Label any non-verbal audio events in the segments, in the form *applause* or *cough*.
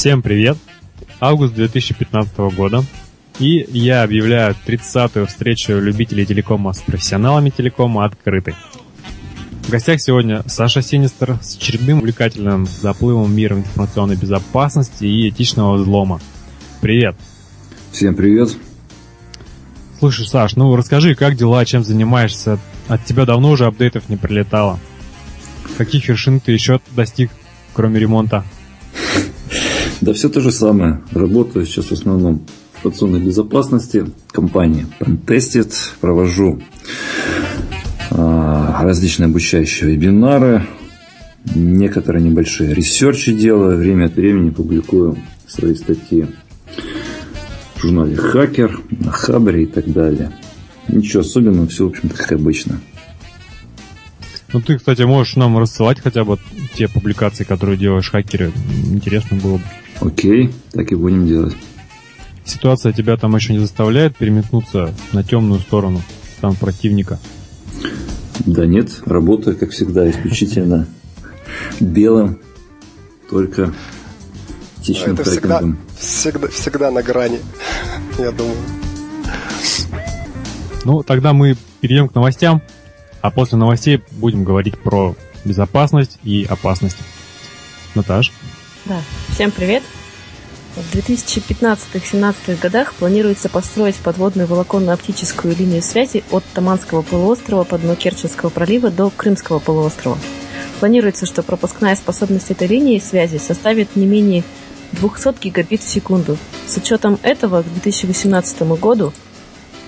Всем привет! Август 2015 года. И я объявляю 30-ю встречу любителей телекома с профессионалами телекома открытой. В гостях сегодня Саша Синистер с очередным увлекательным заплывом мира информационной безопасности и этичного взлома. Привет! Всем привет! Слушай, Саш, ну расскажи, как дела, чем занимаешься? От тебя давно уже апдейтов не прилетало. Каких вершин ты еще достиг, кроме ремонта? Да все то же самое. Работаю сейчас в основном в информационной безопасности компании Pentested. Провожу а, различные обучающие вебинары, некоторые небольшие ресерчи делаю, время от времени публикую свои статьи в журнале «Хакер», на Хабре и так далее. Ничего особенного, все, в общем-то, как обычно. Ну, ты, кстати, можешь нам рассылать хотя бы те публикации, которые делаешь хакеры. Интересно было бы. Окей, так и будем делать. Ситуация тебя там еще не заставляет переметнуться на темную сторону там противника? Да нет, работаю, как всегда, исключительно белым, только этичным Это всегда, всегда, всегда на грани, *laughs* я думаю. Ну, тогда мы перейдем к новостям, а после новостей будем говорить про безопасность и опасность. Наташ? Да, всем привет. В 2015-2017 годах планируется построить подводную волоконно-оптическую линию связи от Таманского полуострова по дну Керченского пролива до Крымского полуострова. Планируется, что пропускная способность этой линии связи составит не менее 200 гигабит в секунду. С учетом этого к 2018 году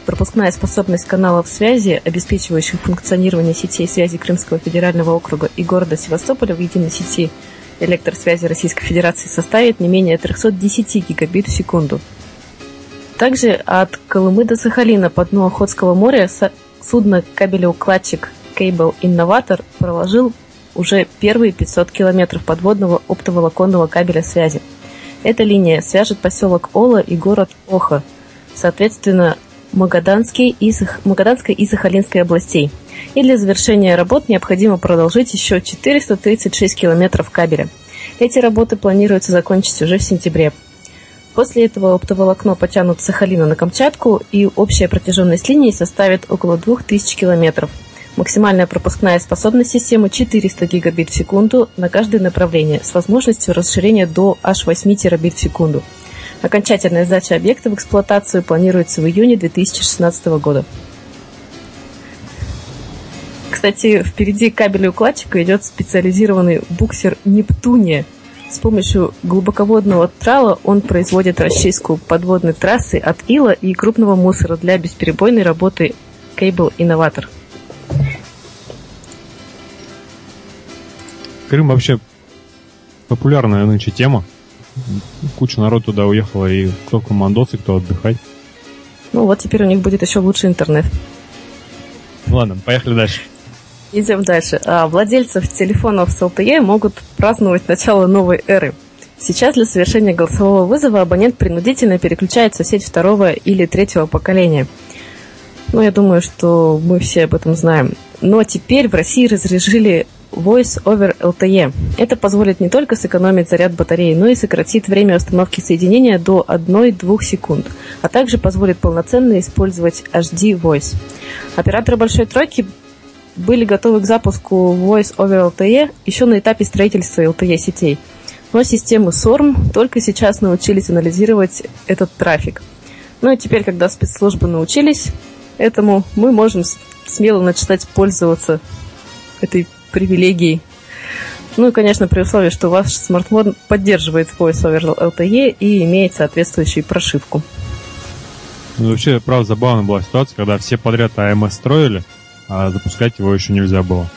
пропускная способность каналов связи, обеспечивающих функционирование сетей связи Крымского федерального округа и города Севастополя в единой сети – электросвязи Российской Федерации составит не менее 310 гигабит в секунду. Также от Колымы до Сахалина по дну Охотского моря судно кабелеукладчик Cable Innovator проложил уже первые 500 километров подводного оптоволоконного кабеля связи. Эта линия свяжет поселок Ола и город Оха, соответственно, Магаданской и, Сах... Магаданской и Сахалинской областей – и для завершения работ необходимо продолжить еще 436 километров кабеля. Эти работы планируется закончить уже в сентябре. После этого оптоволокно потянут с Сахалина на Камчатку, и общая протяженность линии составит около 2000 километров. Максимальная пропускная способность системы 400 гигабит в секунду на каждое направление с возможностью расширения до аж 8 терабит в секунду. Окончательная сдача объекта в эксплуатацию планируется в июне 2016 года. Кстати, впереди кабеля укладчика идет специализированный буксер Нептуния. С помощью глубоководного трала он производит расчистку подводной трассы от ила и крупного мусора для бесперебойной работы Cable Innovator. Крым вообще популярная нынче тема. Куча народ туда уехала, и кто командос, и кто отдыхать. Ну вот теперь у них будет еще лучше интернет. Ладно, поехали дальше. Идем дальше. А, владельцев телефонов с LTE могут праздновать начало новой эры. Сейчас для совершения голосового вызова абонент принудительно переключается в сеть второго или третьего поколения. Ну, я думаю, что мы все об этом знаем. Но теперь в России разрешили Voice over LTE. Это позволит не только сэкономить заряд батареи, но и сократит время установки соединения до 1-2 секунд, а также позволит полноценно использовать HD Voice. Операторы большой тройки были готовы к запуску Voice over LTE еще на этапе строительства LTE сетей. Но системы SORM только сейчас научились анализировать этот трафик. Ну и теперь, когда спецслужбы научились этому, мы можем смело начинать пользоваться этой привилегией. Ну и, конечно, при условии, что ваш смартфон поддерживает Voice over LTE и имеет соответствующую прошивку. Ну, вообще, правда, забавная была ситуация, когда все подряд АМС строили, а запускать его еще нельзя было.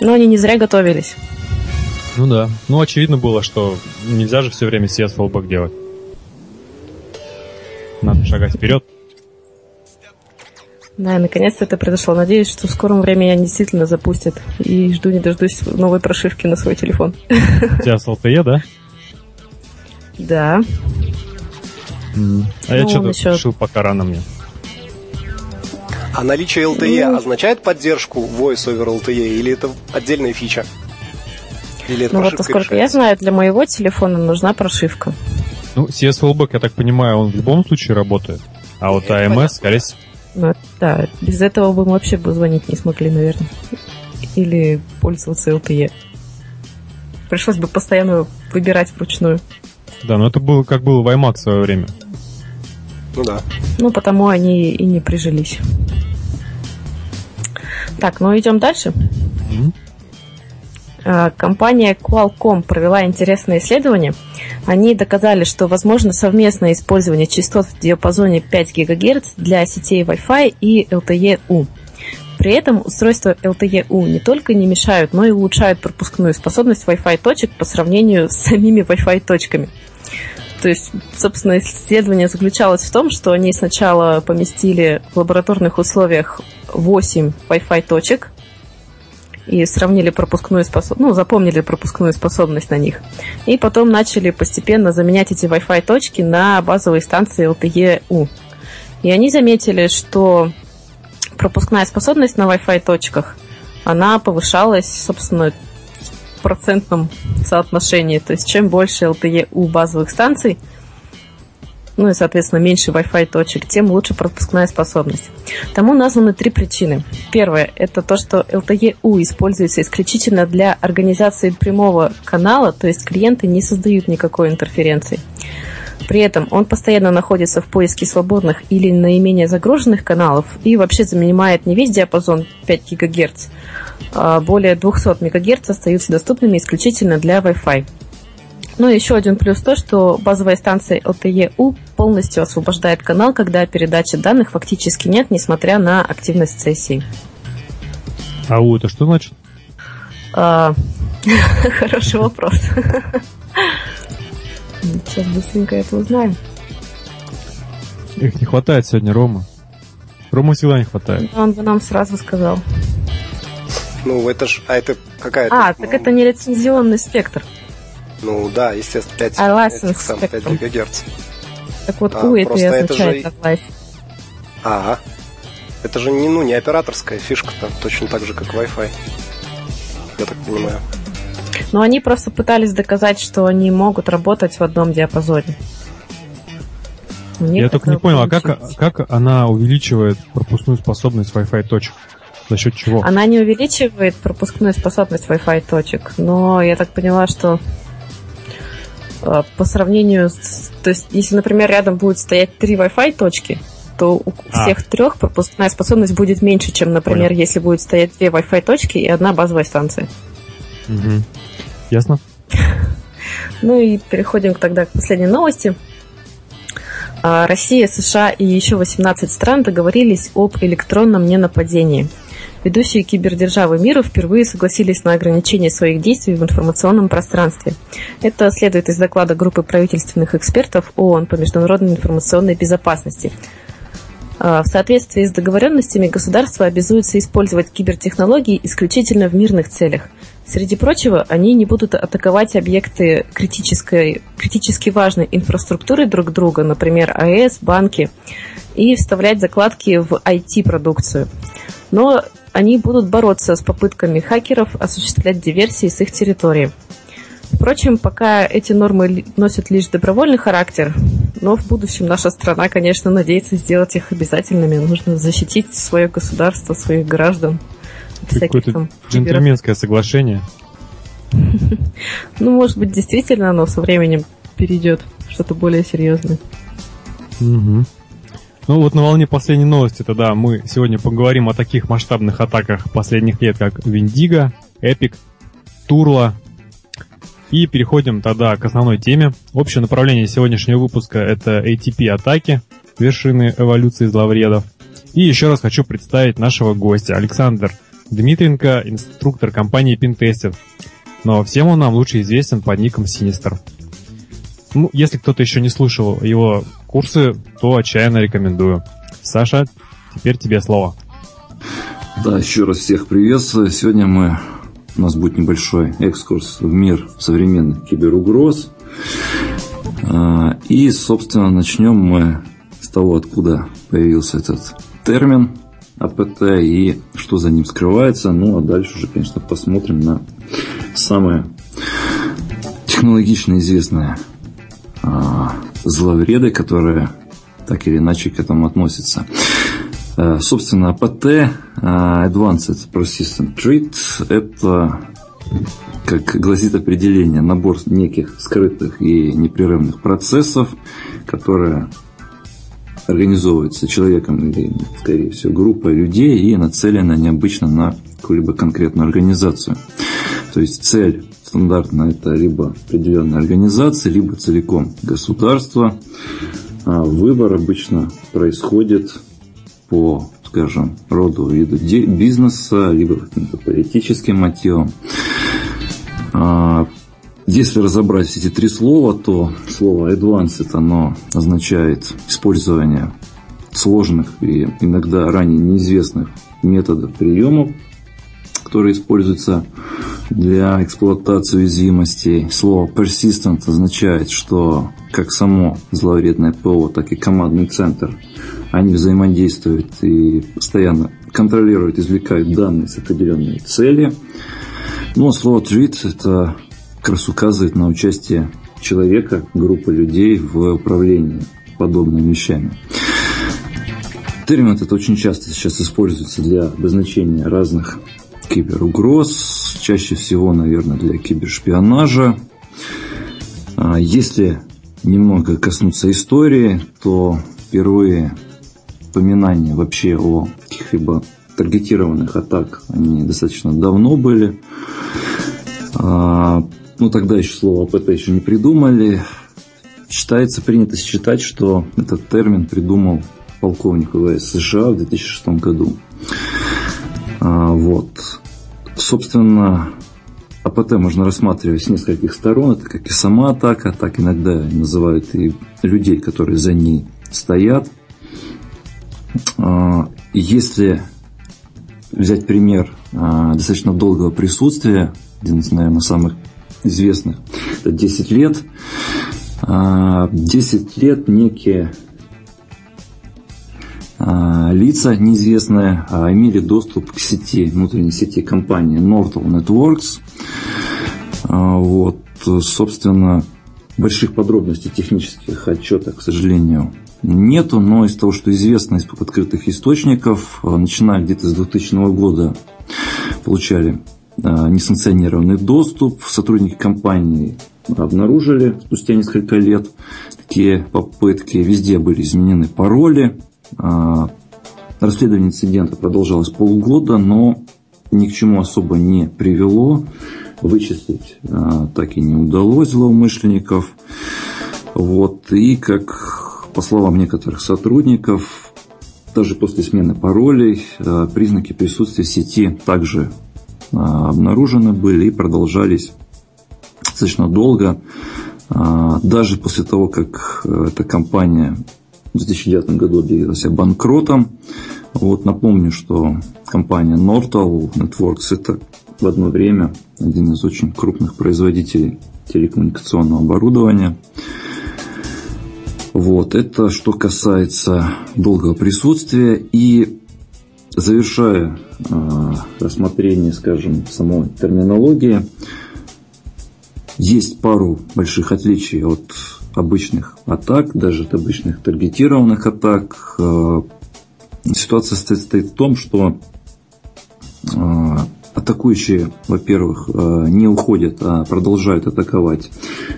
Но они не зря готовились. Ну да. Ну, очевидно было, что нельзя же все время CS fallback делать. Надо шагать вперед. Да, наконец-то это произошло. Надеюсь, что в скором времени они действительно запустят. И жду не дождусь новой прошивки на свой телефон. У тебя с LTE, да? Да. Mm. А ну, я что-то еще... решил пока рано мне. А наличие LTE ну... означает поддержку Voice over LTE или это отдельная фича? Или это ну вот, насколько я знаю, для моего телефона нужна прошивка. Ну, CS Fallback, я так понимаю, он в любом случае работает. А вот AMS, скорее всего... Ну, да, без этого бы мы вообще бы звонить не смогли, наверное. Или пользоваться LTE. Пришлось бы постоянно выбирать вручную. Да, но это было как было в iMac в свое время. Ну да. Ну, потому они и не прижились. Так, ну идем дальше. Mm-hmm. Компания Qualcomm провела интересное исследование. Они доказали, что возможно совместное использование частот в диапазоне 5 ГГц для сетей Wi-Fi и LTE-U. При этом устройства LTE-U не только не мешают, но и улучшают пропускную способность Wi-Fi точек по сравнению с самими Wi-Fi точками. То есть, собственно, исследование заключалось в том, что они сначала поместили в лабораторных условиях 8 Wi-Fi точек и сравнили пропускную способность, ну, запомнили пропускную способность на них. И потом начали постепенно заменять эти Wi-Fi точки на базовые станции LTE-U. И они заметили, что пропускная способность на Wi-Fi точках, она повышалась, собственно, процентном соотношении. То есть чем больше LTE у базовых станций, ну и, соответственно, меньше Wi-Fi точек, тем лучше пропускная способность. Тому названы три причины. Первое – это то, что LTE-U используется исключительно для организации прямого канала, то есть клиенты не создают никакой интерференции. При этом он постоянно находится в поиске свободных или наименее загруженных каналов и вообще занимает не весь диапазон 5 ГГц, а более 200 МГц остаются доступными исключительно для Wi-Fi. Ну и еще один плюс то, что базовая станция LTE-U полностью освобождает канал, когда передачи данных фактически нет, несмотря на активность сессии. А U это что значит? А, *laughs* хороший вопрос. *laughs* Сейчас быстренько это узнаем. Их не хватает сегодня, Рома. Рома всегда не хватает. Он бы нам сразу сказал. Ну, это ж... А это какая-то... А, так это не лицензионный спектр. Ну, да, естественно, 5, а этих, сам, 5 ГГц. Так вот, а, U это и означает это же... Ага. Это же не, ну, не операторская фишка-то, точно так же, как Wi-Fi. Я так понимаю. Но они просто пытались доказать, что они могут работать в одном диапазоне. Я только не понял, а как, как она увеличивает пропускную способность Wi-Fi точек? За счет чего? Она не увеличивает пропускную способность Wi-Fi точек, но я так поняла, что по сравнению с... То есть, если, например, рядом будет стоять три Wi-Fi точки, то у а. всех трех пропускная способность будет меньше, чем, например, Понял. если будет стоять две Wi-Fi точки и одна базовая станция. Угу. Ясно. *laughs* Ну и переходим тогда к последней новости. А, Россия, США и еще 18 стран договорились об электронном ненападении. Ведущие кибердержавы мира впервые согласились на ограничение своих действий в информационном пространстве. Это следует из доклада группы правительственных экспертов ООН по международной информационной безопасности. А, в соответствии с договоренностями государства обязуются использовать кибертехнологии исключительно в мирных целях – Среди прочего, они не будут атаковать объекты критической, критически важной инфраструктуры друг друга, например, АЭС, банки, и вставлять закладки в IT-продукцию. Но они будут бороться с попытками хакеров осуществлять диверсии с их территории. Впрочем, пока эти нормы носят лишь добровольный характер, но в будущем наша страна, конечно, надеется сделать их обязательными. Нужно защитить свое государство, своих граждан. Какое-то джентльменское соглашение. Ну, может быть, действительно оно со временем перейдет что-то более серьезное. Угу. Ну вот на волне последней новости тогда мы сегодня поговорим о таких масштабных атаках последних лет, как Виндиго, Эпик, Турла. И переходим тогда к основной теме. Общее направление сегодняшнего выпуска это ATP-атаки, вершины эволюции зловредов. И еще раз хочу представить нашего гостя, Александр Дмитренко, инструктор компании Pintester, но всем он нам лучше известен под ником Sinister. Ну, если кто-то еще не слушал его курсы, то отчаянно рекомендую. Саша, теперь тебе слово. Да, еще раз всех приветствую. Сегодня мы у нас будет небольшой экскурс в мир современных киберугроз. А, и, собственно, начнем мы с того, откуда появился этот термин АПТ и что за ним скрывается. Ну, а дальше уже, конечно, посмотрим на самые технологично известные а, зловреды, которые так или иначе к этому относятся. А, собственно, APT, а, Advanced Persistent Treat, это, как гласит определение, набор неких скрытых и непрерывных процессов, которые организовываются человеком или, скорее всего, группой людей и нацелены необычно на какую-либо конкретную организацию. То есть цель стандартно это либо определенная организация, либо целиком государство. А выбор обычно происходит по, скажем, роду виду бизнеса, либо каким-то политическим мотивам. А если разобрать эти три слова, то слово advanced, оно означает использование сложных и иногда ранее неизвестных методов приемов, которые используются для эксплуатации уязвимостей. Слово persistent означает, что как само зловредное ПО, так и командный центр, они взаимодействуют и постоянно контролируют, извлекают данные с определенной цели. А слово treat это как раз указывает на участие человека, группы людей в управлении подобными вещами. Термин этот очень часто сейчас используется для обозначения разных киберугроз, чаще всего, наверное, для кибершпионажа. А если немного коснуться истории, то впервые упоминания вообще о каких-либо таргетированных атак, они достаточно давно были. А, ну, тогда еще слово АПТ еще не придумали. Считается, принято считать, что этот термин придумал полковник ВВС США в 2006 году. А, вот. Собственно, АПТ можно рассматривать с нескольких сторон. Это как и сама атака, так иногда называют и людей, которые за ней стоят. А, если взять пример а, достаточно долгого присутствия, один из, наверное, самых известных, это 10 лет. 10 а, лет некие лица неизвестные а, имели доступ к сети, внутренней сети компании Nortal Networks. А, вот, собственно, больших подробностей технических отчетов, к сожалению, нету, но из того, что известно из открытых источников, начиная где-то с 2000 года получали несанкционированный доступ. Сотрудники компании обнаружили спустя несколько лет такие попытки. Везде были изменены пароли, а, расследование инцидента продолжалось полгода, но ни к чему особо не привело. Вычислить а, так и не удалось злоумышленников. Вот. И как по словам некоторых сотрудников, даже после смены паролей а, признаки присутствия сети также обнаружены были и продолжались достаточно долго. Даже после того, как эта компания в 2009 году объявила себя банкротом. Вот напомню, что компания Nortal Networks это в одно время один из очень крупных производителей телекоммуникационного оборудования. Вот, это что касается долгого присутствия. И завершая э, рассмотрение, скажем, самой терминологии, есть пару больших отличий от обычных атак, даже от обычных таргетированных атак. Э, ситуация состоит в том, что э, атакующие, во-первых, э, не уходят, а продолжают атаковать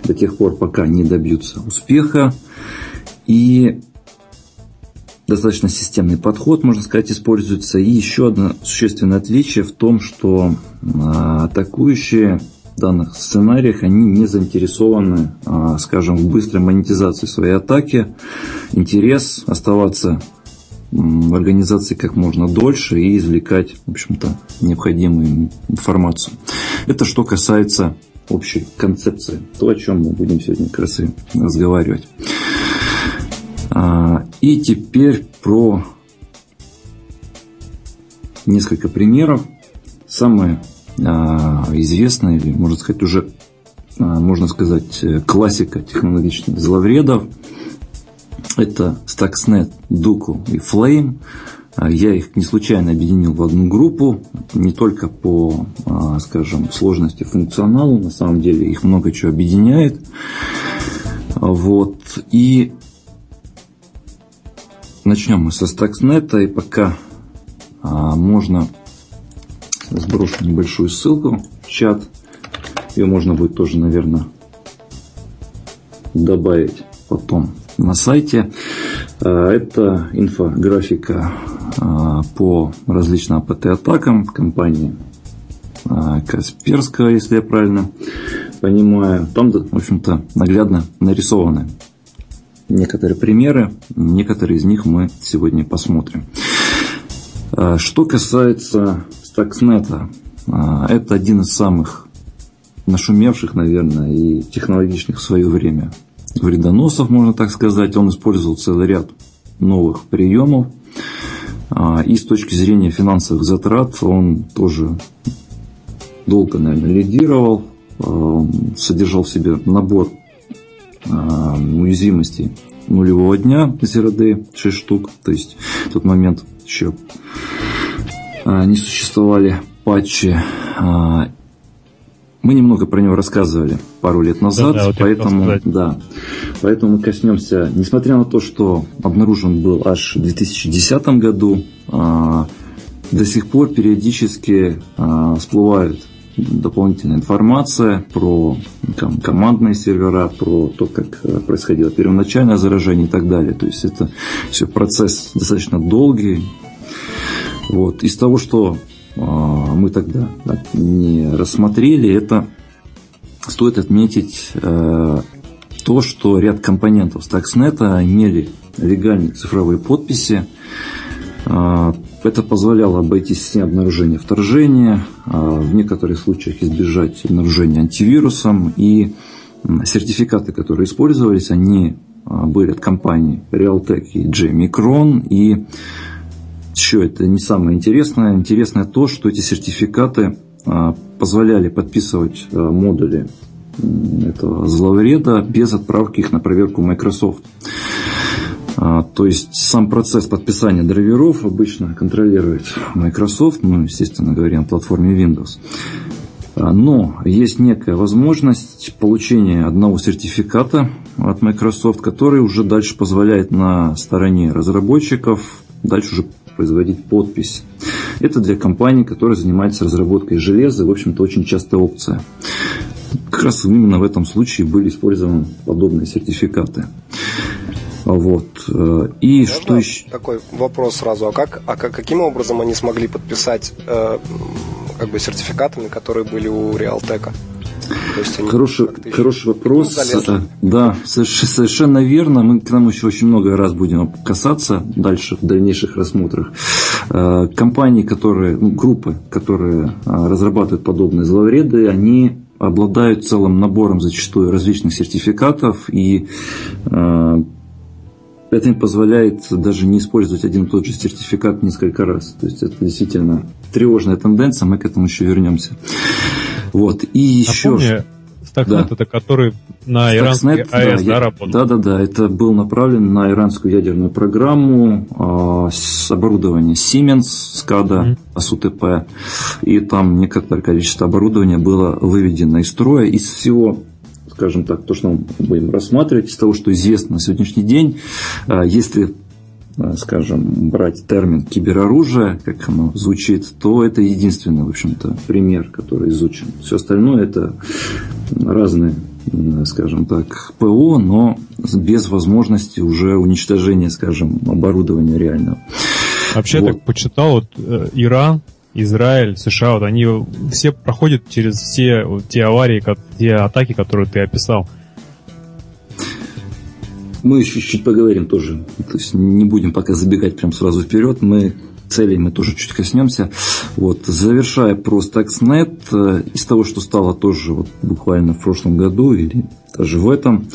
до тех пор, пока не добьются успеха. И достаточно системный подход, можно сказать, используется. И еще одно существенное отличие в том, что атакующие данных сценариях они не заинтересованы, а, скажем, в быстрой монетизации своей атаки. Интерес оставаться в организации как можно дольше и извлекать, в общем-то, необходимую информацию. Это что касается общей концепции, то, о чем мы будем сегодня как раз и разговаривать. А, и теперь про несколько примеров. Самое а, известная, или, можно сказать, уже, а, можно сказать, э, классика технологичных зловредов. Это Stuxnet, Duku и Flame. Я их не случайно объединил в одну группу, не только по, скажем, сложности функционалу, на самом деле их много чего объединяет. Вот. И начнем мы со Stuxnet, и пока можно сброшу небольшую ссылку в чат. Ее можно будет тоже, наверное, добавить потом на сайте. А, это инфографика а, по различным АПТ-атакам компании а, Касперского, если я правильно понимаю. Там, в общем-то, наглядно нарисованы некоторые примеры. Некоторые из них мы сегодня посмотрим. Что касается Stuxnet, это один из самых нашумевших, наверное, и технологичных в свое время вредоносов, можно так сказать. Он использовал целый ряд новых приемов. А, и с точки зрения финансовых затрат он тоже долго, наверное, лидировал. А, содержал в себе набор а, уязвимостей нулевого дня ZRD 6 штук. То есть в тот момент еще не существовали патчи. Мы немного про него рассказывали пару лет назад, да, да, вот поэтому, да, поэтому мы коснемся, несмотря на то, что обнаружен был аж в 2010 году, а, до сих пор периодически а, всплывает дополнительная информация про там, командные сервера, про то, как происходило первоначальное заражение и так далее. То есть это все процесс достаточно долгий. Вот. Из того, что а, мы тогда не рассмотрели, это стоит отметить э, то, что ряд компонентов Stuxnet имели легальные цифровые подписи. А, это позволяло обойтись все обнаружения вторжения, а, в некоторых случаях избежать обнаружения антивирусом. И сертификаты, которые использовались, они были от компаний Realtek и Jamicron. И еще это не самое интересное. Интересное то, что эти сертификаты а, позволяли подписывать а, модули этого зловреда без отправки их на проверку Microsoft. А, то есть сам процесс подписания драйверов обычно контролирует Microsoft, ну, естественно говоря, на платформе Windows. Но есть некая возможность получения одного сертификата от Microsoft, который уже дальше позволяет на стороне разработчиков дальше уже производить подпись. Это для компаний, которые занимаются разработкой железа, в общем-то, очень частая опция. Как раз именно в этом случае были использованы подобные сертификаты. Вот. И Можно что еще? Такой вопрос сразу. А как, а как, каким образом они смогли подписать э, как бы сертификатами, которые были у Реалтека? Хороший, хороший вопрос. Ну, да, совершенно верно. Мы к нам еще очень много раз будем касаться дальше в дальнейших рассмотрах. Э, компании, которые, ну, группы, которые э, разрабатывают подобные зловреды, они обладают целым набором зачастую различных сертификатов и э, это им позволяет даже не использовать один и тот же сертификат несколько раз. То есть это действительно тревожная тенденция, мы к этому еще вернемся. Вот. И еще... Напомни, Stuxnet да. это который на иранской АЭС, да, да, работал? Да, да, да. Это был направлен на иранскую ядерную программу э, с оборудования Siemens, SCADA, mm-hmm. СУТП. И там некоторое количество оборудования было выведено из строя. Из всего скажем так, то, что мы будем рассматривать, из того, что известно на сегодняшний день, а, если Э, скажем, брать термин кибероружие, как оно звучит, то это единственный, в общем-то, пример, который изучен. Все остальное это разные, скажем так, ПО, но без возможности уже уничтожения, скажем, оборудования реального. Вообще, вот. так почитал, вот э, Иран, Израиль, США, вот они все проходят через все вот, те аварии, те атаки, которые ты описал. Мы еще чуть поговорим тоже. То есть не будем пока забегать прям сразу вперед. Мы целей мы тоже чуть коснемся. Вот. Завершая про Stuxnet, э, из того, что стало тоже вот буквально в прошлом году или даже в этом,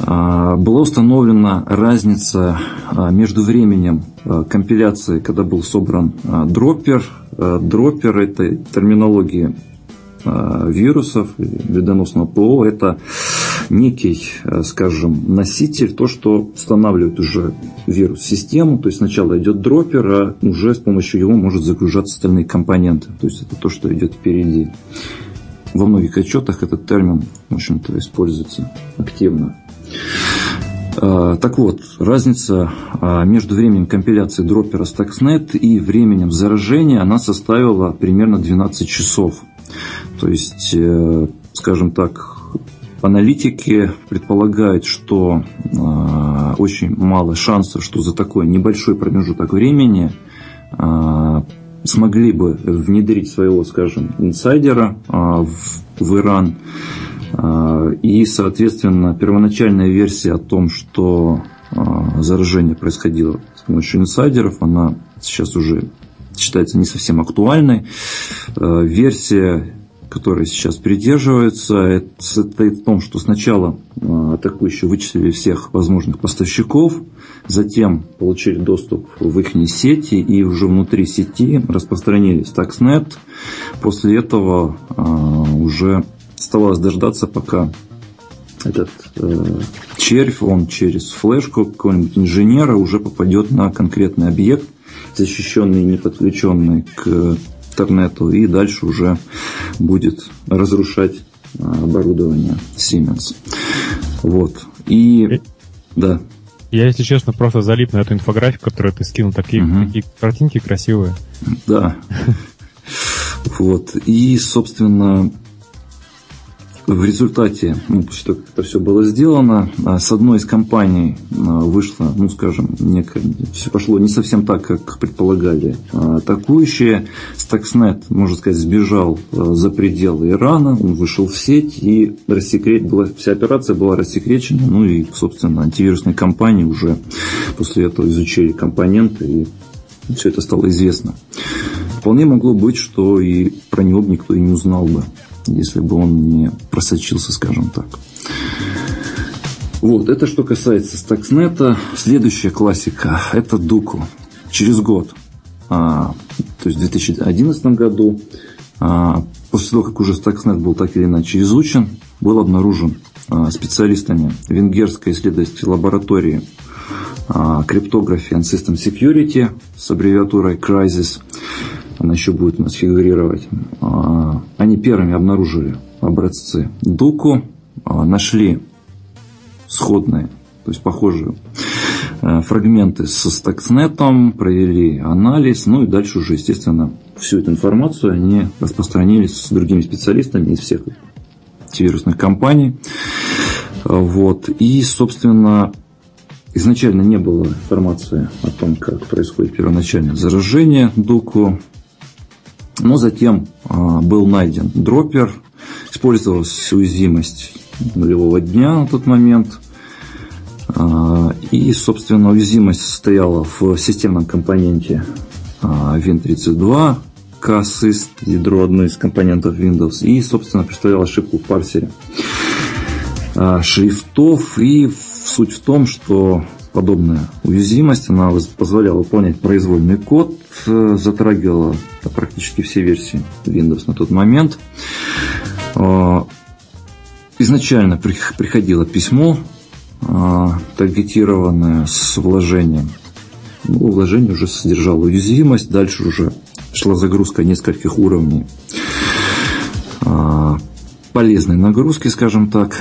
а, была установлена разница а, между временем а, компиляции, когда был собран дроппер. Дроппер – это терминология вирусов, вредоносного ПО, это некий, э, скажем, носитель, то, что устанавливает уже вирус-систему, то есть сначала идет дроппер, а уже с помощью его может загружаться остальные компоненты, то есть это то, что идет впереди. Во многих отчетах этот термин, в общем-то, используется активно. Э, так вот, разница э, между временем компиляции дроппера Stuxnet и временем заражения, она составила примерно 12 часов. То есть, скажем так, аналитики предполагают, что очень мало шансов, что за такой небольшой промежуток времени смогли бы внедрить своего, скажем, инсайдера в, в Иран и, соответственно, первоначальная версия о том, что заражение происходило с помощью инсайдеров, она сейчас уже считается не совсем актуальной. Версия, которая сейчас придерживается, состоит в том, что сначала атакующие вычислили всех возможных поставщиков, затем получили доступ в их сети и уже внутри сети распространили Stuxnet. После этого уже оставалось дождаться, пока этот э, червь, он через флешку какого-нибудь инженера уже попадет на конкретный объект, защищенный, не подключенный к интернету, и дальше уже будет разрушать э, оборудование Siemens. Вот. И... Да. Я, если честно, просто залип на эту инфографику, которую ты скинул. Такие, угу. такие картинки красивые. Да. *laughs* Вот. И, собственно, в результате, ну, после того, как это все было сделано, а, с одной из компаний а, вышло, ну, скажем, некое, все пошло не совсем так, как предполагали а, атакующие. Stuxnet, можно сказать, сбежал за пределы Ирана, он вышел в сеть и рассекрет, была, вся операция была рассекречена, ну и, собственно, антивирусные компании уже после этого изучили компоненты и все это стало известно. Вполне могло быть, что и про него никто и не узнал бы если бы он не просочился, скажем так. Вот, это что касается Stuxnet. Следующая классика – это Дуку. Через год, а, то есть в 2011 году, а, после того, как уже Stuxnet был так или иначе изучен, был обнаружен а, специалистами венгерской исследовательской лаборатории а, Cryptography and System Security с аббревиатурой CRISIS она еще будет у нас фигурировать. А, они первыми обнаружили образцы Дуку, а, нашли сходные, то есть похожие э, фрагменты со стакснетом, провели анализ, ну и дальше уже, естественно, всю эту информацию они распространили с другими специалистами из всех антивирусных компаний. Вот. И, собственно, изначально не было информации о том, как происходит первоначальное заражение Дуку. Но затем а, был найден дроппер, использовалась уязвимость нулевого дня на тот момент. А, и, собственно, уязвимость состояла в системном компоненте а, Win32, CASYST, ядро одной из компонентов Windows, и, собственно, представляла ошибку в парсере шрифтов. И суть в том, что подобная уязвимость, она позволяла выполнять произвольный код, э, затрагивала практически все версии Windows на тот момент. Э, изначально приходило письмо, э, таргетированное с вложением. Ну, вложение уже содержало уязвимость, дальше уже шла загрузка нескольких уровней полезной нагрузки, скажем так.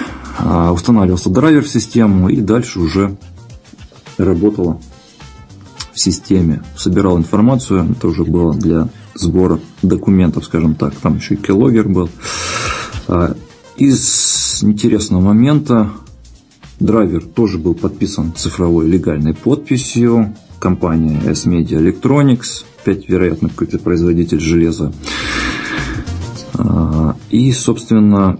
Устанавливался драйвер в систему и дальше уже работала в системе, собирал информацию, это уже было для сбора документов, скажем так, там еще и килогер был. А, из интересного момента драйвер тоже был подписан цифровой легальной подписью, компания S-Media Electronics, опять, вероятно, какой-то производитель железа. А, и, собственно,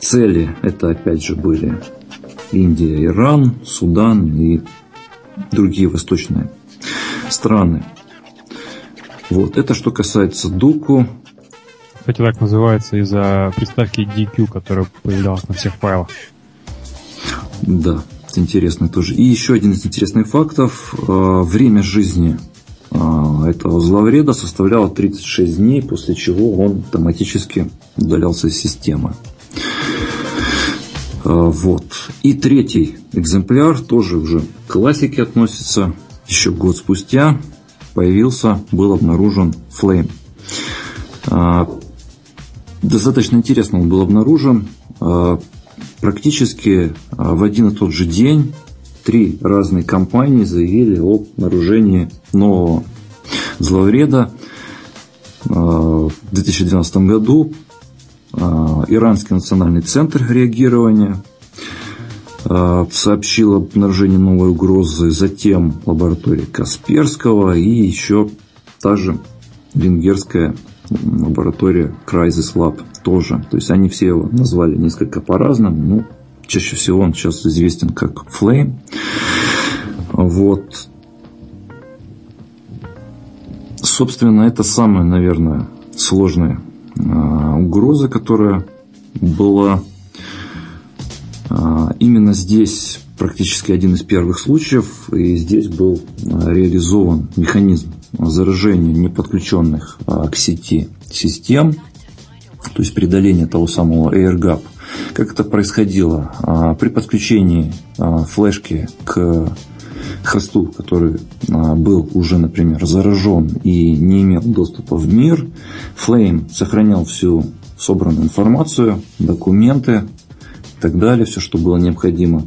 цели это опять же были Индия, Иран, Судан и другие восточные страны. Вот, это что касается Дуку. Кстати, так называется из-за приставки DQ, которая появлялась на всех файлах. Да, это интересно тоже. И еще один из интересных фактов. Э, время жизни э, этого зловреда составляло 36 дней, после чего он автоматически удалялся из системы. Вот. И третий экземпляр, тоже уже к классике относится, еще год спустя появился, был обнаружен Flame. Достаточно интересно он был обнаружен. Практически в один и тот же день три разные компании заявили о обнаружении нового зловреда. В 2012 году Иранский национальный центр реагирования сообщил об обнаружении новой угрозы, затем лаборатория Касперского и еще та же венгерская лаборатория Crisis Lab тоже. То есть они все его назвали несколько по-разному, но чаще всего он сейчас известен как Flame. Вот. Собственно, это самая, наверное, сложная а, угроза, которая была а, именно здесь практически один из первых случаев, и здесь был а, реализован механизм заражения неподключенных к сети систем, то есть преодоление того самого AirGap. Как это происходило? При подключении флешки к хосту, который был уже, например, заражен и не имел доступа в мир, Flame сохранял всю собранную информацию, документы и так далее, все, что было необходимо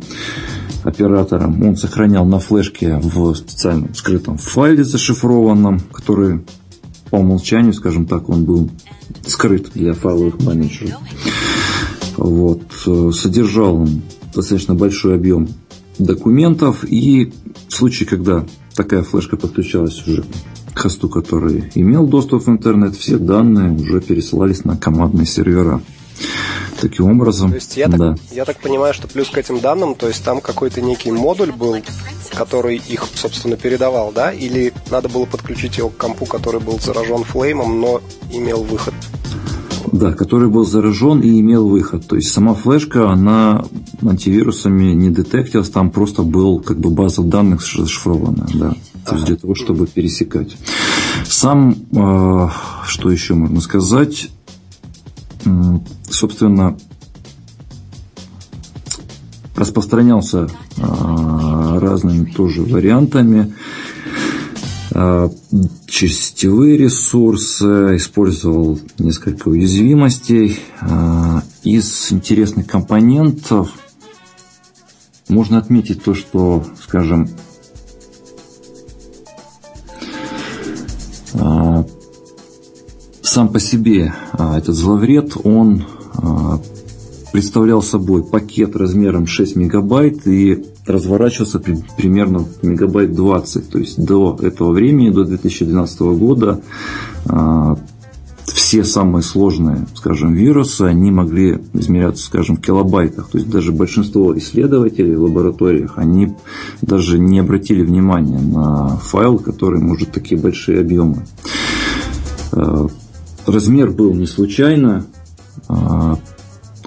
операторам. Он сохранял на флешке в специальном скрытом файле зашифрованном, который по умолчанию, скажем так, он был скрыт для файловых менеджеров. Вот. Содержал он достаточно большой объем документов и в случае, когда такая флешка подключалась уже к хосту, который имел доступ в интернет, все данные уже пересылались на командные сервера. Таким образом, то есть я, да. так, я так понимаю, что плюс к этим данным, то есть там какой-то некий модуль был, который их, собственно, передавал, да? Или надо было подключить его к компу, который был заражен флеймом, но имел выход? Да, который был заражен и имел выход. То есть сама флешка, она антивирусами не детектилась, там просто был как бы база данных зашифрованная, да. То есть для того, чтобы пересекать. Сам, э, что еще можно сказать, собственно, распространялся э, разными тоже вариантами. А, через сетевые ресурсы, использовал несколько уязвимостей. А, из интересных компонентов можно отметить то, что, скажем, а, сам по себе этот зловред, он представлял собой пакет размером 6 мегабайт и разворачивался при, примерно мегабайт 20. То есть до этого времени, до 2012 года, э, все самые сложные, скажем, вирусы, они могли измеряться, скажем, в килобайтах. То есть даже большинство исследователей в лабораториях, они даже не обратили внимания на файл, который может такие большие объемы. Э, размер был не случайно.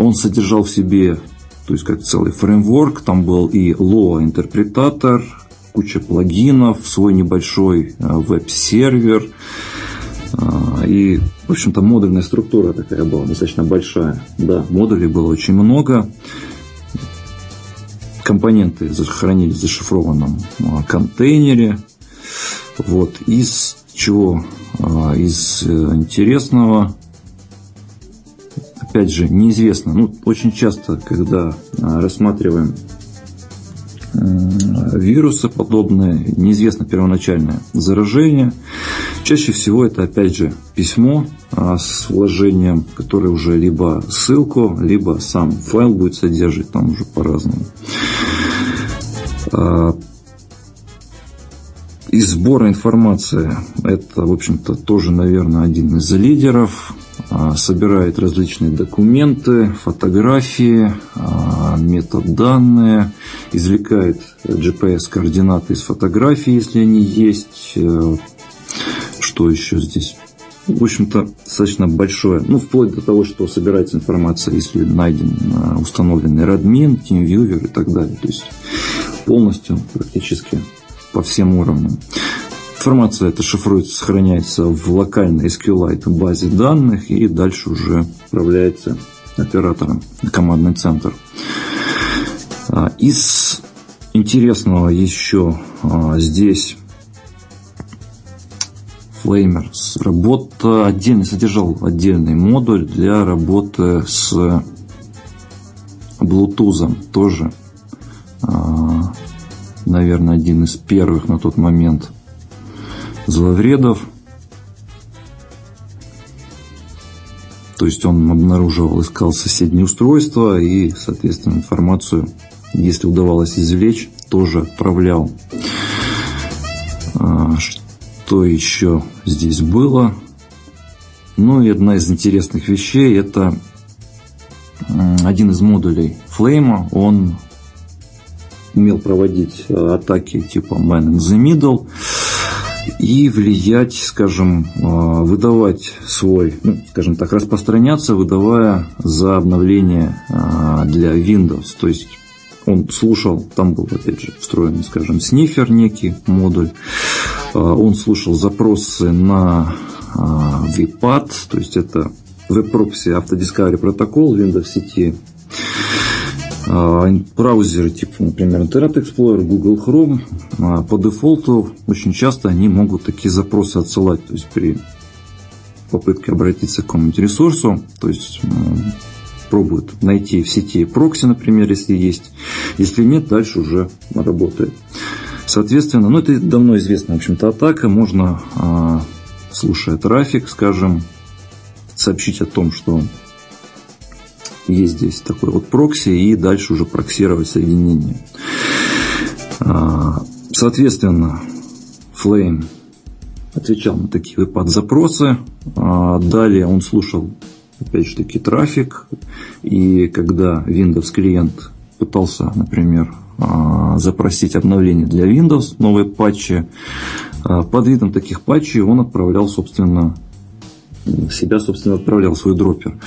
Он содержал в себе то есть как целый фреймворк, там был и Lua интерпретатор, куча плагинов, свой небольшой э, веб-сервер, э, и, в общем-то, модульная структура такая была, достаточно большая. Да, модулей было очень много. Компоненты хранились в зашифрованном э, контейнере. Вот. Из чего? Из интересного опять же, неизвестно. Ну, очень часто, когда а, рассматриваем вирусы подобные, неизвестно первоначальное заражение. Чаще всего это, опять же, письмо а, с вложением, которое уже либо ссылку, либо сам файл будет содержать, там уже по-разному. А, из сбора информации это, в общем-то, тоже, наверное, один из лидеров. А, собирает различные документы, фотографии, а, метаданные, извлекает GPS-координаты из фотографий, если они есть. Э, что еще здесь? В общем-то, достаточно большое. Ну, вплоть до того, что собирается информация, если найден э, установленный Radmin, TeamViewer и так далее. То есть полностью практически по всем уровням. Информация эта шифруется, сохраняется в локальной SQLite базе данных и дальше уже отправляется оператором на командный центр. А, из интересного еще а, здесь Flamers. Работа отдельно содержал отдельный модуль для работы с Bluetooth. Тоже, а, наверное, один из первых на тот момент зловредов. То есть он обнаруживал, искал соседние устройства и, соответственно, информацию, если удавалось извлечь, тоже отправлял. А, что еще здесь было? Ну и одна из интересных вещей это один из модулей Flame, он умел проводить э, атаки типа Man in the Middle и влиять, скажем, э, выдавать свой, ну, скажем так, распространяться, выдавая за обновление э, для Windows. То есть он слушал, там был, опять же, встроенный, скажем, снифер некий модуль. Он слушал запросы на WPAD, то есть это Web Proxy Autodiscovery Protocol Windows сети, а, браузеры типа, например, Internet Explorer, Google Chrome, а, по дефолту очень часто они могут такие запросы отсылать, то есть при попытке обратиться к какому-нибудь ресурсу, то есть пробуют найти в сети прокси, например, если есть. Если нет, дальше уже работает. Соответственно, ну это давно известная, в общем-то, атака. Можно, а, слушая трафик, скажем, сообщить о том, что есть здесь такой вот прокси, и дальше уже проксировать соединение. А, соответственно, Flame отвечал на такие выпад запросы. А, далее он слушал, опять же таки, трафик. И когда Windows клиент пытался, например, а, запросить обновление для Windows, новые патчи, под видом таких патчей он отправлял, собственно, себя, собственно, отправлял свой дроппер.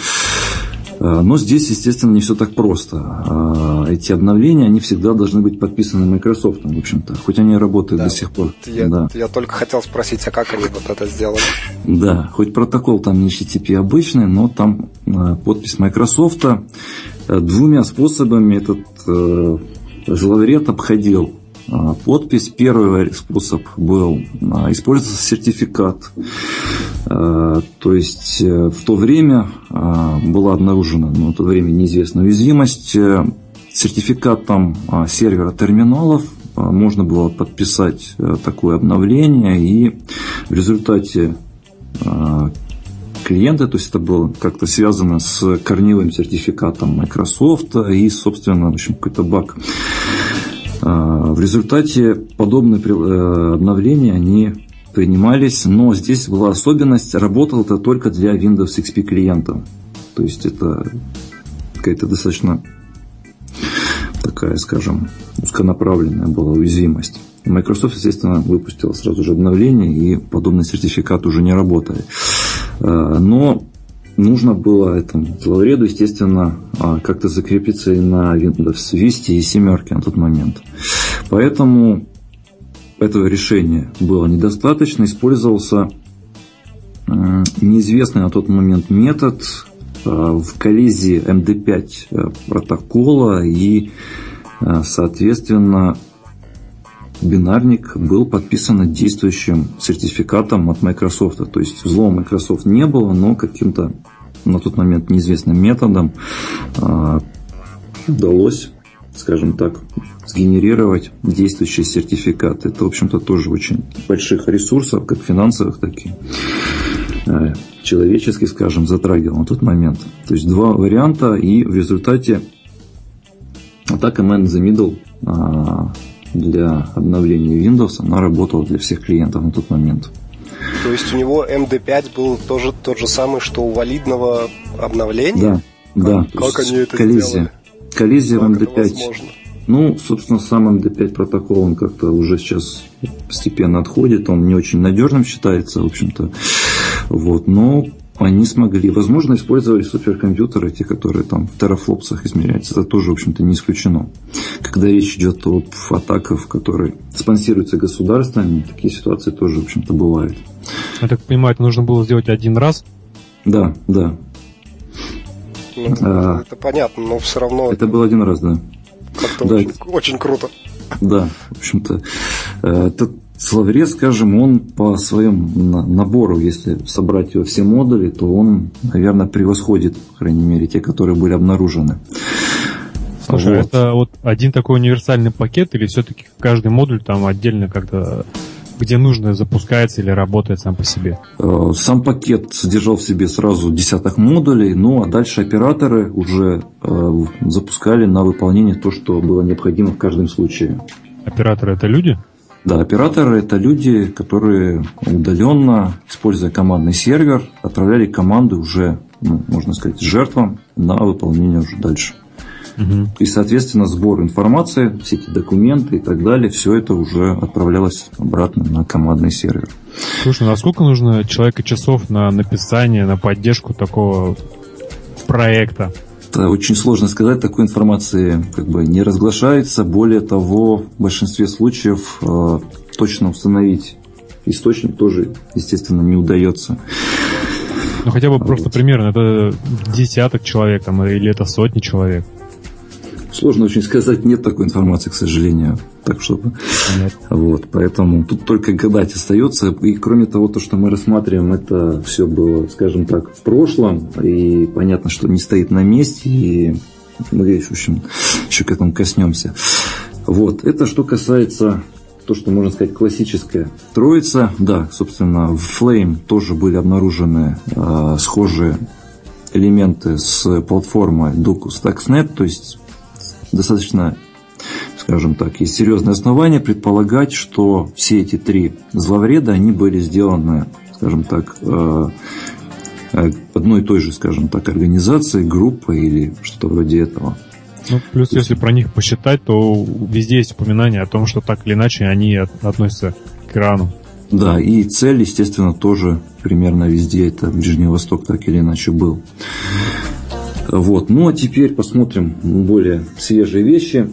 А, но здесь, естественно, не все так просто. А, эти обновления, они всегда должны быть подписаны Microsoft, в общем-то, хоть они работают да, до сих пор. Я, да. я только хотел спросить, а как они вот это сделали? Да, хоть протокол там не HTTP обычный, но там а, подпись Microsoft. Двумя способами этот э, зловред обходил подпись. Первый способ был а, использоваться сертификат. А, то есть э, в то время была обнаружена, ну, в то время неизвестная уязвимость. Э, сертификатом сервера терминалов можно было подписать э, такое обновление, и в результате клиенты, то есть это было как-то связано с корневым сертификатом Microsoft и, собственно, в общем, какой-то баг а, в результате подобные э, обновления они принимались, но здесь была особенность, работал это только для Windows XP клиентов. То есть это какая-то достаточно такая, скажем, узконаправленная была уязвимость. Microsoft, естественно, выпустила сразу же обновление, и подобный сертификат уже не работает. А, но нужно было этому зловреду, естественно, а, как-то закрепиться и на Windows Vista и семерке на тот момент. Поэтому этого решения было недостаточно. Использовался неизвестный на тот момент метод а, в коллизии MD5 э, протокола и, а, соответственно, бинарник был подписан действующим сертификатом от Microsoft. То есть взлома Microsoft не было, но каким-то на тот момент неизвестным методом э, удалось, скажем так, сгенерировать действующий сертификат. Это, в общем-то, тоже очень больших ресурсов, как финансовых, так и э, человеческих, скажем, затрагивал на тот момент. То есть два варианта, и в результате атака Man in the Middle э, для обновления Windows, она работала для всех клиентов на тот момент. То есть у него MD5 был тоже тот же самый, что у валидного обновления? Да, да. Как они это коллизия. сделали? Коллизия как в MD5. Ну, собственно, сам MD5 протокол, он как-то уже сейчас постепенно отходит, он не очень надежным считается, в общем-то. Вот, но они смогли. Возможно, использовали суперкомпьютеры, те, которые там в терафлопсах измеряются. Это тоже, в общем-то, не исключено. Когда речь идет об атаках, которые спонсируются государствами, такие ситуации тоже, в общем-то, бывают. Я так понимаю, это нужно было сделать один раз? Да, да. Ну, а, это понятно, но все равно... Это был один раз, да. Как-то да. очень, очень круто. Да, в общем-то, э, этот словарец, скажем, он по своему набору, если собрать его все модули, то он, наверное, превосходит, по крайней мере, те, которые были обнаружены. Слушай, вот. это вот один такой универсальный пакет или все-таки каждый модуль там отдельно как-то где нужно запускается или работает сам по себе? Э, сам пакет содержал в себе сразу десяток модулей, ну а дальше операторы уже э, запускали на выполнение то, что было необходимо в каждом случае. Операторы это люди? Да, операторы это люди, которые удаленно, используя командный сервер, отправляли команды уже, ну, можно сказать, жертвам на выполнение уже дальше. Угу. И, соответственно, сбор информации, все эти документы и так далее, все это уже отправлялось обратно на командный сервер. Слушай, ну, насколько нужно человека часов на написание, на поддержку такого проекта? Это очень сложно сказать, такой информации как бы не разглашается. Более того, в большинстве случаев э, точно установить источник тоже, естественно, не удается. Ну хотя бы просто примерно, это десяток человек там, или это сотни человек. Сложно очень сказать, нет такой информации, к сожалению. Так что, вот, поэтому тут только гадать остается. И кроме того, то, что мы рассматриваем, это все было, скажем так, в прошлом. И понятно, что не стоит на месте. И мы, в общем, еще к этому коснемся. Вот, это что касается то, что можно сказать классическая троица. Да, собственно, в Flame тоже были обнаружены э, схожие элементы с платформы Docus Stuxnet, то есть достаточно, скажем так, есть серьезные основания предполагать, что все эти три зловреда, они были сделаны, скажем так, э, э, одной и той же, скажем так, организацией, группой или что-то вроде этого. Ну, плюс, то если про них посчитать, то везде есть упоминание о том, что так или иначе они относятся к Ирану. Да, и цель, естественно, тоже примерно везде это Ближний Восток так или иначе был. Вот. Ну а теперь посмотрим более свежие вещи.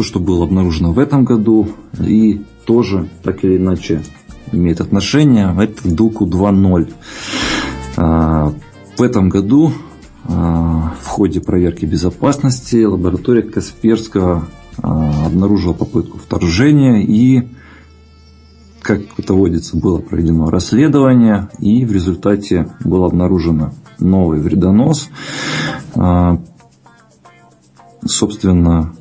То, что было обнаружено в этом году и тоже так или иначе имеет отношение, это Дуку 2.0. А, в этом году а, в ходе проверки безопасности лаборатория Касперского а, обнаружила попытку вторжения и как это водится, было проведено расследование, и в результате был обнаружен новый вредонос. Собственно,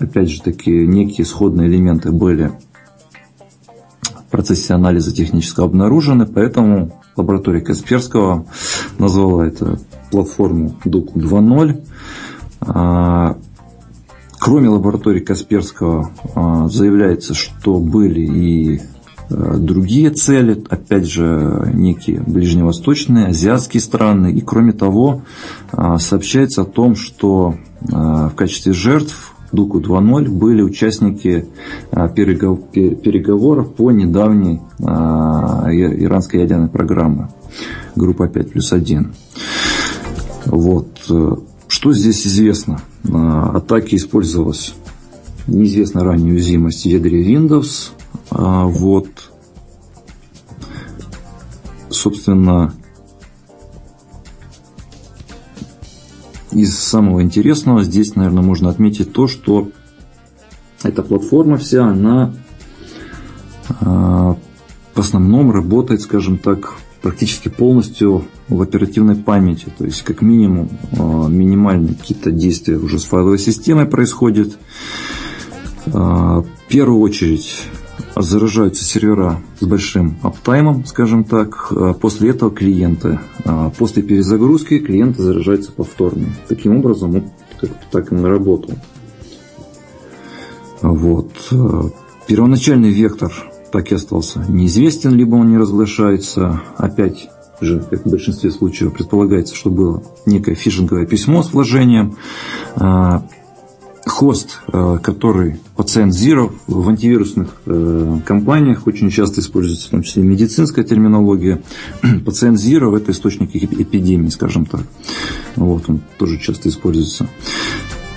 опять же таки, некие исходные элементы были в процессе анализа технического обнаружены, поэтому лаборатория Касперского назвала это платформу DUC 2.0. Кроме лаборатории Касперского а, заявляется, что были и а, другие цели, опять же, некие ближневосточные, азиатские страны. И кроме того, а, сообщается о том, что в качестве жертв Дуку 2.0 были участники переговоров по недавней иранской ядерной программы группа 5 плюс 1. Вот. Что здесь известно? Атаки использовалась неизвестно ранее уязвимость в ядре Windows. А вот, собственно, из самого интересного здесь, наверное, можно отметить то, что эта платформа вся, она а, в основном работает, скажем так, практически полностью в оперативной памяти. То есть, как минимум, а, минимальные какие-то действия уже с файловой системой происходят. А, в первую очередь заражаются сервера с большим аптаймом, скажем так. А после этого клиенты. После перезагрузки клиенты заражаются повторно. Таким образом, вот так и наработал. Вот. Первоначальный вектор так и остался неизвестен, либо он не разглашается. Опять же, как в большинстве случаев, предполагается, что было некое фишинговое письмо с вложением. Хост, а, который пациент Zero в антивирусных э, компаниях очень часто используется, в том числе медицинская терминология. *clears throat* Пациент Zero – это источник эпидемии, скажем так. Вот, он тоже часто используется.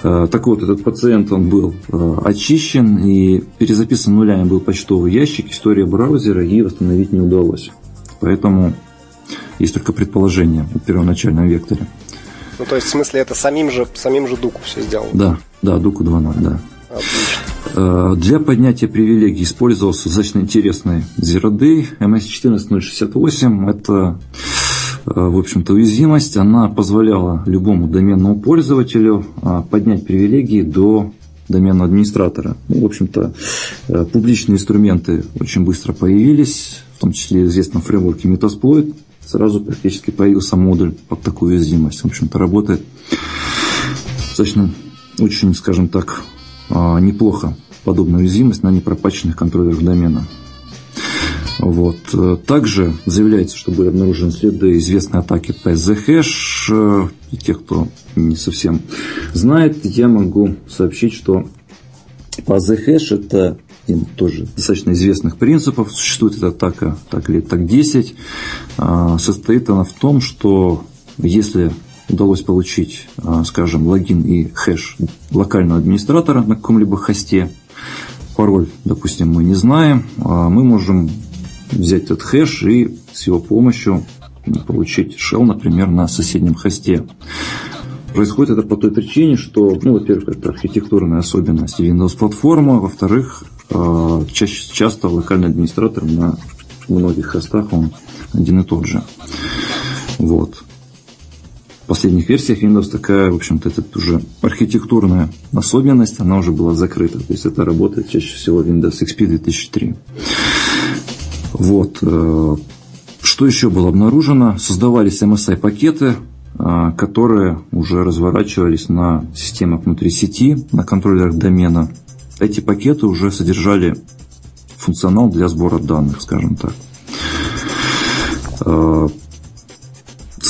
Э, так вот, этот пациент, он был э, очищен и перезаписан нулями был почтовый ящик, история браузера и восстановить не удалось. Поэтому есть только предположение о первоначальном векторе. Ну, то есть, в смысле, это самим же, самим же Дуку все сделал? Да, да, Дуку 2.0, да. Отлично. Для поднятия привилегий использовался достаточно интересный Zero Day MS14068. Это в общем-то, уязвимость, она позволяла любому доменному пользователю поднять привилегии до доменного администратора. Ну, в общем-то, э, публичные инструменты очень быстро появились, в том числе в известном фреймворке Metasploit. Сразу практически появился модуль под такую уязвимость. В общем-то, работает достаточно очень, скажем так, а, неплохо подобная уязвимость на непропаченных контроллерах домена. Вот. Также заявляется, что были обнаружены следы известной атаки по SZHash. И тех, кто не совсем знает, я могу сообщить, что по ZHash это тоже достаточно известных принципов. Существует эта атака, так или так 10. А, состоит она в том, что если удалось получить, а, скажем, логин и хэш локального администратора на каком-либо хосте, пароль, допустим, мы не знаем, а, мы можем взять этот хэш и с его помощью получить shell, например, на соседнем хосте. Происходит это по той причине, что, ну, во-первых, это архитектурная особенность Windows платформы, во-вторых, э, чаще, часто локальный администратор на многих хостах он один и тот же. Вот. Последних версиях Windows такая, в общем-то, это уже архитектурная особенность, она уже была закрыта. То есть это работает чаще всего Windows XP 2003. Вот. Э, что еще было обнаружено? Создавались MSI-пакеты, э, которые уже разворачивались на системах внутри сети, на контроллерах домена. Эти пакеты уже содержали функционал для сбора данных, скажем так.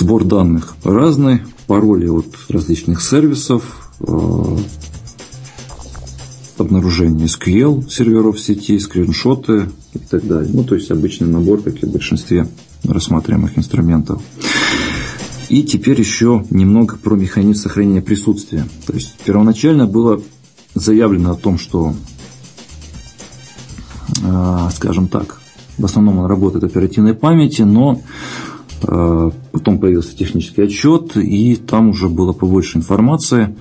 Э, сбор данных разный, пароли от различных сервисов, обнаружение SQL серверов сети, скриншоты и так далее. Ну, то есть обычный набор, как и в большинстве рассматриваемых инструментов. И теперь еще немного про механизм сохранения присутствия. То есть первоначально было заявлено о том, что, а, скажем так, в основном он работает оперативной памяти, но потом появился технический отчет, и там уже было побольше информации.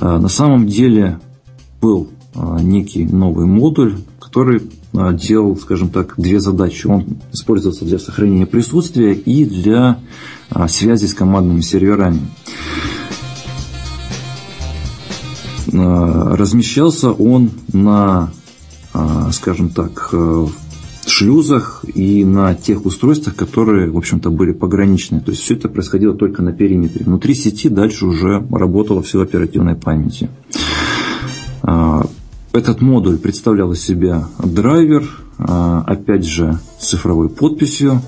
А, на самом деле был некий новый модуль, который делал, скажем так, две задачи. Он использовался для сохранения присутствия и для связи с командными серверами. Размещался он на, скажем так, шлюзах и на тех устройствах, которые, в общем-то, были пограничные. То есть все это происходило только на периметре. Внутри сети дальше уже работало все оперативной памяти. Этот модуль представлял из себя драйвер, а, опять же, с цифровой подписью.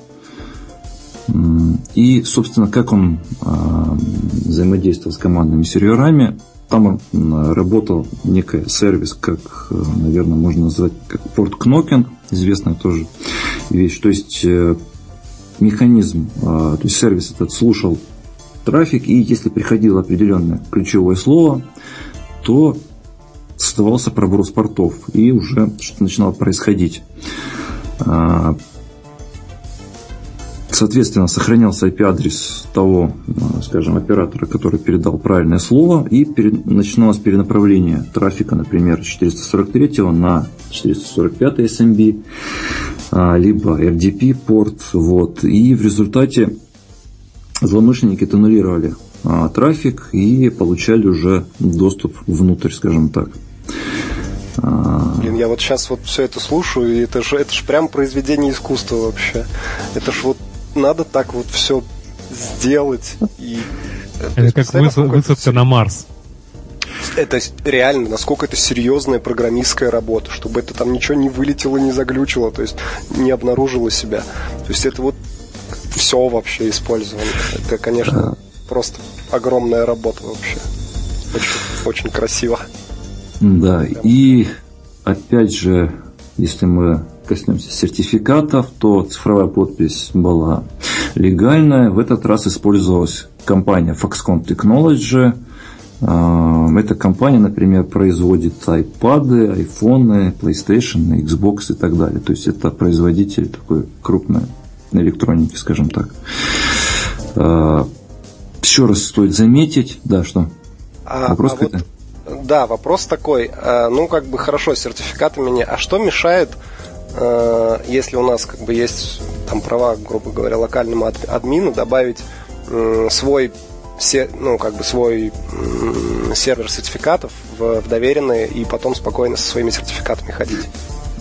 И, собственно, как он а, взаимодействовал с командными серверами, там работал некий сервис, как, наверное, можно назвать, как порт кнокинг, известная тоже вещь. То есть э, механизм, а, то есть сервис этот слушал трафик, и если приходило определенное ключевое слово, то создавался проброс портов, и уже что-то начинало происходить. А, соответственно, сохранялся IP-адрес того, а, скажем, оператора, который передал правильное слово, и начиналось перенаправление трафика, например, 443 на 445 SMB, а, либо RDP порт, вот, и в результате злоумышленники тоннелировали трафик и получали уже доступ внутрь, скажем так. А. Блин, я вот сейчас вот все это слушаю, и это же это ж прям произведение искусства вообще. Это ж вот надо так вот все сделать и. Это как высадка на Марс. Это реально, насколько это серьезная программистская работа, чтобы это там ничего не вылетело, не заглючило, то есть не обнаружило себя. То есть это вот все вообще использовано. Это, конечно, просто огромная работа вообще. Очень, очень красиво. Да, и опять же, если мы коснемся сертификатов, то цифровая подпись была легальная. В этот раз использовалась компания Foxconn Technology. А, эта компания, например, производит iPad, iPhone, PlayStation, Xbox и так далее. То есть это производитель такой крупной электроники, скажем так. А, еще раз стоит заметить, да, что? А, Вопрос а какой-то? Вот, да, вопрос такой. Ну, как бы хорошо, сертификатами не. А что мешает, а, если у нас как бы есть там права, грубо говоря, локальному админу, добавить свой все, ну, как бы свой сервер сертификатов в, в доверенные и потом спокойно со своими сертификатами ходить.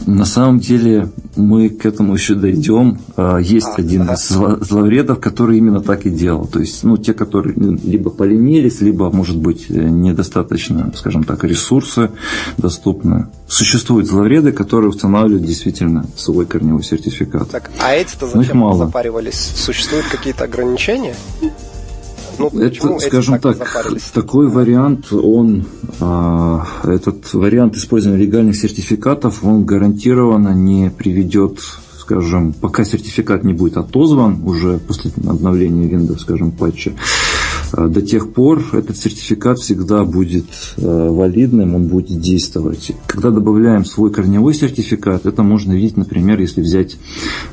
На самом деле мы к этому еще дойдем. А, есть один из зловредов, который именно так и делал. То есть, ну, те, которые либо поленились, либо, может быть, недостаточно, скажем так, ресурсы доступны. Существуют зловреды, которые устанавливают действительно свой корневой сертификат. Так, а эти-то зачем мало. запаривались? Существуют какие-то ограничения? Ну, это, скажем так, такой вариант, он, а, этот вариант использования легальных сертификатов, он гарантированно не приведет скажем, пока сертификат не будет отозван, уже после обновления Windows, скажем, патча, до тех пор этот сертификат всегда будет а, валидным, он будет действовать. Когда добавляем свой корневой сертификат, это можно видеть, например, если взять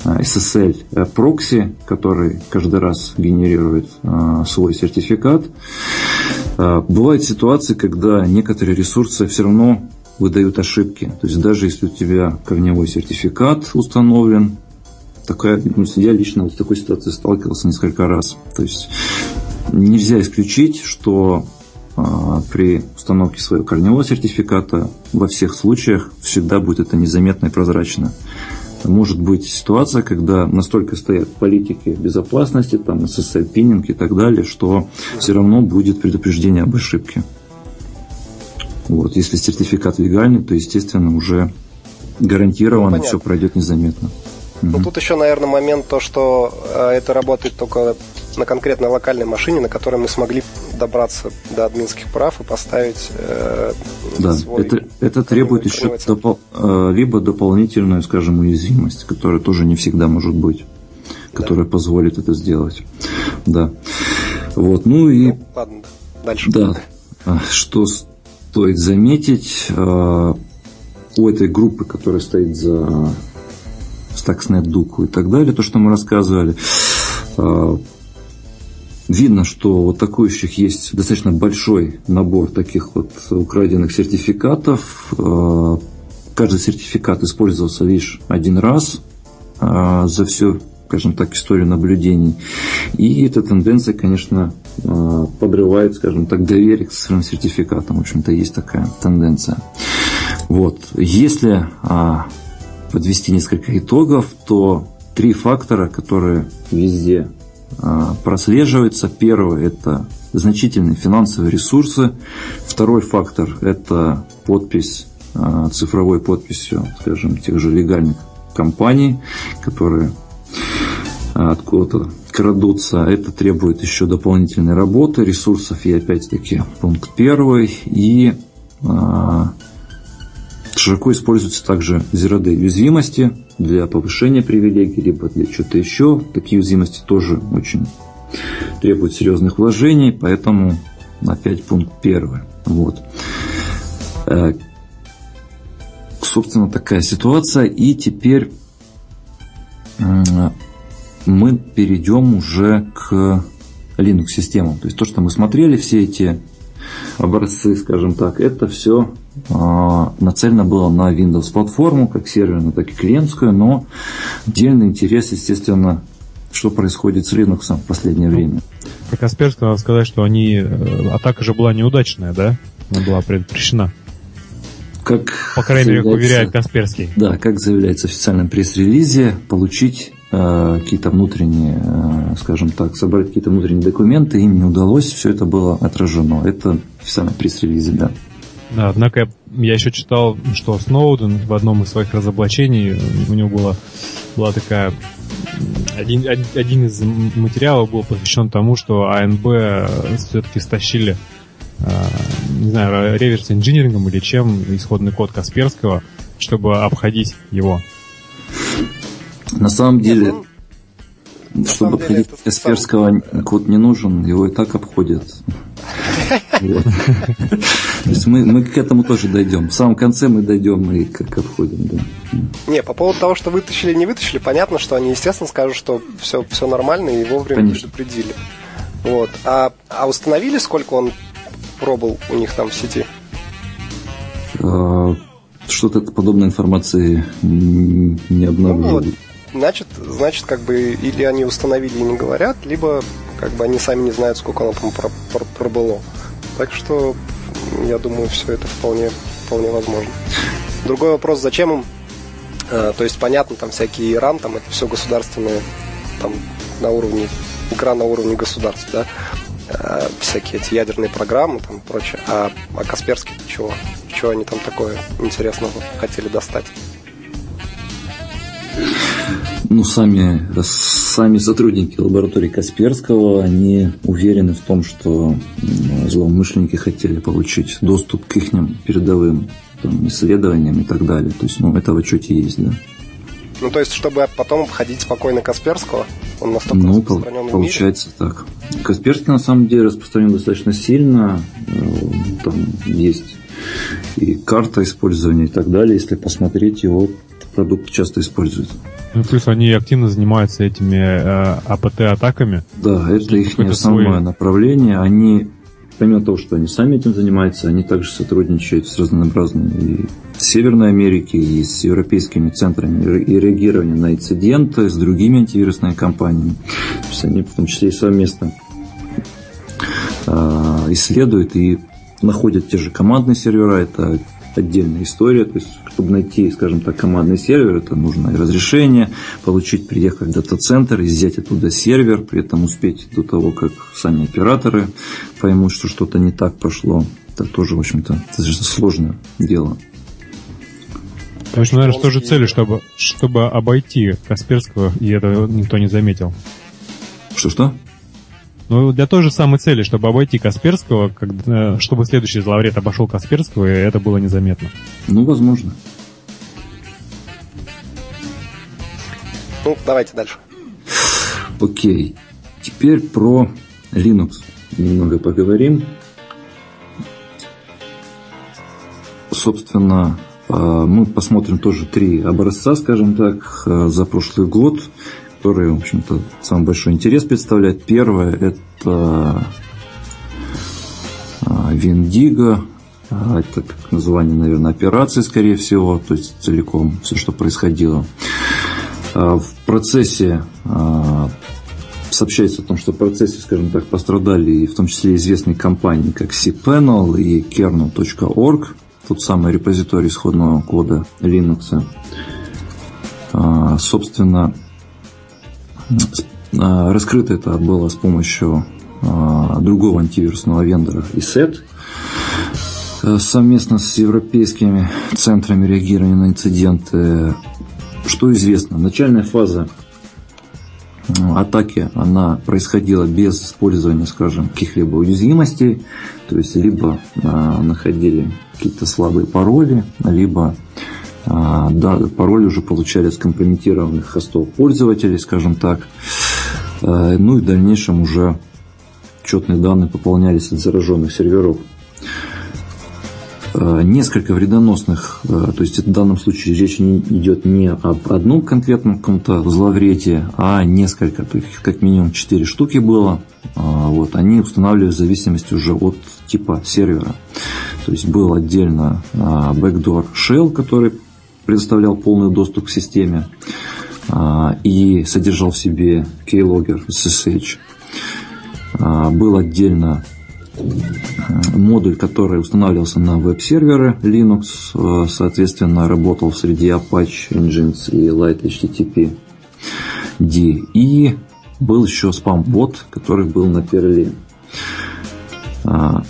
а, SSL прокси, который каждый раз генерирует свой сертификат. Бывают ситуации, когда некоторые ресурсы все равно выдают ошибки. То есть даже если у тебя корневой сертификат установлен, такая, ну, я лично с такой ситуацией сталкивался несколько раз. То есть нельзя исключить, что а, при установке своего корневого сертификата во всех случаях всегда будет это незаметно и прозрачно. Может быть ситуация, когда настолько стоят политики безопасности, там SSL пининг и так далее, что все равно будет предупреждение об ошибке. Вот. Если сертификат легальный, то, естественно, уже гарантированно ну, все пройдет незаметно. Ну, угу. тут еще, наверное, момент то, что э, это работает только на конкретной локальной машине, на которой мы смогли добраться до админских прав и поставить э, да, свой... это, это требует еще допол- э, либо дополнительную, скажем, уязвимость, которая тоже не всегда может быть, которая да. позволит это сделать. Да. Вот, ну и... Ну, ладно, дальше. Да. А, что стоит заметить, э, у этой группы, которая стоит за Stuxnet, Дуку и так далее, то, что мы рассказывали, э, видно, что у атакующих есть достаточно большой набор таких вот украденных сертификатов. Э, каждый сертификат использовался лишь один раз за всю скажем так, историю наблюдений. И эта тенденция, конечно, а, подрывает, скажем так, доверие к своим сертификатам. В общем-то, есть такая тенденция. Вот. Если а, подвести несколько итогов, то три фактора, которые везде а, прослеживаются. Первый – это значительные финансовые ресурсы. Второй фактор – это подпись цифровой подписью, скажем, тех же легальных компаний, которые откуда-то крадутся. Это требует еще дополнительной работы, ресурсов. И опять-таки пункт первый. И широко используются также зероды уязвимости для повышения привилегий, либо для чего-то еще. Такие уязвимости тоже очень требуют серьезных вложений, поэтому опять пункт первый. Вот. Э, собственно, такая ситуация. И теперь мы перейдем уже к Linux-системам. То есть то, что мы смотрели, все эти образцы, скажем так, это все нацелено было на Windows платформу, как серверную, так и клиентскую, но отдельный интерес, естественно, что происходит с Linux в последнее время. Про Касперского надо сказать, что они э, атака же была неудачная, да? Она была предотвращена. Как По крайней мере, уверяет Касперский. Да, как заявляется в официальном пресс-релизе, получить Э, какие-то внутренние, э, скажем так, собрать какие-то внутренние документы, им не удалось, все это было отражено. Это официальный пресс-релизе, да. Да, однако я еще читал, что Сноуден в одном из своих разоблачений, у него была, была такая... Один, один из материалов был посвящен тому, что АНБ все-таки стащили не знаю, реверс инжинирингом или чем исходный код Касперского, чтобы обходить его. На самом деле, ну, чтобы обходить Касперского код не нужен, его и так обходят. *laughs* То есть мы, мы к этому тоже дойдем. В самом конце мы дойдем и как обходим, да. Не, по поводу того, что вытащили, не вытащили, понятно, что они, естественно, скажут, что все, все нормально и вовремя Конечно. предупредили. Вот. А, а установили, сколько он пробыл у них там в сети? А, что-то подобной информации не обнаружил. Ну, вот. Значит, значит, как бы или они установили и не говорят, либо как бы они сами не знают, сколько оно там пробыло. Так что я думаю, все это вполне, вполне возможно. Другой вопрос, зачем им? А, то есть, понятно, там всякие Иран, там это все государственные, там на уровне, игра на уровне государств, да, а, всякие эти ядерные программы, там прочее. А, а Касперский чего? Чего они там такое интересного хотели достать? Ну, сами, сами сотрудники лаборатории Касперского, они уверены в том, что злоумышленники хотели получить доступ к их передовым там, исследованиям и так далее. То есть, ну, это в отчете есть, да. Ну, то есть, чтобы потом обходить спокойно Касперского? Он настолько ну, распространен получается в мире? так. Касперский, на самом деле, распространен достаточно сильно. Э, там есть и карта использования и так далее. Если посмотреть, его продукт часто используют. Ну, плюс они активно занимаются этими э, АПТ-атаками. Да, это их основное свой... направление. Они помимо того, что они сами этим занимаются, они также сотрудничают с разнообразными и Северной Америки, и с европейскими центрами и реагирования на инциденты, с другими антивирусными компаниями. То есть они в том числе и совместно а, исследуют и находят те же командные сервера, это отдельная история. То есть, чтобы найти, скажем так, командный сервер, это нужно и разрешение, получить, приехать в дата-центр, взять оттуда сервер, при этом успеть до того, как сами операторы поймут, что что-то не так пошло. Это тоже, в общем-то, достаточно сложное дело. То есть, наверное, с той же целью, чтобы, чтобы обойти Касперского, и это никто не заметил. Что-что? Ну, для той же самой цели, чтобы обойти Касперского, когда, э, чтобы следующий зловред обошел Касперского, и это было незаметно. Ну, возможно. Ну, давайте дальше. Окей. Теперь про Linux немного поговорим. Собственно, э, мы посмотрим тоже три образца, скажем так, э, за прошлый год которые, в общем-то, самый большой интерес представляют. Первое – это Виндиго, а, это как название, наверное, операции, скорее всего, то есть целиком все, что происходило. А, в процессе а, сообщается о том, что в процессе, скажем так, пострадали и в том числе известные компании, как cPanel и kernel.org, тот самый репозиторий исходного кода Linux. Собственно, а, раскрыто это было с помощью а, другого антивирусного вендора ISET э, совместно с европейскими центрами реагирования на инциденты. Что известно? Начальная фаза атаки, она происходила без использования, скажем, каких-либо уязвимостей, то есть либо а, находили какие-то слабые пароли, либо а, да, пароли уже получали с компрометированных хостов пользователей, скажем так. А, ну и в дальнейшем уже учетные данные пополнялись от зараженных серверов. А, несколько вредоносных, то есть в данном случае речь не идет не об одном конкретном каком-то зловреде, а несколько, то есть как минимум 4 штуки было. Вот, они устанавливают в зависимости уже от типа сервера. То есть был отдельно backdoor shell, который предоставлял полный доступ к системе а, и содержал в себе keylogger SSH. А, был отдельно а, модуль, который устанавливался на веб-серверы Linux, соответственно, работал среди Apache Engines и Light HTTP D. И был еще спам-бот, который был на Perl.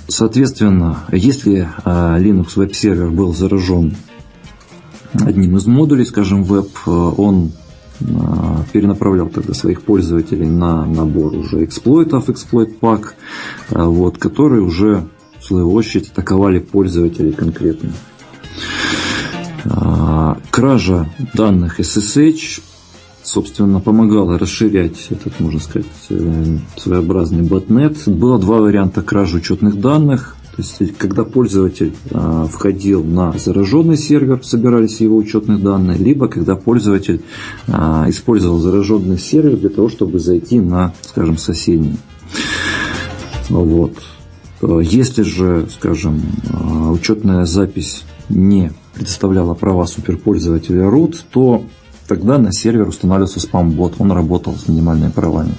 Соответственно, если Linux веб-сервер был заражен одним из модулей, скажем, веб, э, он э, перенаправлял тогда своих пользователей на набор уже эксплойтов, эксплойт пак, э, вот, которые уже в свою очередь атаковали пользователей конкретно. Кража данных SSH, собственно, помогала расширять этот, можно сказать, своеобразный ботнет. Было два варианта кражи учетных данных. Есть, когда пользователь а, входил на зараженный сервер, собирались его учетные данные, либо когда пользователь а, использовал зараженный сервер для того, чтобы зайти на, скажем, соседний. Вот. Если же, скажем, учетная запись не предоставляла права суперпользователя root, то тогда на сервер устанавливался спам-бот. Он работал с минимальными правами.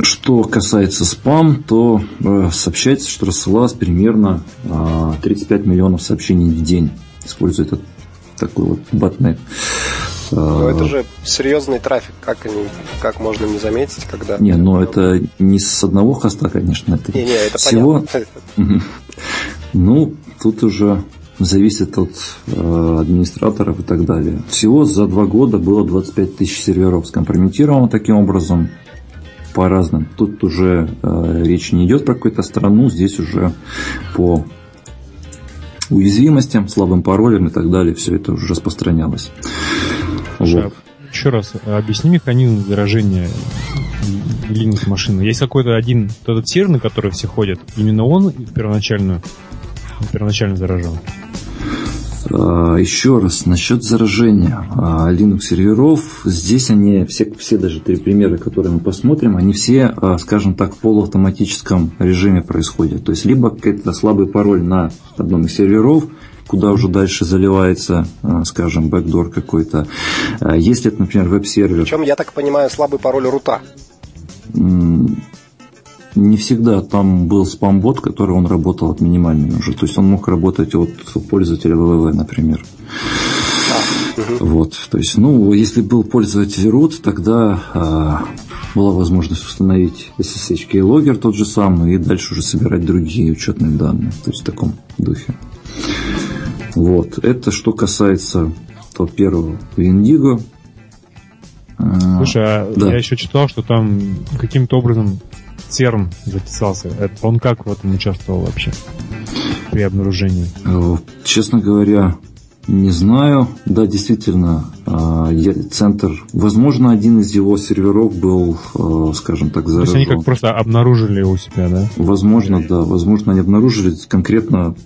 Что касается спам, то э, сообщается, что рассылалось примерно э, 35 миллионов сообщений в день, используя этот такой вот ботнет. Но это же серьезный трафик, как, они, как можно не заметить, когда... Не, но это не с одного хоста, конечно. Это не, не, это всего... понятно. *laughs* Ну, тут уже зависит от э, администраторов и так далее. Всего за два года было 25 тысяч серверов скомпрометировано таким образом по разным. Тут уже э, речь не идет про какую-то страну, здесь уже по уязвимостям, слабым паролям и так далее, все это уже распространялось. Вот. Еще раз, объясни механизм заражения Linux машины. Есть какой-то один этот сервер, на который все ходят, именно он первоначально, первоначально заражен? А, еще раз, насчет заражения а, Linux серверов. Здесь они, все, все даже три примера, которые мы посмотрим, они все, а, скажем так, в полуавтоматическом режиме происходят. То есть, либо какой-то слабый пароль на одном из серверов, куда уже дальше заливается, скажем, бэкдор какой-то. Если это, например, веб-сервер... Причем, я так понимаю, слабый пароль рута не всегда там был спам-бот, который он работал от минимального уже. То есть он мог работать от пользователя www, например. Вот, то есть, ну, если был пользователь root, тогда а, была возможность установить SSH keylogger тот же самый и дальше уже собирать другие учетные данные, то есть в таком духе. Вот, это что касается того первого Indigo. Слушай, а да. я еще читал, что там каким-то образом ЦЕРН записался. Это он как в этом участвовал вообще при обнаружении? Э, честно говоря, не знаю. Да, действительно, э, центр, возможно, один из его серверов был, э, скажем так, заражен. То есть они как просто обнаружили у себя, да? Возможно, да. Возможно, они обнаружили конкретно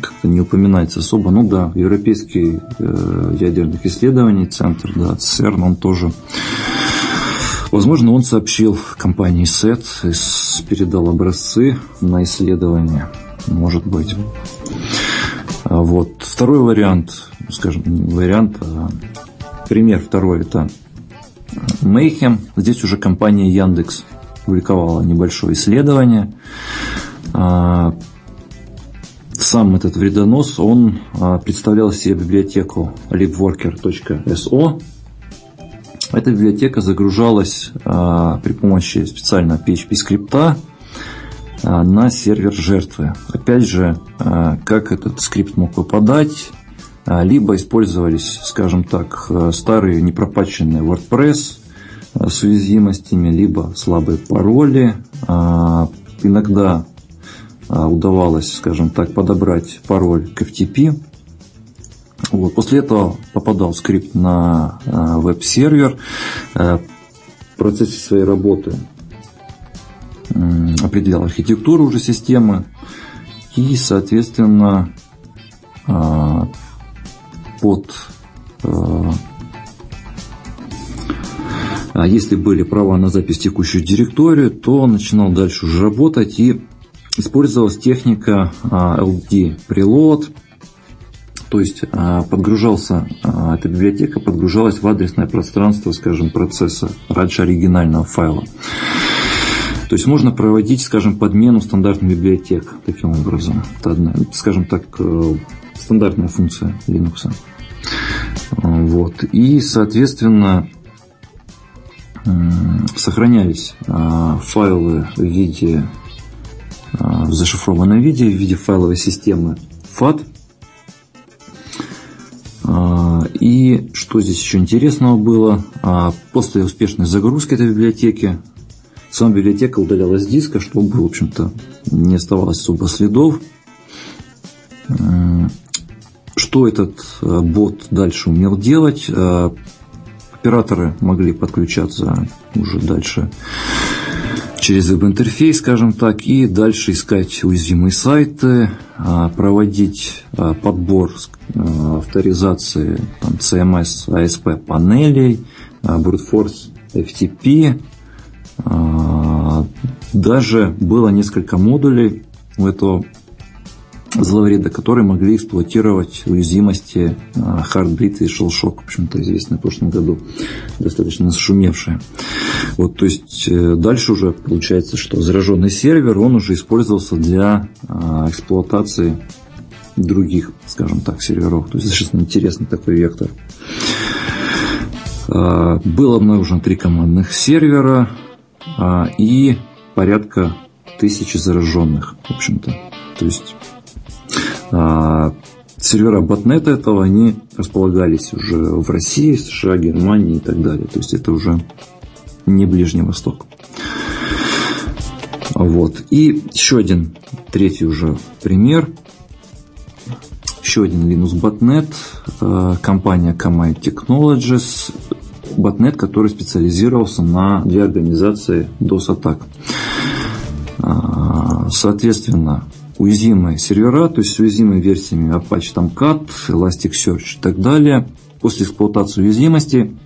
как-то не упоминается особо. Ну да, Европейский ядерных исследований центр, да, ЦЕРН, он тоже Возможно, он сообщил компании SET, передал образцы на исследование. Может быть. А вот. Второй вариант, скажем, не вариант, а пример второй, это Mayhem. Здесь уже компания Яндекс публиковала небольшое исследование. А, сам этот вредонос, он представлял себе библиотеку libworker.so, эта библиотека загружалась а, при помощи специального PHP-скрипта а, на сервер жертвы. Опять же, а, как этот скрипт мог попадать, а, либо использовались, скажем так, старые непропаченные WordPress а, с уязвимостями, либо слабые пароли. А, иногда а, удавалось, скажем так, подобрать пароль к FTP, вот. После этого попадал скрипт на э, веб-сервер. Э, в процессе своей работы определял архитектуру уже системы и, соответственно, э, под а если были права на запись текущую директорию, то начинал дальше уже работать и использовалась техника LD Preload, то есть а, подгружался, а, эта библиотека подгружалась в адресное пространство, скажем, процесса раньше оригинального файла. То есть можно проводить, скажем, подмену стандартных библиотек таким образом. Это одна, скажем так, э, стандартная функция Linux. Вот. И, соответственно, сохранялись а, файлы в виде в зашифрованном виде, в виде файловой системы FAT, и что здесь еще интересного было? А, после успешной загрузки этой библиотеки сама библиотека удалялась с диска, чтобы, в общем-то, не оставалось особо следов. Что этот а, бот дальше умел делать? Операторы могли подключаться уже дальше через веб-интерфейс, скажем так, и дальше искать уязвимые сайты, а, проводить а, подбор а, авторизации там, CMS, ASP панелей, brute force FTP. Даже было несколько модулей у этого зловреда, которые могли эксплуатировать уязвимости Heartbleed и Shellshock, в общем-то, известные в прошлом году, достаточно шумевшие. Вот, то есть э, дальше уже получается, что зараженный сервер, он уже использовался для эксплуатации других, скажем так, серверов. То есть достаточно интересный такой вектор. А, было обнаружено три командных сервера а, и порядка тысячи зараженных, в общем-то. То есть а, сервера ботнета этого, они располагались уже в России, США, Германии и так далее. То есть это уже не Ближний Восток. Вот. И еще один, третий уже пример. Еще один Linux Botnet, а, компания Kamai Technologies, ботнет, который специализировался на две организации DOS-атак. А, соответственно, уязвимые сервера, то есть с уязвимыми версиями Apache Tomcat, Elasticsearch и так далее. После эксплуатации уязвимости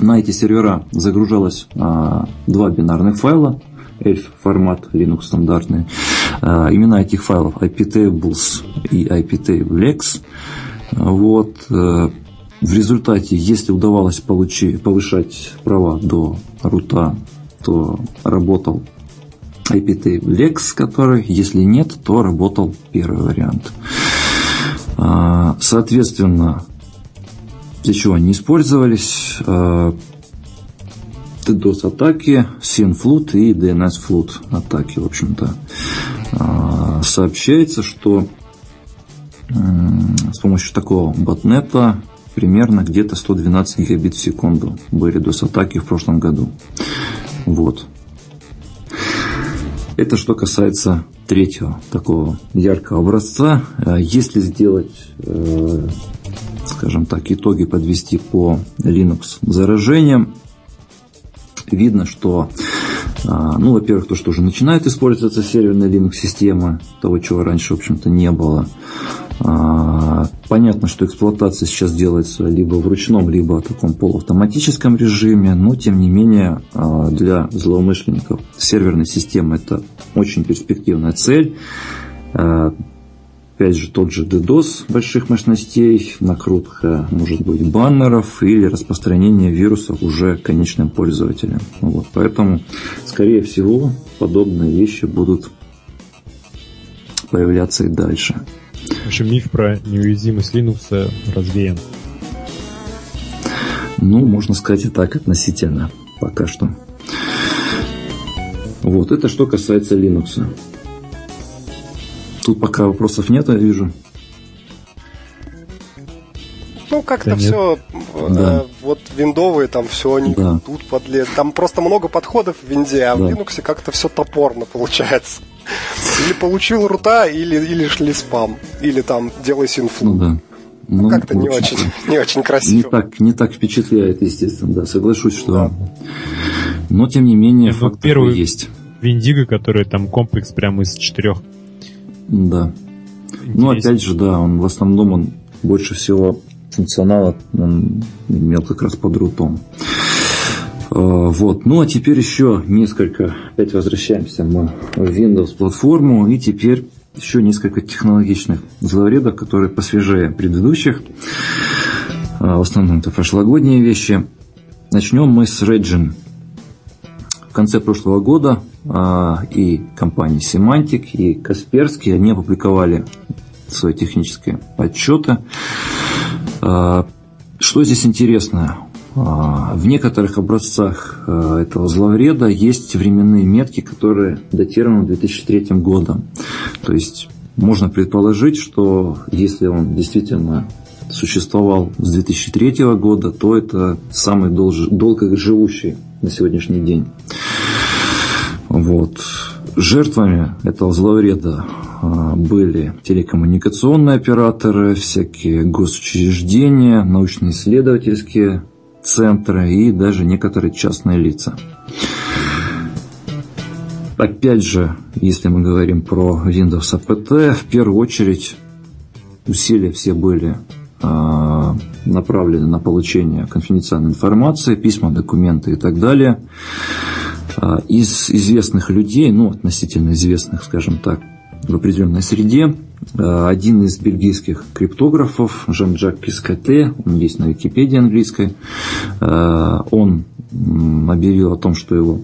на эти сервера загружалось а, два бинарных файла, ELF формат Linux стандартный. А, имена этих файлов iptables и iptablex. Вот. Э, в результате, если удавалось получить, повышать права до рута, то работал IPT Lex, который, если нет, то работал первый вариант. А, соответственно, для чего они использовались? DDoS атаки, SYNFLOOD и DNS Flood атаки, в общем-то. А, сообщается, что с помощью такого ботнета примерно где-то 112 гигабит в секунду были DOS-атаки в прошлом году. Вот. Это что касается третьего такого яркого образца. А если сделать, э, скажем так, итоги подвести по Linux заражениям, видно, что а, ну, во-первых, то, что уже начинает использоваться серверная Linux-система, того, чего раньше, в общем-то, не было. А, понятно, что эксплуатация сейчас делается либо в ручном, либо в таком полуавтоматическом режиме, но тем не менее а, для злоумышленников серверной системы это очень перспективная цель. Опять же, тот же DDoS больших мощностей, накрутка, может быть, баннеров или распространение вирусов уже конечным пользователям. Вот, поэтому, скорее всего, подобные вещи будут появляться и дальше. В общем, миф про неуязвимость Linux развеян. Ну, можно сказать и так относительно, пока что. Вот, это что касается Linux. Тут пока вопросов нет, я вижу. Ну, как-то да все, да. э, вот виндовые там все они да. тут подлез. Там просто много подходов в винде, а да. в Linux как-то все топорно получается. Или получил рута, или, или шли спам. Или там делай синфлу. Ну, да. Ну, как-то не очень, не очень красиво. Не так, не так впечатляет, естественно, да, соглашусь, что... Да. Но, тем не менее, ну, факт первый есть. Виндиго, который там комплекс прямо из четырех. Да. Интересно. Ну, опять же, да, он в основном он больше всего функционала он имел как раз под рутом. Э, вот. Ну а теперь еще несколько, опять возвращаемся мы в Windows платформу, и теперь еще несколько технологичных зловредов, которые посвежее предыдущих. Э, в основном это прошлогодние вещи. Начнем мы с Regin. Конце прошлого года э, и компании Semantic, и Касперский, они опубликовали свои технические отчеты. Что здесь интересно? А, в некоторых образцах а, этого зловреда есть временные метки, которые датированы 2003 годом. То есть можно предположить, что если он действительно существовал с 2003 года, то это самый долго живущий на сегодняшний день. Вот. Жертвами этого зловреда а, были телекоммуникационные операторы, всякие госучреждения, научно-исследовательские центры и даже некоторые частные лица. Опять же, если мы говорим про Windows APT, в первую очередь усилия все были направлены на получение конфиденциальной информации, письма, документы и так далее. А, из известных людей, ну, относительно известных, скажем так, в определенной среде, а, один из бельгийских криптографов, Жан-Жак Пискате, он есть на Википедии английской, а, он объявил о том, что его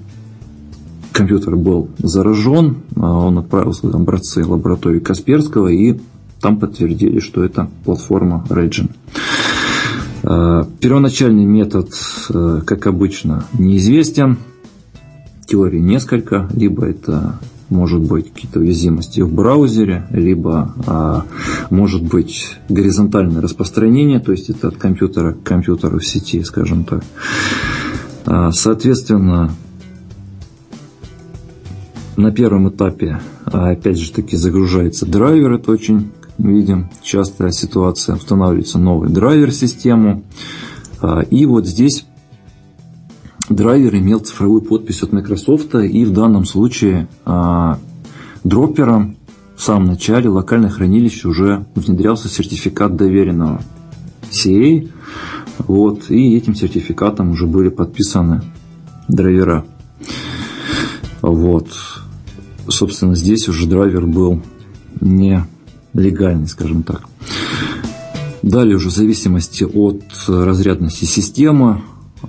компьютер был заражен, он отправился в образцы лаборатории Касперского, и там подтвердили, что это платформа Regin. Первоначальный метод, как обычно, неизвестен теорий несколько. Либо это может быть какие-то уязвимости в браузере, либо а, может быть горизонтальное распространение, то есть это от компьютера к компьютеру в сети, скажем так. А, соответственно, на первом этапе, а, опять же таки, загружается драйвер, это очень, видим, частая ситуация, устанавливается новый драйвер систему, а, и вот здесь драйвер имел цифровую подпись от Microsoft, и в данном случае а, дроппером в самом начале локальное хранилище уже внедрялся сертификат доверенного CA, вот, и этим сертификатом уже были подписаны драйвера. Вот. Собственно, здесь уже драйвер был не легальный, скажем так. Далее уже в зависимости от разрядности системы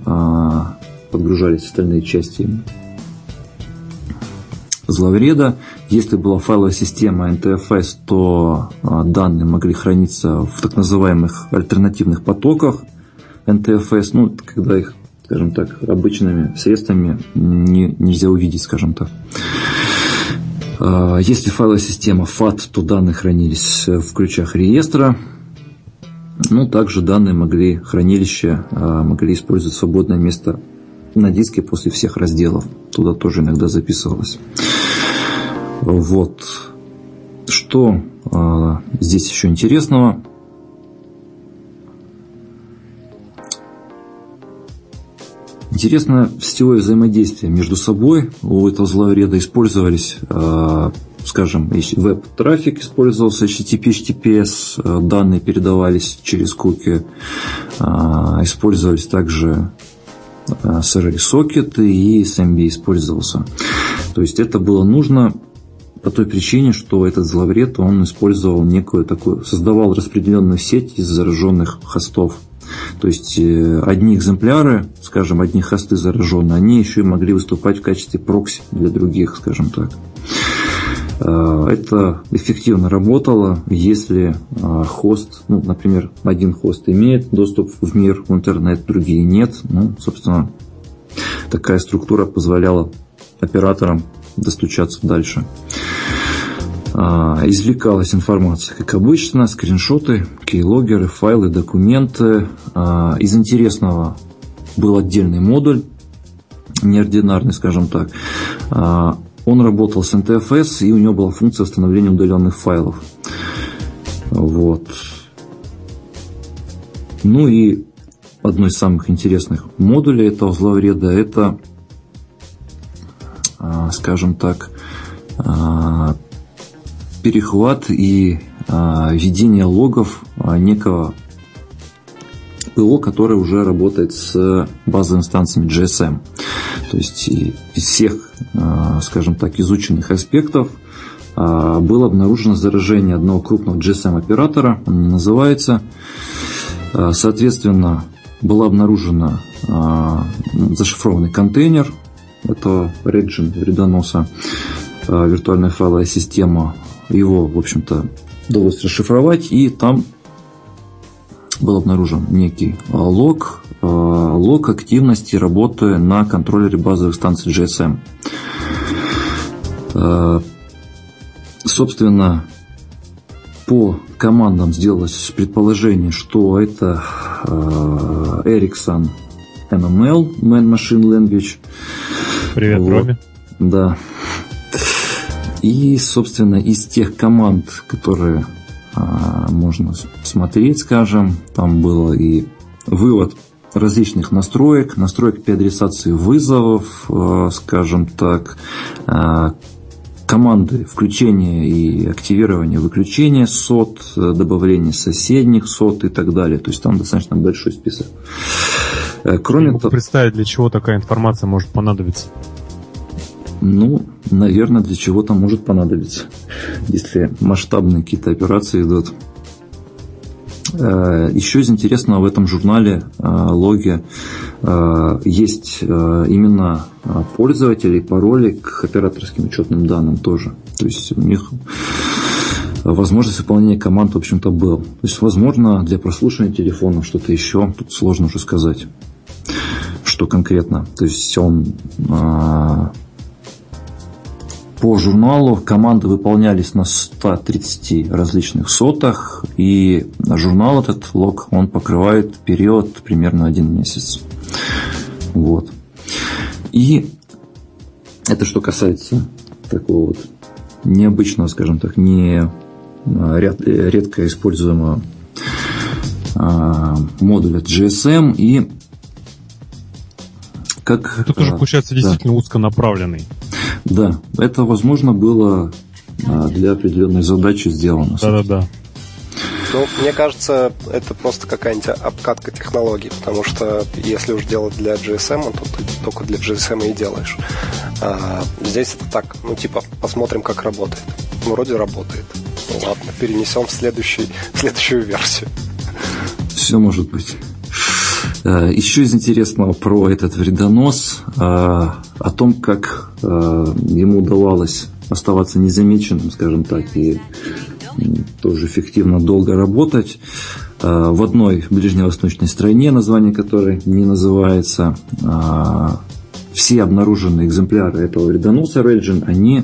а, подгружались остальные части зловреда. Если была файловая система NTFS, то а, данные могли храниться в так называемых альтернативных потоках NTFS, ну, когда их, скажем так, обычными средствами не, нельзя увидеть, скажем так. А, если файловая система FAT, то данные хранились в ключах реестра. Ну, также данные могли, хранилище а, могли использовать свободное место на диске после всех разделов. Туда тоже иногда записывалось. Вот. Что а, здесь еще интересного? Интересно сетевое взаимодействие между собой. У этого зловреда использовались, а, скажем, веб-трафик использовался, HTTP, HTTPS, а, данные передавались через куки, а, использовались также SRL сокет и SMB использовался. То есть это было нужно по той причине, что этот зловред, он использовал некую такую, создавал распределенную сеть из зараженных хостов. То есть э, одни экземпляры, скажем, одни хосты зараженные, они еще и могли выступать в качестве прокси для других, скажем так. Э, это эффективно работало, если э, хост, ну, например, один хост имеет доступ в мир, в интернет, другие нет. Ну, собственно, такая структура позволяла операторам достучаться дальше. Э, извлекалась информация, как обычно, скриншоты, кейлогеры, файлы, документы. Из интересного был отдельный модуль, неординарный, скажем так. Он работал с NTFS, и у него была функция восстановления удаленных файлов. Вот. Ну и одно из самых интересных модулей этого зловреда это, а, скажем так, а, перехват и а, ведение логов некого ПО, которое уже работает с базовыми станциями GSM. То есть из всех, а, скажем так, изученных аспектов а, было обнаружено заражение одного крупного GSM-оператора, он не называется. А, соответственно, была обнаружена зашифрованный контейнер этого Regin вредоноса, виртуальная файловая система. Его, в общем-то, удалось расшифровать, и там был обнаружен некий лог Э, лог активности работы на контроллере базовых станций GSM. Э, собственно, по командам сделалось предположение, что это Ericsson MML, Man Machine Language. Привет, вот. Роме. Да. И, собственно, из тех команд, которые можно смотреть, скажем, там было и вывод различных настроек, настроек переадресации вызовов, э, скажем так, э, команды включения и активирования, выключения сот, добавления соседних сот и так далее. То есть там достаточно большой список. Кроме того... представить, для чего такая информация может понадобиться? Ну, наверное, для чего-то может понадобиться, если масштабные какие-то операции идут. Э, Еще из интересного в этом журнале э, логи э, есть именно пользователи, пароли к операторским учетным данным тоже. То есть у них возможность выполнения команд, в общем-то, был. То есть, возможно, для прослушивания телефона что-то еще, тут сложно уже сказать, что конкретно. То есть он по журналу команды выполнялись на 130 различных сотах, и журнал этот лог, он покрывает период примерно один месяц. Вот. И это что касается такого вот необычного, скажем так, не а, ряд, редко используемого а, модуля GSM и как... Это тоже, получается, действительно да. узконаправленный. Да, это, возможно, было а, для определенной задачи сделано. Да-да-да. Ну, мне кажется, это просто какая-нибудь обкатка технологий, потому что если уж делать для GSM, то ты только для GSM и делаешь. А здесь это так, ну, типа, посмотрим, как работает. Ну, вроде работает. Ну, ладно, перенесем в, следующий, в следующую версию. Все может быть. А, Еще из интересного про этот вредонос, а, о том, как а, ему удавалось оставаться незамеченным, скажем так, и тоже эффективно долго работать. В одной ближневосточной стране, название которой не называется, все обнаруженные экземпляры этого вредоноса Regen, они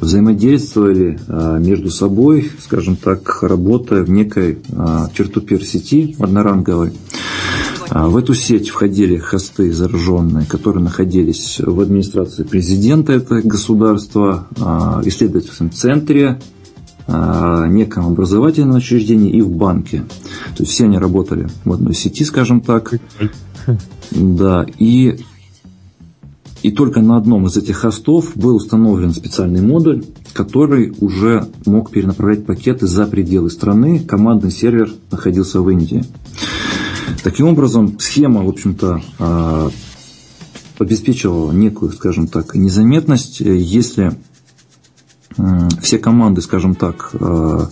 взаимодействовали между собой, скажем так, работая в некой peer сети одноранговой. А, в эту сеть входили хосты зараженные, которые находились в администрации президента этого государства, а, исследовательском центре, а, неком образовательном учреждении и в банке. То есть все они работали в одной сети, скажем так. Да, и, и только на одном из этих хостов был установлен специальный модуль, который уже мог перенаправлять пакеты за пределы страны. Командный сервер находился в Индии. Таким образом, схема, в общем-то, а, обеспечивала некую, скажем так, незаметность, если все команды, скажем так, а,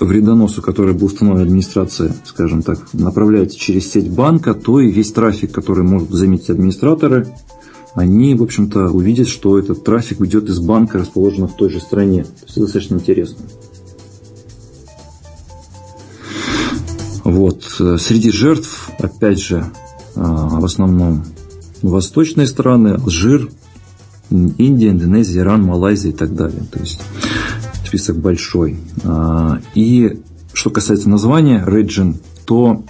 вредоносу, который был установлен администрацией, скажем так, направляется через сеть банка, то и весь трафик, который могут заметить администраторы, они, в общем-то, увидят, что этот трафик идет из банка, расположенного в той же стране. То есть это достаточно интересно. Вот. Э, среди жертв, опять же, э, в основном восточные страны, Алжир, Индия, Индонезия, Иран, Малайзия и так далее. То есть список большой. А, и что касается названия Region, то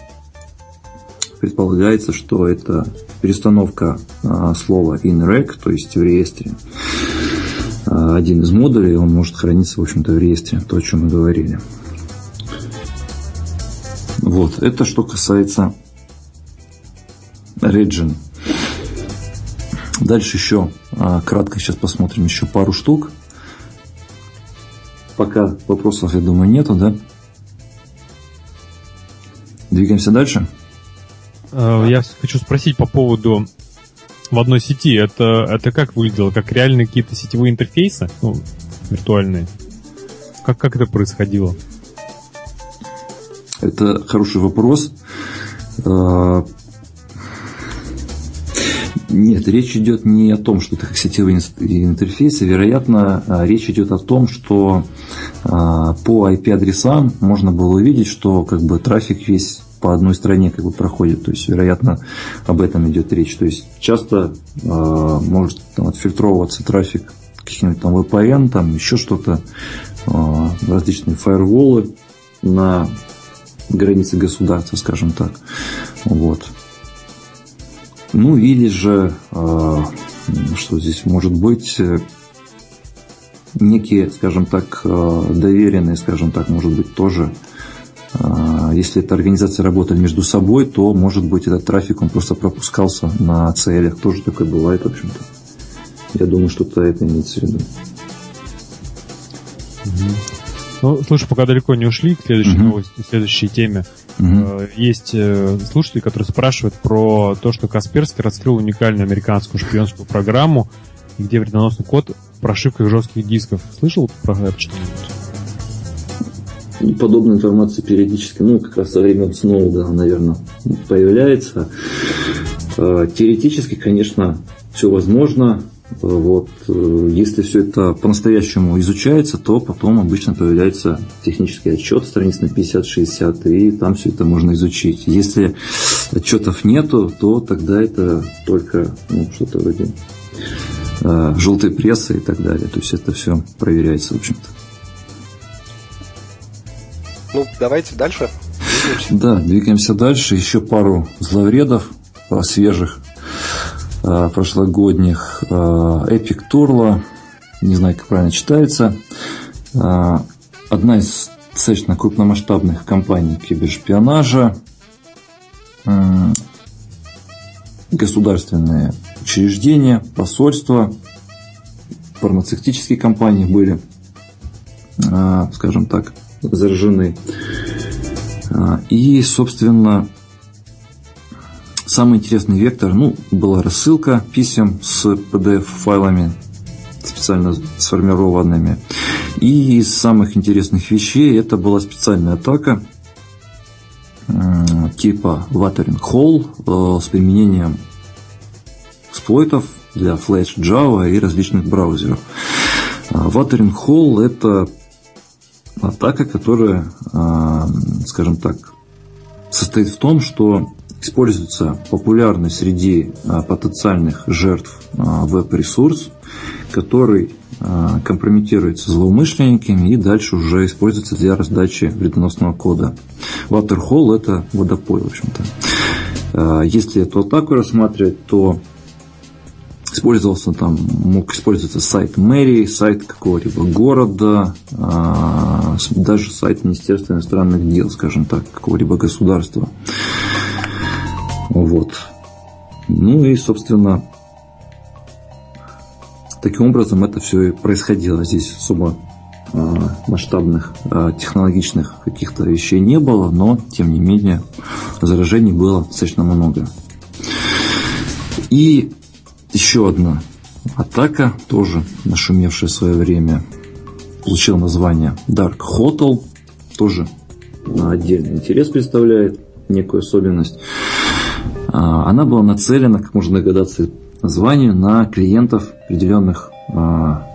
предполагается, что это перестановка а, слова in rec, то есть в реестре. А, один из модулей, он может храниться, в общем-то, в реестре, то, о чем мы говорили. Вот, это что касается Region. Дальше еще а, кратко сейчас посмотрим еще пару штук. Пока вопросов, я думаю, нету, да? Двигаемся дальше. А, я хочу спросить по поводу в одной сети. Это, это как выглядело? Как реальные какие-то сетевые интерфейсы? Ну, виртуальные? Как, как это происходило? Это хороший вопрос. А, нет, речь идет не о том, что это как сетевые интерфейсы. Вероятно, а, речь идет о том, что а, по IP-адресам можно было увидеть, что как бы трафик весь по одной стране как бы проходит. То есть, вероятно, об этом идет речь. То есть, часто э, может там, отфильтровываться трафик каких-нибудь там VPN, там еще что-то, различные фаерволы на границы государства, скажем так. Вот. Ну или же, а, что здесь может быть, э, некие, скажем так, э, доверенные, скажем так, может быть тоже, а, если эта организация работали между собой, то, может быть, этот трафик, он просто пропускался на целях. Тоже такое бывает, в общем-то. Я думаю, что-то это имеется в виду. Ну, слушай, пока далеко не ушли к следующей угу. новости, к следующей теме. Угу. Есть э, слушатели, которые спрашивают про то, что Касперский раскрыл уникальную американскую шпионскую программу, где вредоносный код в прошивках жестких дисков. Слышал про это что-нибудь? Ну, подобная информация периодически, ну, как раз со времен Сноуда, наверное, появляется. Э, теоретически, конечно, все возможно. Вот. Э, если все это по-настоящему изучается, то потом обычно появляется технический отчет, страниц на 50-60, и там все это можно изучить. Если отчетов нету, то тогда это только ну, что-то вроде э, желтой прессы и так далее. То есть это все проверяется, в общем-то. Ну, давайте дальше. Двигаемся. Да, двигаемся дальше. Еще пару зловредов свежих Э, прошлогодних Epic э, Turla, не знаю, как правильно читается, э, одна из достаточно крупномасштабных компаний кибершпионажа, государственные учреждения, посольства, фармацевтические компании были, скажем так, заражены. И, собственно, Самый интересный вектор, ну, была рассылка писем с PDF-файлами, специально сформированными. И из самых интересных вещей это была специальная атака типа Watering Hole э, с применением эксплойтов для Flash, Java и различных браузеров. Watering Hole – это атака, которая, э, скажем так, состоит в том, что используется популярный среди а, потенциальных жертв а, веб-ресурс, который а, компрометируется злоумышленниками и дальше уже используется для раздачи вредоносного кода. Waterhole – это водопой, в общем-то. Если эту атаку рассматривать, то использовался там, мог использоваться сайт мэрии, сайт какого-либо города, даже сайт Министерства иностранных дел, скажем так, какого-либо государства. Вот. Ну и, собственно, таким образом это все и происходило. Здесь особо а, масштабных а, технологичных каких-то вещей не было, но тем не менее заражений было достаточно много. И еще одна атака, тоже нашумевшая в свое время, получила название Dark Hotel, тоже отдельный интерес представляет, некую особенность. А, она была нацелена, как можно догадаться названию, на клиентов определенных а,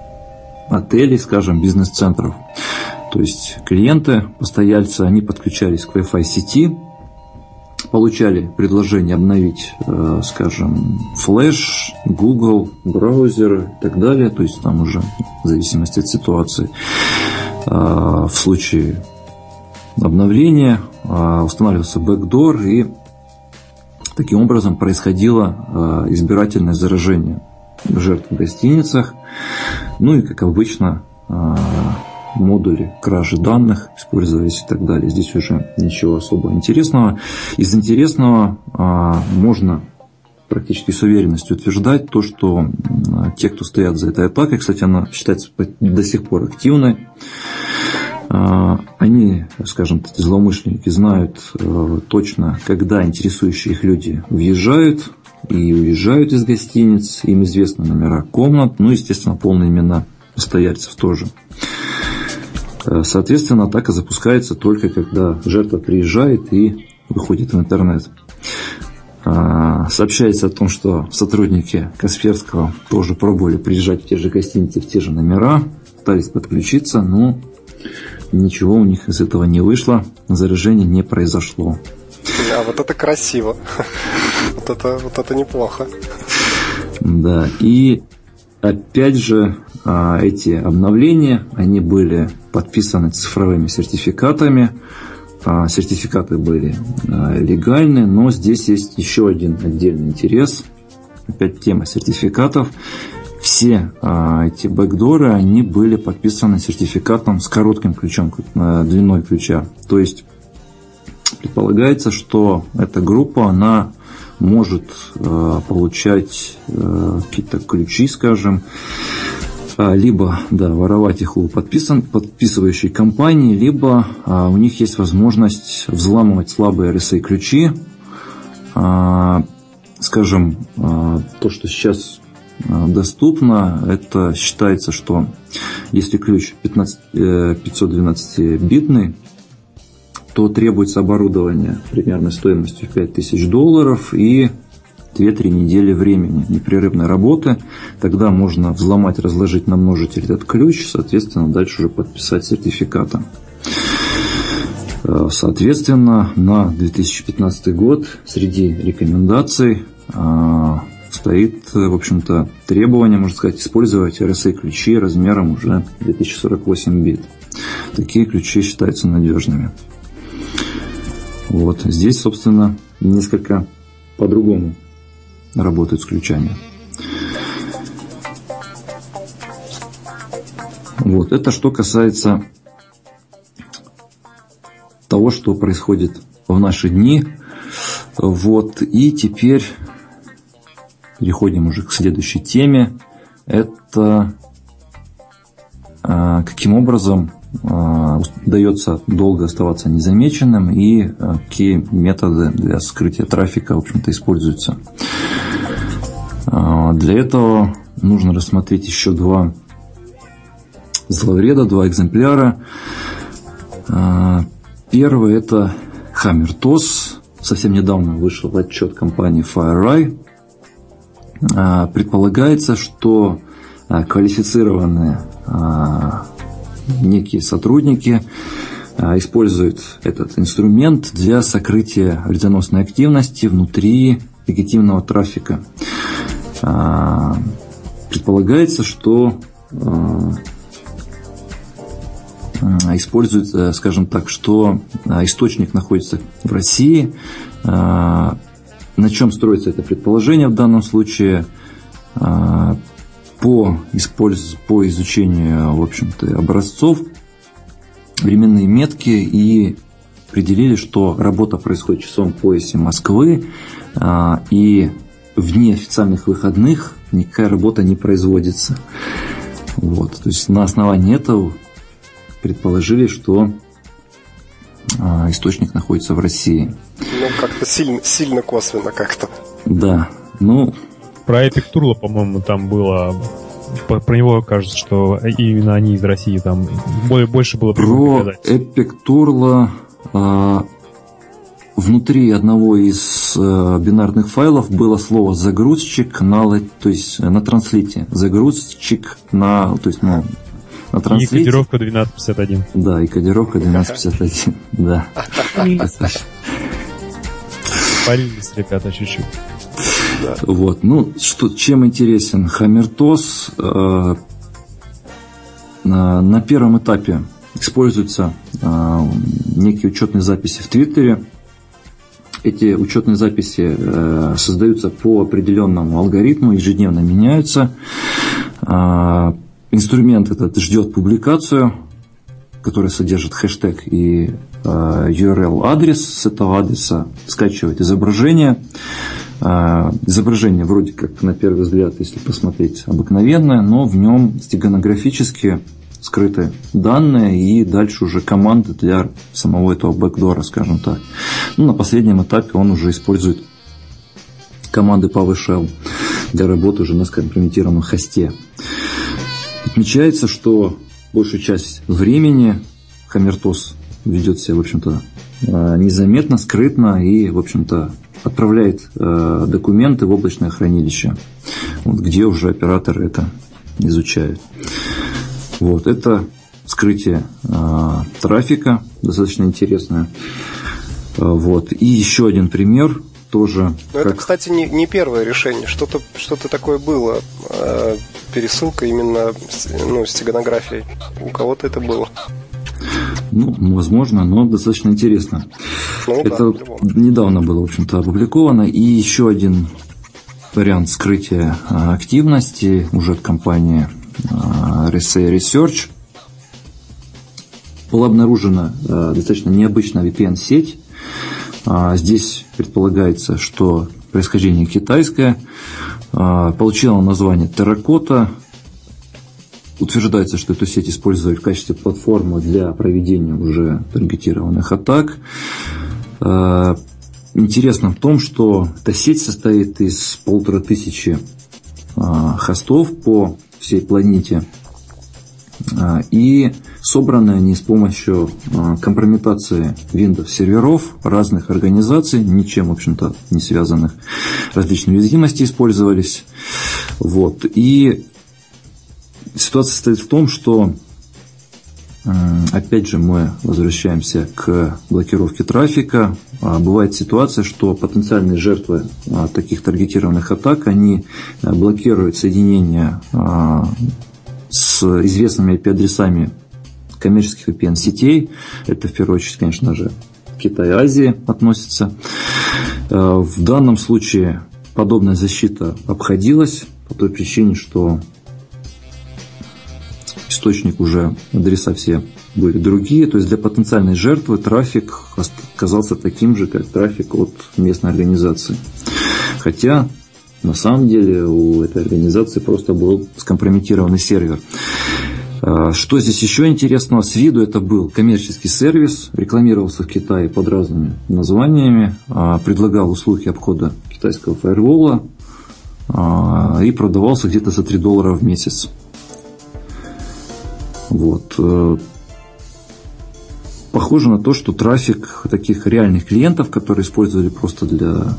отелей, скажем, бизнес-центров. То есть клиенты, постояльцы, они подключались к Wi-Fi сети, получали предложение обновить, э, скажем, Flash, Google, браузеры и так далее. То есть там уже в зависимости от ситуации. А, в случае обновления устанавливался бэкдор и Таким образом происходило э, избирательное заражение жертв в гостиницах. Ну и, как обычно, э, модули кражи данных использовались и так далее. Здесь уже ничего особо интересного. Из интересного э, можно практически с уверенностью утверждать то, что те, кто стоят за этой атакой, кстати, она считается до сих пор активной, они, скажем, злоумышленники знают э, точно, когда интересующие их люди въезжают и уезжают из гостиниц. Им известны номера комнат, ну, естественно, полные имена постояльцев тоже. Э, соответственно, атака запускается только когда жертва приезжает и выходит в интернет. А, сообщается о том, что сотрудники Касперского тоже пробовали приезжать в те же гостиницы, в те же номера, пытались подключиться, но Ничего у них из этого не вышло, заражение не произошло. Да, вот это красиво. *laughs* Вот это, вот это неплохо. Да, и опять же, а, эти обновления, они были подписаны цифровыми сертификатами. А, сертификаты были а, легальны, но здесь есть еще один отдельный интерес. Опять тема сертификатов все а, эти бэкдоры, они были подписаны сертификатом с коротким ключом, э, длиной ключа. То есть предполагается, что эта группа, она может э, получать э, какие-то ключи, скажем, а, либо да, воровать их у подписан, подписывающей компании, либо а, у них есть возможность взламывать слабые RSA-ключи. А, скажем, а, то, что сейчас а, доступно, это считается, что если ключ 15, 512-битный, то требуется оборудование примерно стоимостью 5000 долларов и 2-3 недели времени непрерывной работы. Тогда можно взломать, разложить на множитель этот ключ, соответственно, дальше уже подписать сертификаты. Э, соответственно, на 2015 год среди рекомендаций э, стоит, в общем-то, требование, можно сказать, использовать RSA-ключи размером уже 2048 бит. Такие ключи считаются надежными. Вот здесь, собственно, несколько по-другому работают с ключами. Вот, это что касается того, что происходит в наши дни. Вот, и теперь переходим уже к следующей теме. Это а, каким образом а, удается долго оставаться незамеченным и а, какие методы для скрытия трафика, в общем-то, используются. Для этого нужно рассмотреть еще два зловреда, два экземпляра. Первый это Хаммертос. Совсем недавно вышел отчет компании FireEye. Предполагается, что квалифицированные некие сотрудники а, используют этот инструмент для сокрытия вредоносной активности внутри легитимного трафика. А, предполагается, что а, используют, э, скажем так, что источник находится в России. На чем строится это предположение в данном случае? по, использ... по изучению, в общем-то, образцов, временные метки и определили, что работа происходит в часовом поясе Москвы, а, и вне официальных выходных никакая работа не производится. Вот. То есть на основании этого предположили, что а, источник находится в России. Ну, как-то сильно, сильно косвенно как-то. Да. Ну, про Epic Turlo, по-моему, там было про него кажется, что именно они из России там больше было Про Epic Turlo а, внутри одного из а, бинарных файлов было слово загрузчик на, то есть на транслите. Загрузчик на, то есть на, на транслите. И кодировка 1251. Да, и кодировка 1251. *laughs* Да. Спалились, ребята, чуть-чуть. Да. Вот. Ну, что, чем интересен Хамертос? Э, на, первом этапе используются э, некие учетные записи в Твиттере. Эти учетные записи э, создаются по определенному алгоритму, ежедневно меняются. Э, инструмент этот ждет публикацию, которая содержит хэштег и URL-адрес. С этого адреса скачивает изображение. А, изображение вроде как на первый взгляд, если посмотреть, обыкновенное, но в нем стеганографически скрыты данные и дальше уже команды для самого этого бэкдора, скажем так. Ну, на последнем этапе он уже использует команды PowerShell для работы уже на скомпрометированном хосте. Отмечается, что большую часть времени Хамертос ведет себя, в общем-то, а, незаметно, скрытно и, в общем-то, отправляет э, документы в облачное хранилище, вот, где уже оператор это изучает. Вот, это скрытие э, трафика, достаточно интересное. Э, вот. И еще один пример тоже. Но как... это, кстати, не, не первое решение. Что-то что такое было. Э, пересылка именно ну, стеганографией. У кого-то это было. Ну, возможно, но достаточно интересно. Ну, Это да, недавно было, в общем-то, опубликовано. И еще один вариант скрытия а, активности уже от компании а, RSA Research. Была обнаружена а, достаточно необычная VPN-сеть. Здесь предполагается, что происхождение китайское. Получила название Терракота. Утверждается, что эту сеть использовали в качестве платформы для проведения уже таргетированных атак. Э, интересно в том, что эта сеть состоит из полутора тысячи э, хостов по всей планете. Э, и собраны они с помощью компрометации Windows серверов разных организаций, ничем, в общем-то, не связанных. Различные уязвимости использовались. Вот. И ситуация состоит в том, что Опять же, мы возвращаемся к блокировке трафика. А, бывает ситуация, что потенциальные жертвы а, таких таргетированных атак, они а, блокируют соединение с известными IP-адресами коммерческих VPN-сетей. Это, в первую очередь, конечно же, Китай и Азии относится. В данном случае подобная защита обходилась по той причине, что источник уже адреса все были другие. То есть для потенциальной жертвы трафик оказался таким же, как трафик от местной организации. Хотя на самом деле у этой организации просто был скомпрометированный сервер. А, что здесь еще интересного? С виду это был коммерческий сервис, рекламировался в Китае под разными названиями, а, предлагал услуги обхода китайского фаервола а, и продавался где-то за 3 доллара в месяц. Вот. Э, похоже на то, что трафик таких реальных клиентов, которые использовали просто для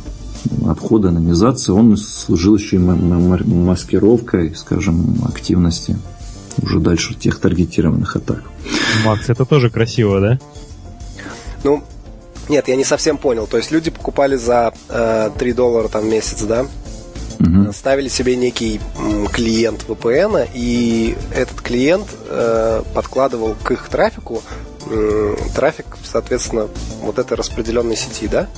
обхода, анонизации, он служил еще и маскировкой, скажем, активности уже дальше тех таргетированных атак. Макс, это тоже красиво, да? Ну, нет, я не совсем понял. То есть люди покупали за э, 3 доллара там в месяц, да? Угу. ставили себе некий клиент VPN, и этот клиент э, подкладывал к их трафику э, трафик, соответственно, вот этой распределенной сети, да?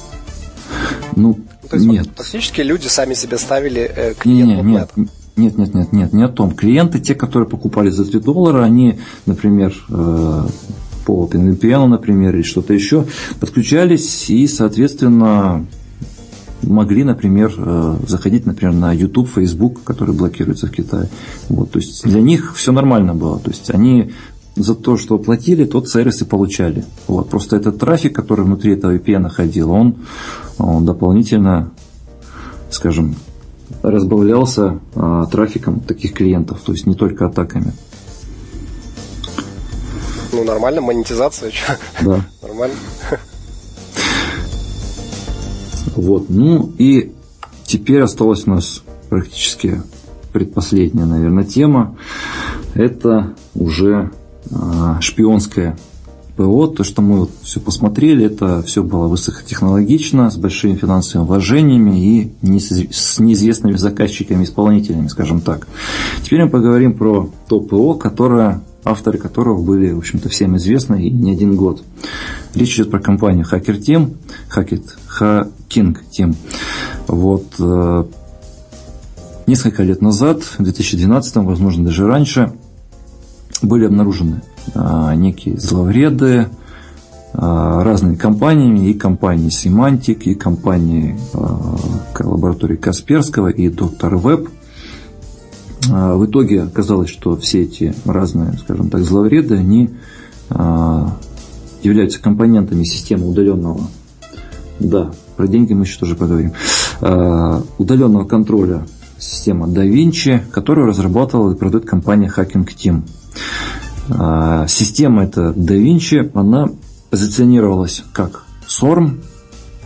Ну, то есть, нет. фактически люди сами себе ставили э, клиент не, не, нет, нет, нет, нет, нет, не о том. Клиенты, те, которые покупали за 3 доллара, они, например, э, по OpenVPN, например, или что-то еще, подключались и, соответственно, могли, например, э, заходить, например, на YouTube, Facebook, который блокируется в Китае. Вот, то есть для них все нормально было. То есть они за то, что платили, тот сервис и получали. Вот. Просто этот трафик, который внутри этого VPN ходил, он, он дополнительно, скажем, разбавлялся а, трафиком таких клиентов, то есть не только атаками. Ну, нормально, монетизация? Да. Нормально. Вот. Ну и теперь осталась у нас практически предпоследняя, наверное, тема. Это уже а, шпионское ПО. То, что мы вот все посмотрели, это все было высокотехнологично, с большими финансовыми вложениями и не с неизвестными заказчиками, исполнителями, скажем так. Теперь мы поговорим про то ПО, которое авторы которого были, в общем-то, всем известны и не один год. Речь идет про компанию Hacker Team, Hackett, Hacking Team. Вот, э, несколько лет назад, в 2012, возможно, даже раньше, были обнаружены э, некие зловреды э, разными компаниями, и компанией Semantic, и компанией лаборатории Касперского, и Доктор Веб – в итоге оказалось, что все эти разные, скажем так, зловреды, они а, являются компонентами системы удаленного, да, про деньги мы еще тоже поговорим, а, удаленного контроля система DaVinci, которую разрабатывала и продает компания Hacking Team. Система эта DaVinci, она позиционировалась как SORM,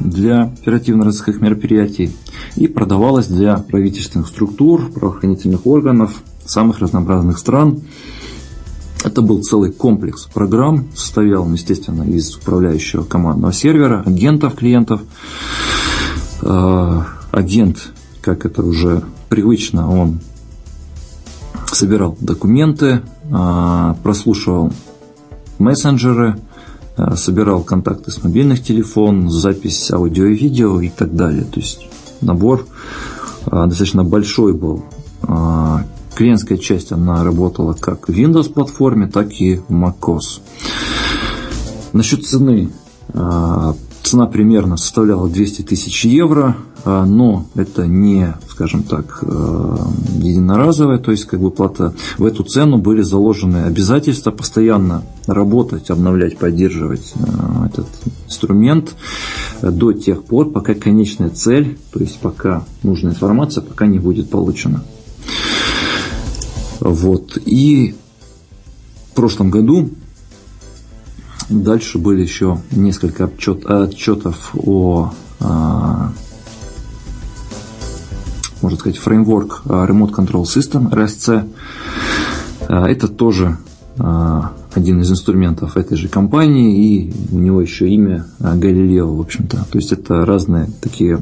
для оперативно-розыскных мероприятий и продавалась для правительственных структур, правоохранительных органов самых разнообразных стран. Это был целый комплекс программ, состоял он, естественно, из управляющего командного сервера, агентов клиентов. Э, агент, как это уже привычно, он собирал документы, э, прослушивал мессенджеры, собирал контакты с мобильных телефонов, запись аудио и видео и так далее. То есть набор э, достаточно большой был. Э, клиентская часть она работала как в Windows платформе, так и в macOS. Насчет цены. Цена примерно составляла 200 тысяч евро. А, но это не, скажем так, э, единоразовая, то есть как бы плата. В эту цену были заложены обязательства постоянно работать, обновлять, поддерживать э, этот инструмент до тех пор, пока конечная цель, то есть пока нужная информация, пока не будет получена. Вот. И в прошлом году дальше были еще несколько отчет, отчетов о а, можно сказать, фреймворк а, Remote Control System, RSC. А, это тоже один из инструментов этой же компании, и у него еще имя Галилео, в общем-то. То есть это разные такие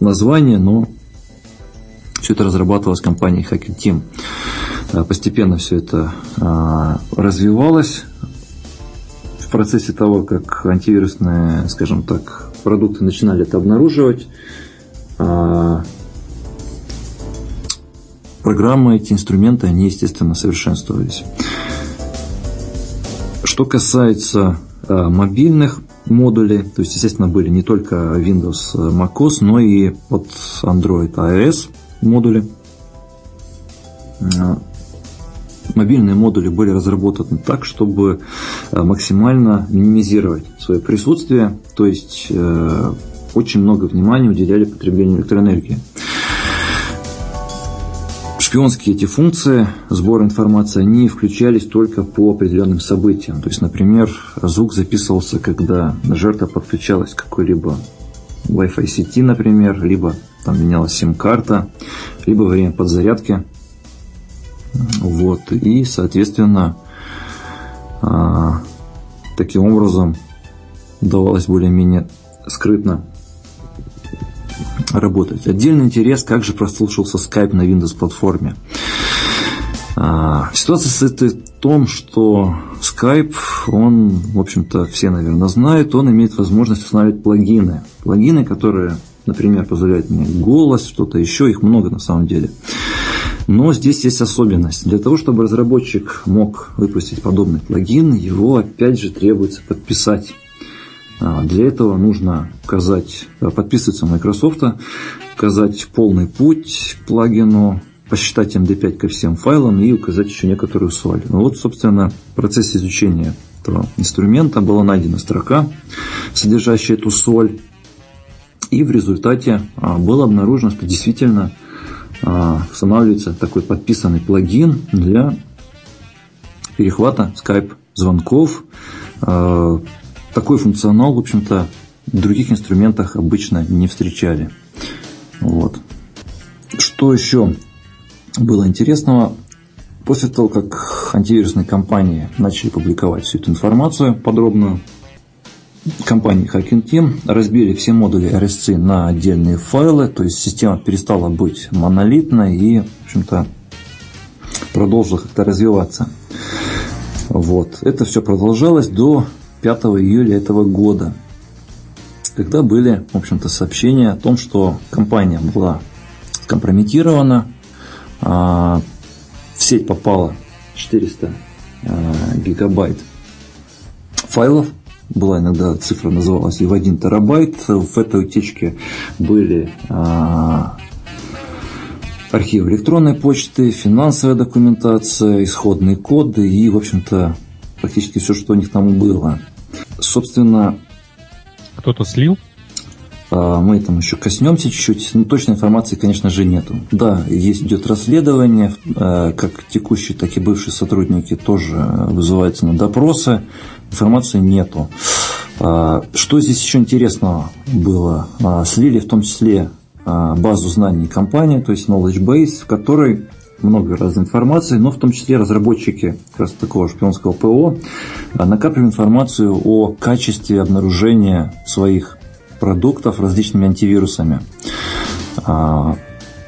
названия, но все это разрабатывалось компанией Hacker Team. Постепенно все это развивалось в процессе того, как антивирусные, скажем так, продукты начинали это обнаруживать программы, эти инструменты, они, естественно, совершенствовались. Что касается э, мобильных модулей, то есть, естественно, были не только Windows, э, macOS, но и от Android iOS модули. Э, мобильные модули были разработаны так, чтобы максимально минимизировать свое присутствие, то есть очень много внимания уделяли потреблению электроэнергии шпионские эти функции сбора информации, они включались только по определенным событиям. То есть, например, звук записывался, когда жертва подключалась к какой-либо Wi-Fi сети, например, либо там менялась сим-карта, либо время подзарядки. Вот. И, соответственно, а, таким образом удавалось более-менее скрытно работать. Отдельный интерес, как же прослушался Skype на Windows платформе. А, ситуация состоит в том, что Skype, он, в общем-то, все, наверное, знают, он имеет возможность устанавливать плагины. Плагины, которые, например, позволяют мне голос, что-то еще, их много на самом деле. Но здесь есть особенность. Для того, чтобы разработчик мог выпустить подобный плагин, его опять же требуется подписать для этого нужно указать, э, подписываться Microsoft, указать полный путь к плагину, посчитать MD5 ко всем файлам и указать еще некоторую соль. Ну вот, собственно, в процессе изучения этого инструмента была найдена строка, содержащая эту соль. И в результате а, было обнаружено, что действительно а, устанавливается такой подписанный плагин для перехвата Skype звонков такой функционал, в общем-то, в других инструментах обычно не встречали. Вот. Что еще было интересного? После того, как антивирусные компании начали публиковать всю эту информацию подробную, компании Hacking Team разбили все модули RSC на отдельные файлы, то есть система перестала быть монолитной и, в общем-то, продолжила как-то развиваться. Вот. Это все продолжалось до 5 июля этого года, когда были, в общем-то, сообщения о том, что компания была скомпрометирована, а, в сеть попало 400 а, гигабайт файлов, была иногда цифра называлась и в 1 терабайт. В этой утечке были а, архивы электронной почты, финансовая документация, исходные коды и, в общем-то, практически все, что у них там было. Собственно... Кто-то слил? А, мы там еще коснемся чуть-чуть. Но точной информации, конечно же, нету. Да, есть идет расследование, а, как текущие, так и бывшие сотрудники тоже вызываются на допросы. Информации нету. А, что здесь еще интересного было? Слили в том числе базу знаний компании, то есть knowledge base, в которой много разной информации, но в том числе разработчики как раз такого шпионского ПО накапливали информацию о качестве обнаружения своих продуктов различными антивирусами. А,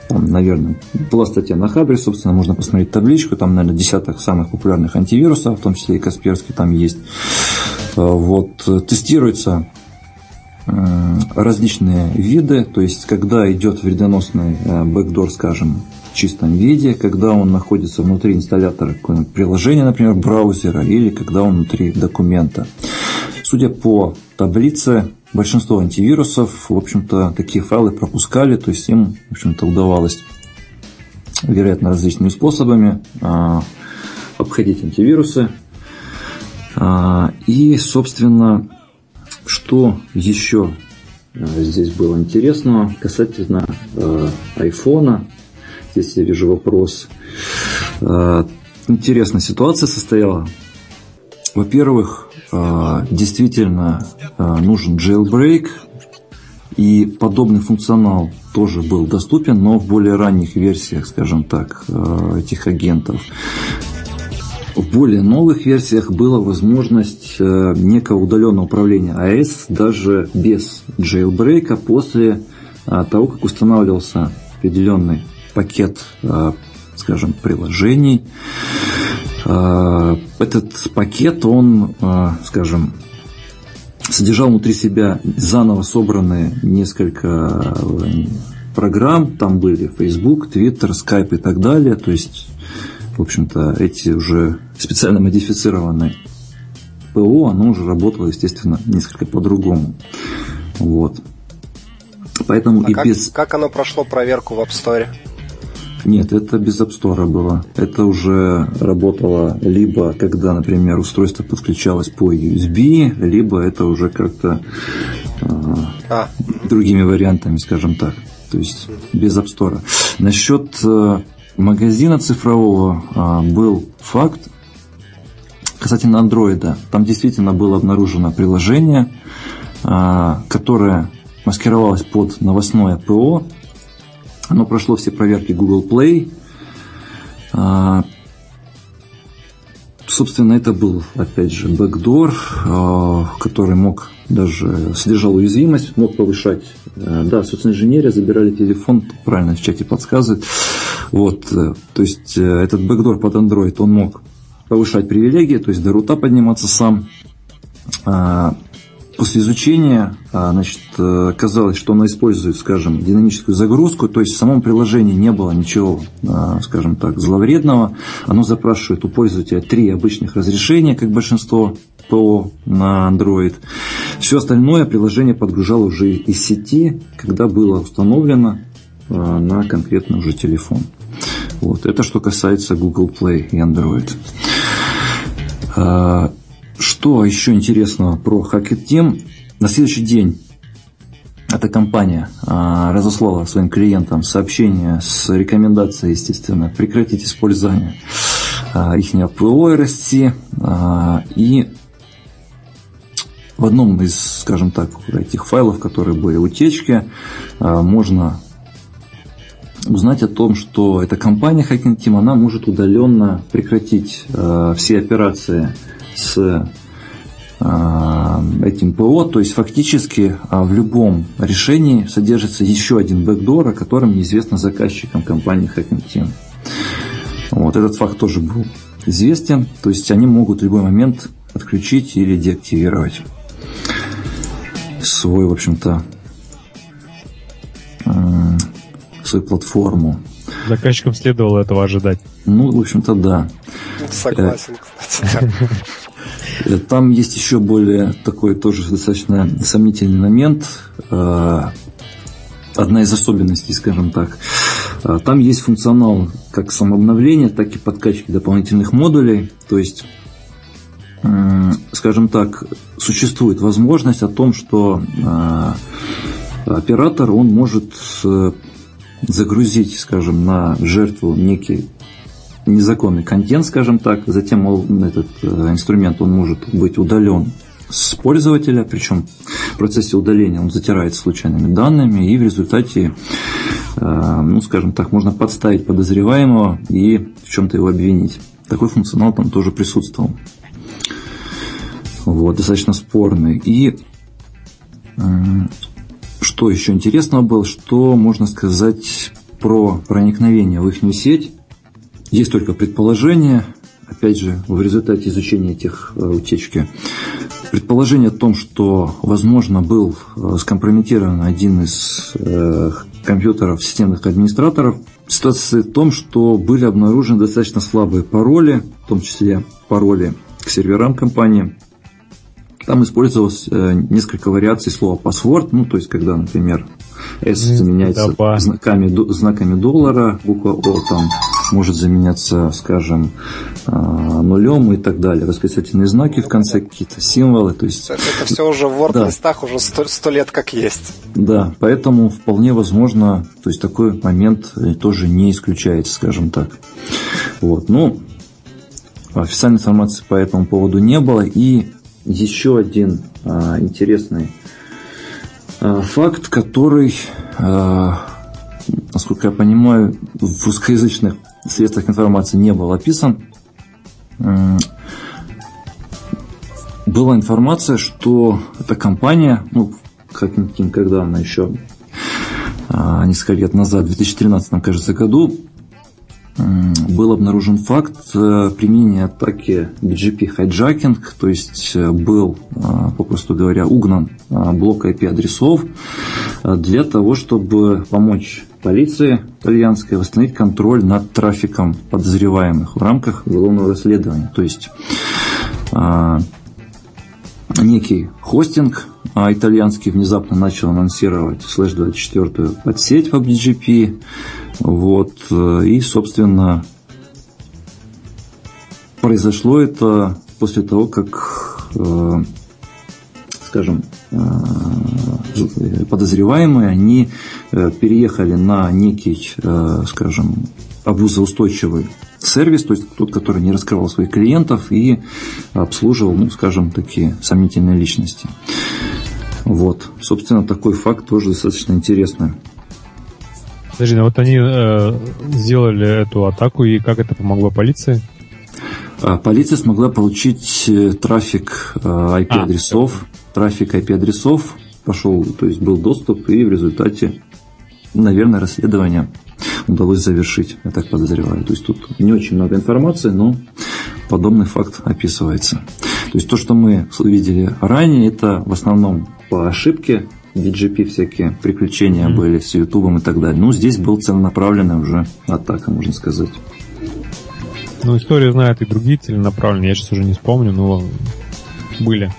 там, наверное, была статья на Хабре, собственно, можно посмотреть табличку, там, наверное, десяток самых популярных антивирусов, в том числе и Касперский там есть. А, вот, тестируется различные виды, то есть когда идет вредоносный бэкдор, скажем, чистом виде, когда он находится внутри инсталлятора какого-нибудь приложения, например, браузера, или когда он внутри документа. Судя по таблице, большинство антивирусов, в общем-то, такие файлы пропускали, то есть им, в общем-то, удавалось, вероятно, различными способами а, обходить антивирусы. А, и, собственно, что еще а, здесь было интересного касательно айфона. Здесь я вижу вопрос. Интересная ситуация состояла. Во-первых, действительно нужен jailbreak, и подобный функционал тоже был доступен, но в более ранних версиях, скажем так, этих агентов. В более новых версиях была возможность некого удаленного управления АЭС даже без jailbreak после того, как устанавливался определенный пакет, э, скажем, приложений. Этот пакет, он, скажем, содержал внутри себя заново собранные несколько программ. Там были Facebook, Twitter, Skype и так далее. То есть в общем-то, эти уже специально модифицированные ПО, оно уже работало, естественно, несколько по-другому. Вот. Поэтому а и как, без... как оно прошло проверку в App Store? Нет, это без App Store было. Это уже работало либо, когда, например, устройство подключалось по USB, либо это уже как-то э, а. другими вариантами, скажем так. То есть без App Store. Насчет э, магазина цифрового а, был факт касательно андроида. Там действительно было обнаружено приложение, а, которое маскировалось под новостное ПО. Оно прошло все проверки Google Play. А, собственно, это был, опять же, бэкдор, который мог даже содержал уязвимость, мог повышать. Э, да, собственно, инженерия забирали телефон, правильно в чате подсказывает. Вот, э, то есть э, этот бэкдор под Android, он мог повышать привилегии, то есть до рута подниматься сам. После изучения а, значит, казалось, что оно использует, скажем, динамическую загрузку, то есть в самом приложении не было ничего, а, скажем так, зловредного. Оно запрашивает у пользователя три обычных разрешения, как большинство ПО на Android. Все остальное приложение подгружало уже из сети, когда было установлено а, на конкретный уже телефон. Вот. Это что касается Google Play и Android. А, что еще интересного про Hackett Team? На следующий день эта компания а, разослала своим клиентам сообщение с рекомендацией, естественно, прекратить использование их ПО RSC и в одном из, скажем так, этих файлов, которые были утечки, а, можно узнать о том, что эта компания Hacking Team, она может удаленно прекратить а, все операции с а, этим ПО, то есть фактически в любом решении содержится еще один бэкдор, о котором неизвестно заказчикам компании Hacking Team. Вот этот факт тоже был известен, то есть они могут в любой момент отключить или деактивировать свой, в общем-то, свою платформу. Заказчикам следовало этого ожидать. Ну, в общем-то, да. Согласен, кстати. *laughs* Там есть еще более такой тоже достаточно сомнительный момент. Э, одна из особенностей, скажем так. Э, там есть функционал как самообновления, так и подкачки дополнительных модулей. То есть скажем так, существует возможность о том, что э, оператор он может загрузить, скажем, на жертву некий незаконный контент, скажем так, затем этот э, инструмент он может быть удален с пользователя, причем в процессе удаления он затирается случайными данными, и в результате, ну, скажем так, можно подставить подозреваемого и в чем-то его обвинить. Такой функционал там тоже присутствовал вот, достаточно спорный. И что еще интересного было, что можно сказать про проникновение в их сеть. Есть только предположение, опять же, в результате изучения этих э, утечки. Предположение о том, что, возможно, был э, скомпрометирован один из э, компьютеров системных администраторов. Ситуация в том, что были обнаружены достаточно слабые пароли, в том числе пароли к серверам компании, там использовалось несколько вариаций слова паспорт, ну, то есть, когда, например, S заменяется знаками, знаками доллара, буква О там может заменяться, скажем, а, нулем и так далее. Восклицательные знаки в конце, какие-то символы, то есть Это, это все уже в Word-листах уже сто, лет как есть. да, поэтому вполне возможно, то есть такой момент тоже не исключается, скажем так. Вот, ну, официальной информации по этому поводу не было. И еще один а, интересный а, факт, который, а, насколько я понимаю, в русскоязычных средствах информации не был описан. Была информация, что эта компания, ну, как когда она еще а, несколько лет назад, в 2013, кажется, году, был обнаружен факт э, применения атаки BGP hijacking, то есть э, был, а, попросту говоря, угнан а, блок IP-адресов а, для того, чтобы помочь полиции итальянской восстановить контроль над трафиком подозреваемых в рамках уголовного расследования. То есть а, некий хостинг а, итальянский внезапно начал анонсировать слэш 24 подсеть по BGP. Вот, э, и, собственно, произошло это после того, как, э, скажем, подозреваемые, они э, переехали на некий, э, скажем, обузоустойчивый сервис, то есть тот, который не раскрывал своих клиентов и обслуживал, ну, скажем, такие сомнительные личности. Вот, собственно, такой факт тоже достаточно интересный. Подожди, ну вот они э, сделали эту атаку, и как это помогло полиции? А, Полиция смогла получить э, трафик э, IP-адресов, трафик IP-адресов пошел, то есть был доступ, и в результате, наверное, расследование удалось завершить, я так подозреваю. То есть тут не очень много информации, но подобный факт описывается. То есть то, что мы видели ранее, это в основном по ошибке, BGP всякие приключения Мгм. были с Ютубом и так далее. Ну, здесь был целенаправленная уже атака, можно сказать. Ну, историю знают и другие целенаправленные, я сейчас уже не вспомню, но были.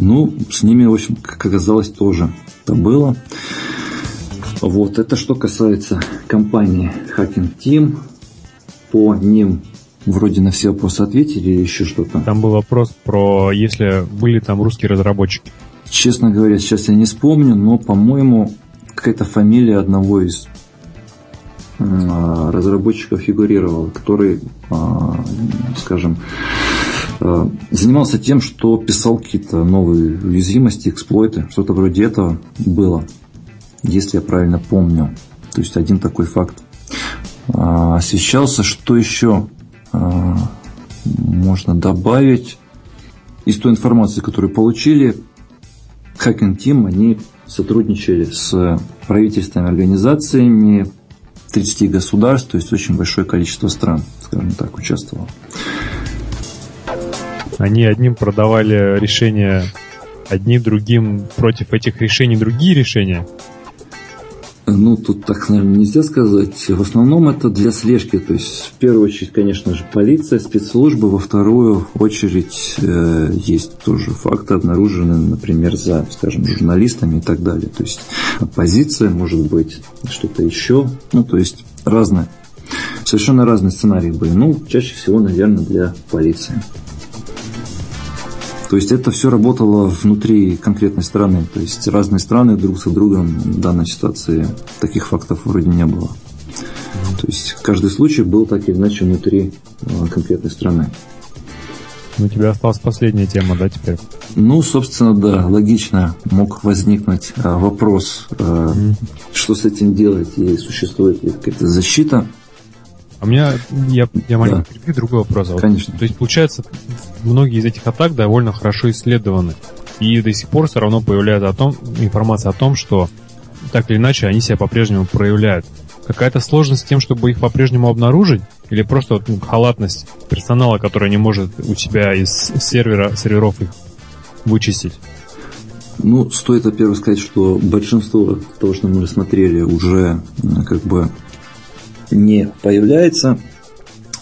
Ну, с ними, в общем, как оказалось, тоже это было. Вот, это что касается компании Hacking Team. По ним вроде на все вопросы ответили или еще что-то. Там был вопрос про, если были там русские разработчики. Честно говоря, сейчас я не вспомню, но, по-моему, какая-то фамилия одного из а, разработчиков фигурировала, который, а, скажем, занимался тем, что писал какие-то новые уязвимости, эксплойты, что-то вроде этого было, если я правильно помню. То есть один такой факт а, освещался. Что еще а, можно добавить? Из той информации, которую получили, Hacking Team, они сотрудничали с правительственными организациями 30 государств, то есть очень большое количество стран, скажем так, участвовало. Они одним продавали решения, одни другим против этих решений другие решения. Ну, тут так, наверное, нельзя сказать. В основном это для слежки. То есть, в первую очередь, конечно же, полиция, спецслужбы. Во вторую очередь, э, есть тоже факты обнаружены, например, за, скажем, журналистами и так далее. То есть, оппозиция, может быть, что-то еще. Ну, то есть, разные. Совершенно разные сценарии были. Ну, чаще всего, наверное, для полиции. То есть это все работало внутри конкретной страны. То есть разные страны друг за другом в данной ситуации таких фактов вроде не было. То есть каждый случай был так или иначе внутри э, конкретной страны. Ну, у тебя осталась последняя тема, да, теперь? Ну, собственно, да, логично мог возникнуть э, вопрос, Мгм. что с этим делать и существует ли какая-то защита. А у меня, я, я маленько перебью, другой вопрос. Конечно. То есть, получается, многие из этих атак довольно хорошо исследованы. И до сих пор все равно появляется о том, информация о том, что так или иначе они себя по-прежнему проявляют. Какая-то сложность с тем, чтобы их по-прежнему обнаружить? Или просто вот, ну, халатность персонала, который не может у себя из сервера, серверов их вычистить? Ну, стоит, во-первых, сказать, что большинство того, что мы рассмотрели, уже как бы не появляется.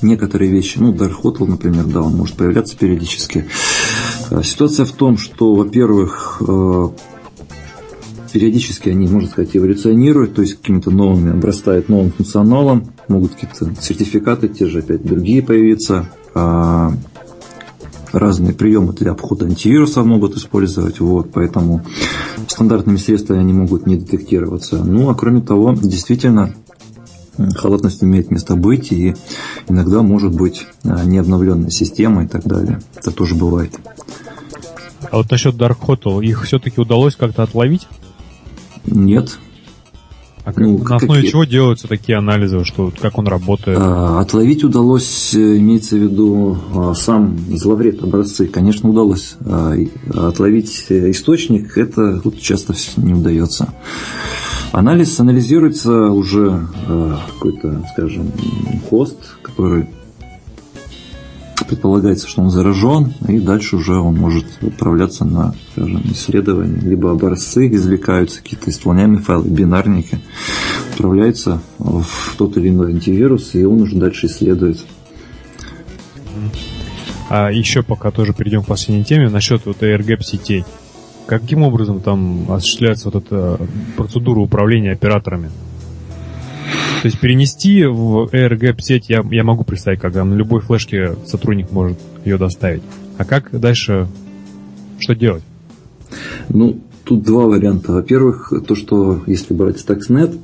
Некоторые вещи, ну, Dark Hotel, например, да, он может появляться периодически. Ситуация в том, что, во-первых, периодически они, можно сказать, эволюционируют, то есть какими-то новыми, обрастают новым функционалом, могут какие-то сертификаты, те же опять другие появиться, а, разные приемы для обхода антивируса могут использовать, вот, поэтому стандартными средствами они могут не детектироваться. Ну, а кроме того, действительно, халатность имеет место быть, и иногда может быть а, необновленная система и так далее. Это тоже бывает. А вот насчет Dark Hotel, их все-таки удалось как-то отловить? Нет. А ну, на основе чего делаются такие анализы, что как он работает? А, отловить удалось, э, имеется в виду а, сам зловред образцы. Конечно, удалось. А, отловить источник, это тут часто не удается. Анализ анализируется уже а, какой-то, скажем, хост, который предполагается, что он заражен, и дальше уже он может отправляться на скажем, исследование. Либо образцы извлекаются, какие-то исполняемые файлы, бинарники, отправляются в тот или иной антивирус, и он уже дальше исследует. А еще пока тоже перейдем к последней теме, насчет вот AirGap сетей. Каким образом там осуществляется вот эта процедура управления операторами? То есть перенести в AirGap сеть я, я могу представить, когда на любой флешке сотрудник может ее доставить. А как дальше, что делать? Ну, тут два варианта. Во-первых, то, что если брать Stuxnet,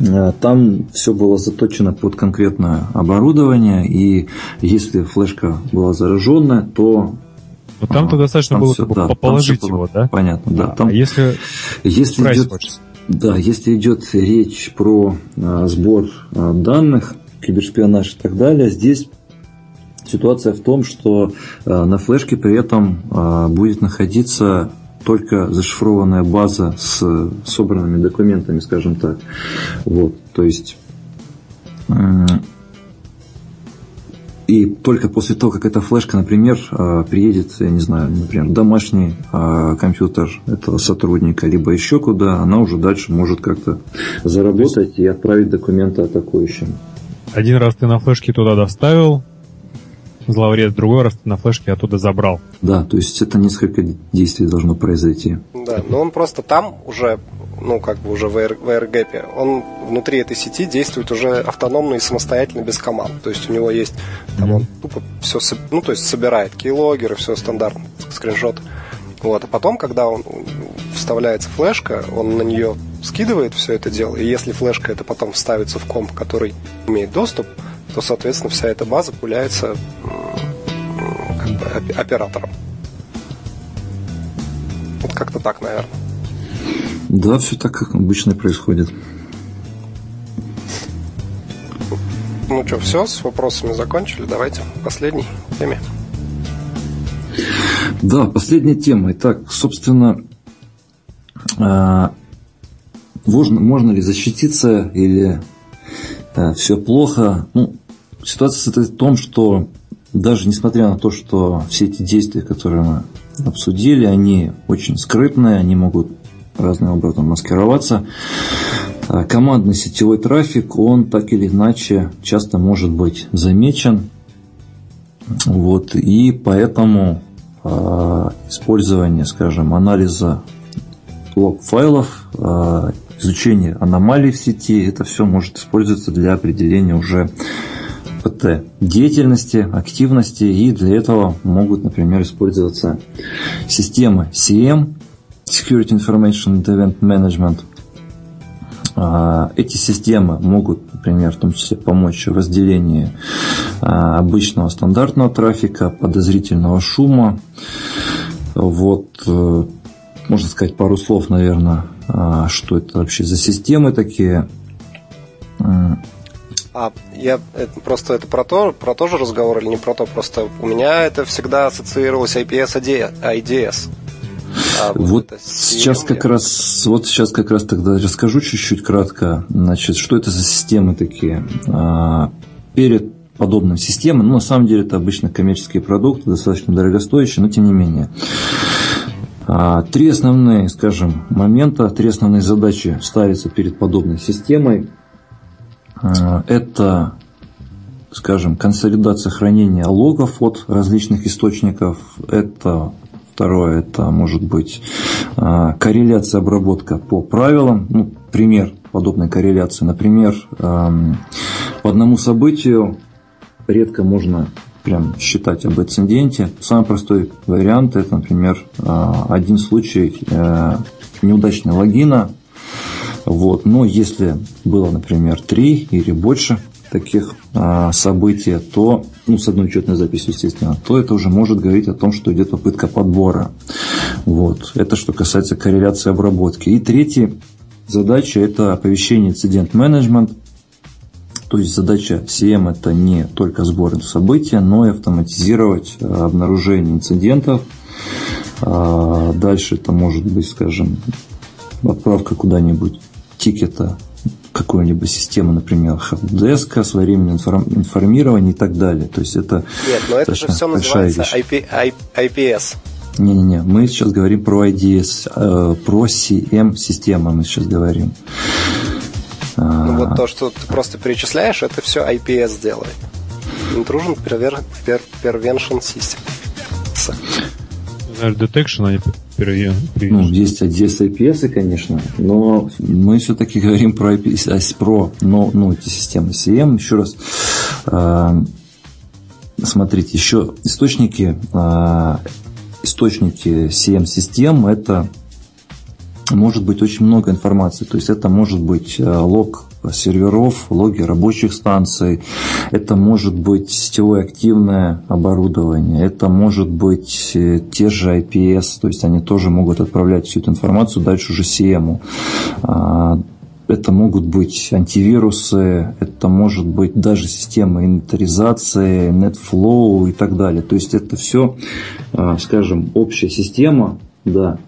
э, там все было заточено под конкретное оборудование, и если флешка была зараженная, то но там-то достаточно там было все, как бы да, положить его, да? Понятно, да. да. Там, а если, если идет, хочется? Да, если идет речь про а, сбор а, данных, кибершпионаж и так далее, здесь ситуация в том, что а, на флешке при этом будет находиться только зашифрованная база с собранными документами, скажем так. Вот, то есть и только после того, как эта флешка, например, а, приедет, я не знаю, например, домашний а, компьютер этого сотрудника, либо еще куда, она уже дальше может как-то заработать и отправить документы атакующим. Один раз ты на флешке туда доставил, зловред, другой раз ты на флешке оттуда забрал. Да, то есть это несколько действий должно произойти. Да, но он просто там уже ну, как бы уже в, Air, в AirGap, он внутри этой сети действует уже автономно и самостоятельно без команд. То есть у него есть, там он тупо все, ну, то есть собирает кейлогеры, все стандартно, скриншот. Вот, а потом, когда он вставляется флешка, он на нее скидывает все это дело, и если флешка это потом вставится в комп, который имеет доступ, то, соответственно, вся эта база пуляется как бы, оператором. Вот как-то так, наверное. Да, все так, как обычно происходит. Ну что, все, с вопросами закончили. Давайте последней теме. Да, последняя тема. Итак, собственно, а, можно, можно ли защититься или а, все плохо? Ну, ситуация состоит в том, что даже несмотря на то, что все эти действия, которые мы обсудили, они очень скрытные, они могут разным образом маскироваться. А, командный сетевой трафик, он так или иначе часто может быть замечен. Вот, и поэтому э, использование, скажем, анализа лог-файлов, э, изучение аномалий в сети, это все может использоваться для определения уже ПТ деятельности, активности, и для этого могут, например, использоваться системы CM, Security Information Event Management. А, эти системы могут, например, в том числе помочь в разделении а, обычного стандартного трафика, подозрительного шума. Вот, э, можно сказать пару слов, наверное, а, что это вообще за системы такие. А я это, просто это про то, про то же разговор или не про то? Просто у меня это всегда ассоциировалось IPS IDS. А вот сейчас как раз, вот сейчас как раз тогда расскажу чуть-чуть кратко, значит, что это за системы такие. А, перед подобным системам, ну, на самом деле это обычно коммерческие продукты, достаточно дорогостоящие, но тем не менее. А, три основные, скажем, момента, три основные задачи ставятся перед подобной системой. Это скажем, консолидация хранения логов от различных источников. Это Второе, это может быть а, корреляция обработка по правилам. Ну, пример подобной корреляции. Например, по одному событию редко можно прям считать об инциденте. Самый простой вариант это, например, а, один случай э, неудачного логина. Вот. Но если было, например, три или больше таких а, событий, то, ну, с одной учетной записью, естественно, то это уже может говорить о том, что идет попытка подбора. Вот. Это что касается корреляции обработки. И третья задача – это оповещение инцидент менеджмент. То есть задача CM – это не только сбор событий, но и автоматизировать а, обнаружение инцидентов. А, дальше это может быть, скажем, отправка куда-нибудь тикета какую-либо систему, например, хелпдеска, своевременное информирование и так далее. То есть это Нет, но это же все называется IP, IPS. Не-не-не, мы сейчас говорим про IDS, э, про CM-системы мы сейчас говорим. Ну вот то, что ты просто перечисляешь, это все IPS делает. Intrusion Prevention System. Detection, а не ну, есть ADS IPS, конечно, но мы все-таки *laughs* говорим про IPS, про но, ну, эти системы CM. Еще раз, э, смотрите, еще источники, э, источники CM-систем это может быть очень много информации. То есть это может быть э, лог серверов, логи рабочих станций, это может быть сетевое активное оборудование, это может быть э, те же IPS, то есть они тоже могут отправлять всю эту информацию дальше уже CM. А, это могут быть антивирусы, это может быть даже система инвентаризации, NetFlow и так далее. То есть это все, а, скажем, общая система, да,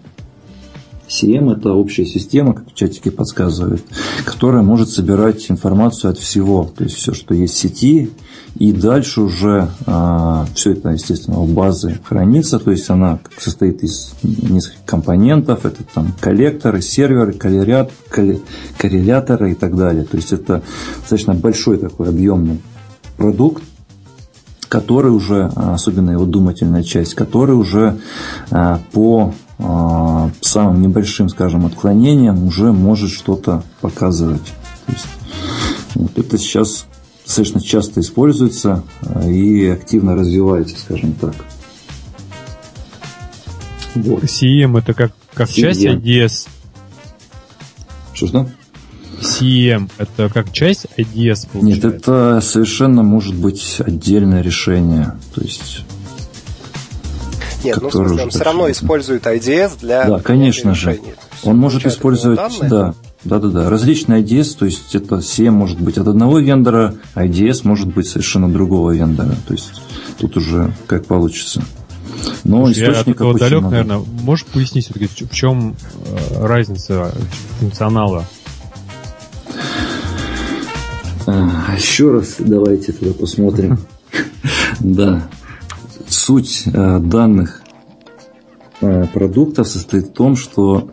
CM – это общая система, как в чатике подсказывает, которая может собирать информацию от всего, то есть все, что есть в сети, и дальше уже а, все это, естественно, в базе хранится, то есть она состоит из нескольких компонентов, это там коллекторы, серверы, коррелят, корреляторы и так далее. То есть это достаточно большой такой объемный продукт, который уже, особенно его думательная часть, который уже а, по а, самым небольшим, скажем, отклонением уже может что-то показывать. То есть, вот это сейчас достаточно часто используется а, и активно развивается, скажем так. Вот. CM это как, как CM. часть IDS? Что-что? CM это как часть IDS получается? Нет, это совершенно может быть отдельное решение. То есть нет, ну, в смысле, он все равно использует IDS для Да, конечно же. Он может использовать, да, да, да, да. Различные IDS, то есть это CM может быть от одного вендора, IDS может быть совершенно другого вендора. То есть тут уже как получится. Но Слушай, источник я от далек, много. наверное, можешь пояснить все-таки, в чем э, разница функционала? А, еще раз давайте тогда посмотрим. *laughs* Да суть э, данных э, продуктов состоит в том, что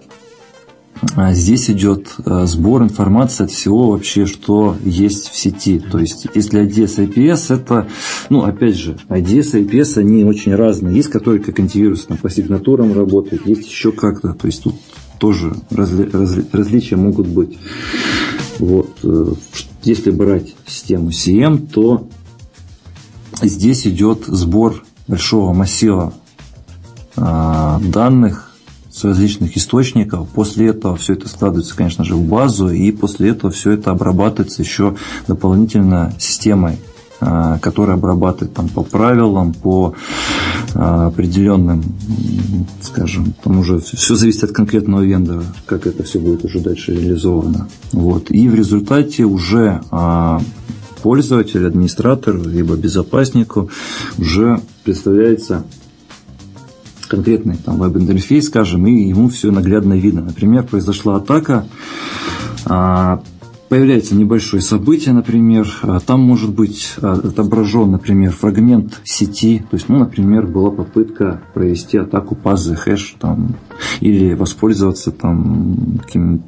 э, здесь идет сбор информации от всего вообще, что есть в сети. То есть, если IDS IPS, это, ну, опять же, IDS IPS, они очень разные. Есть, которые как антивирус там, по сигнатурам работают, есть еще как-то. То есть, тут тоже разли, разли, различия могут быть. Вот. Если брать систему CM, то здесь идет сбор большого массива а, данных с различных источников. После этого все это складывается, конечно же, в базу, и после этого все это обрабатывается еще дополнительно системой, а, которая обрабатывает там, по правилам, по а, определенным, скажем, там уже все зависит от конкретного вендора, как это все будет уже дальше реализовано. Вот. И в результате уже пользователь, администратор, либо безопаснику уже представляется конкретный там веб-интерфейс, скажем, и ему все наглядно видно. Например, произошла атака, а, появляется небольшое событие, например, а, там может быть а, отображен, например, фрагмент сети, то есть, ну, например, была попытка провести атаку пазы хэш там, или воспользоваться там каким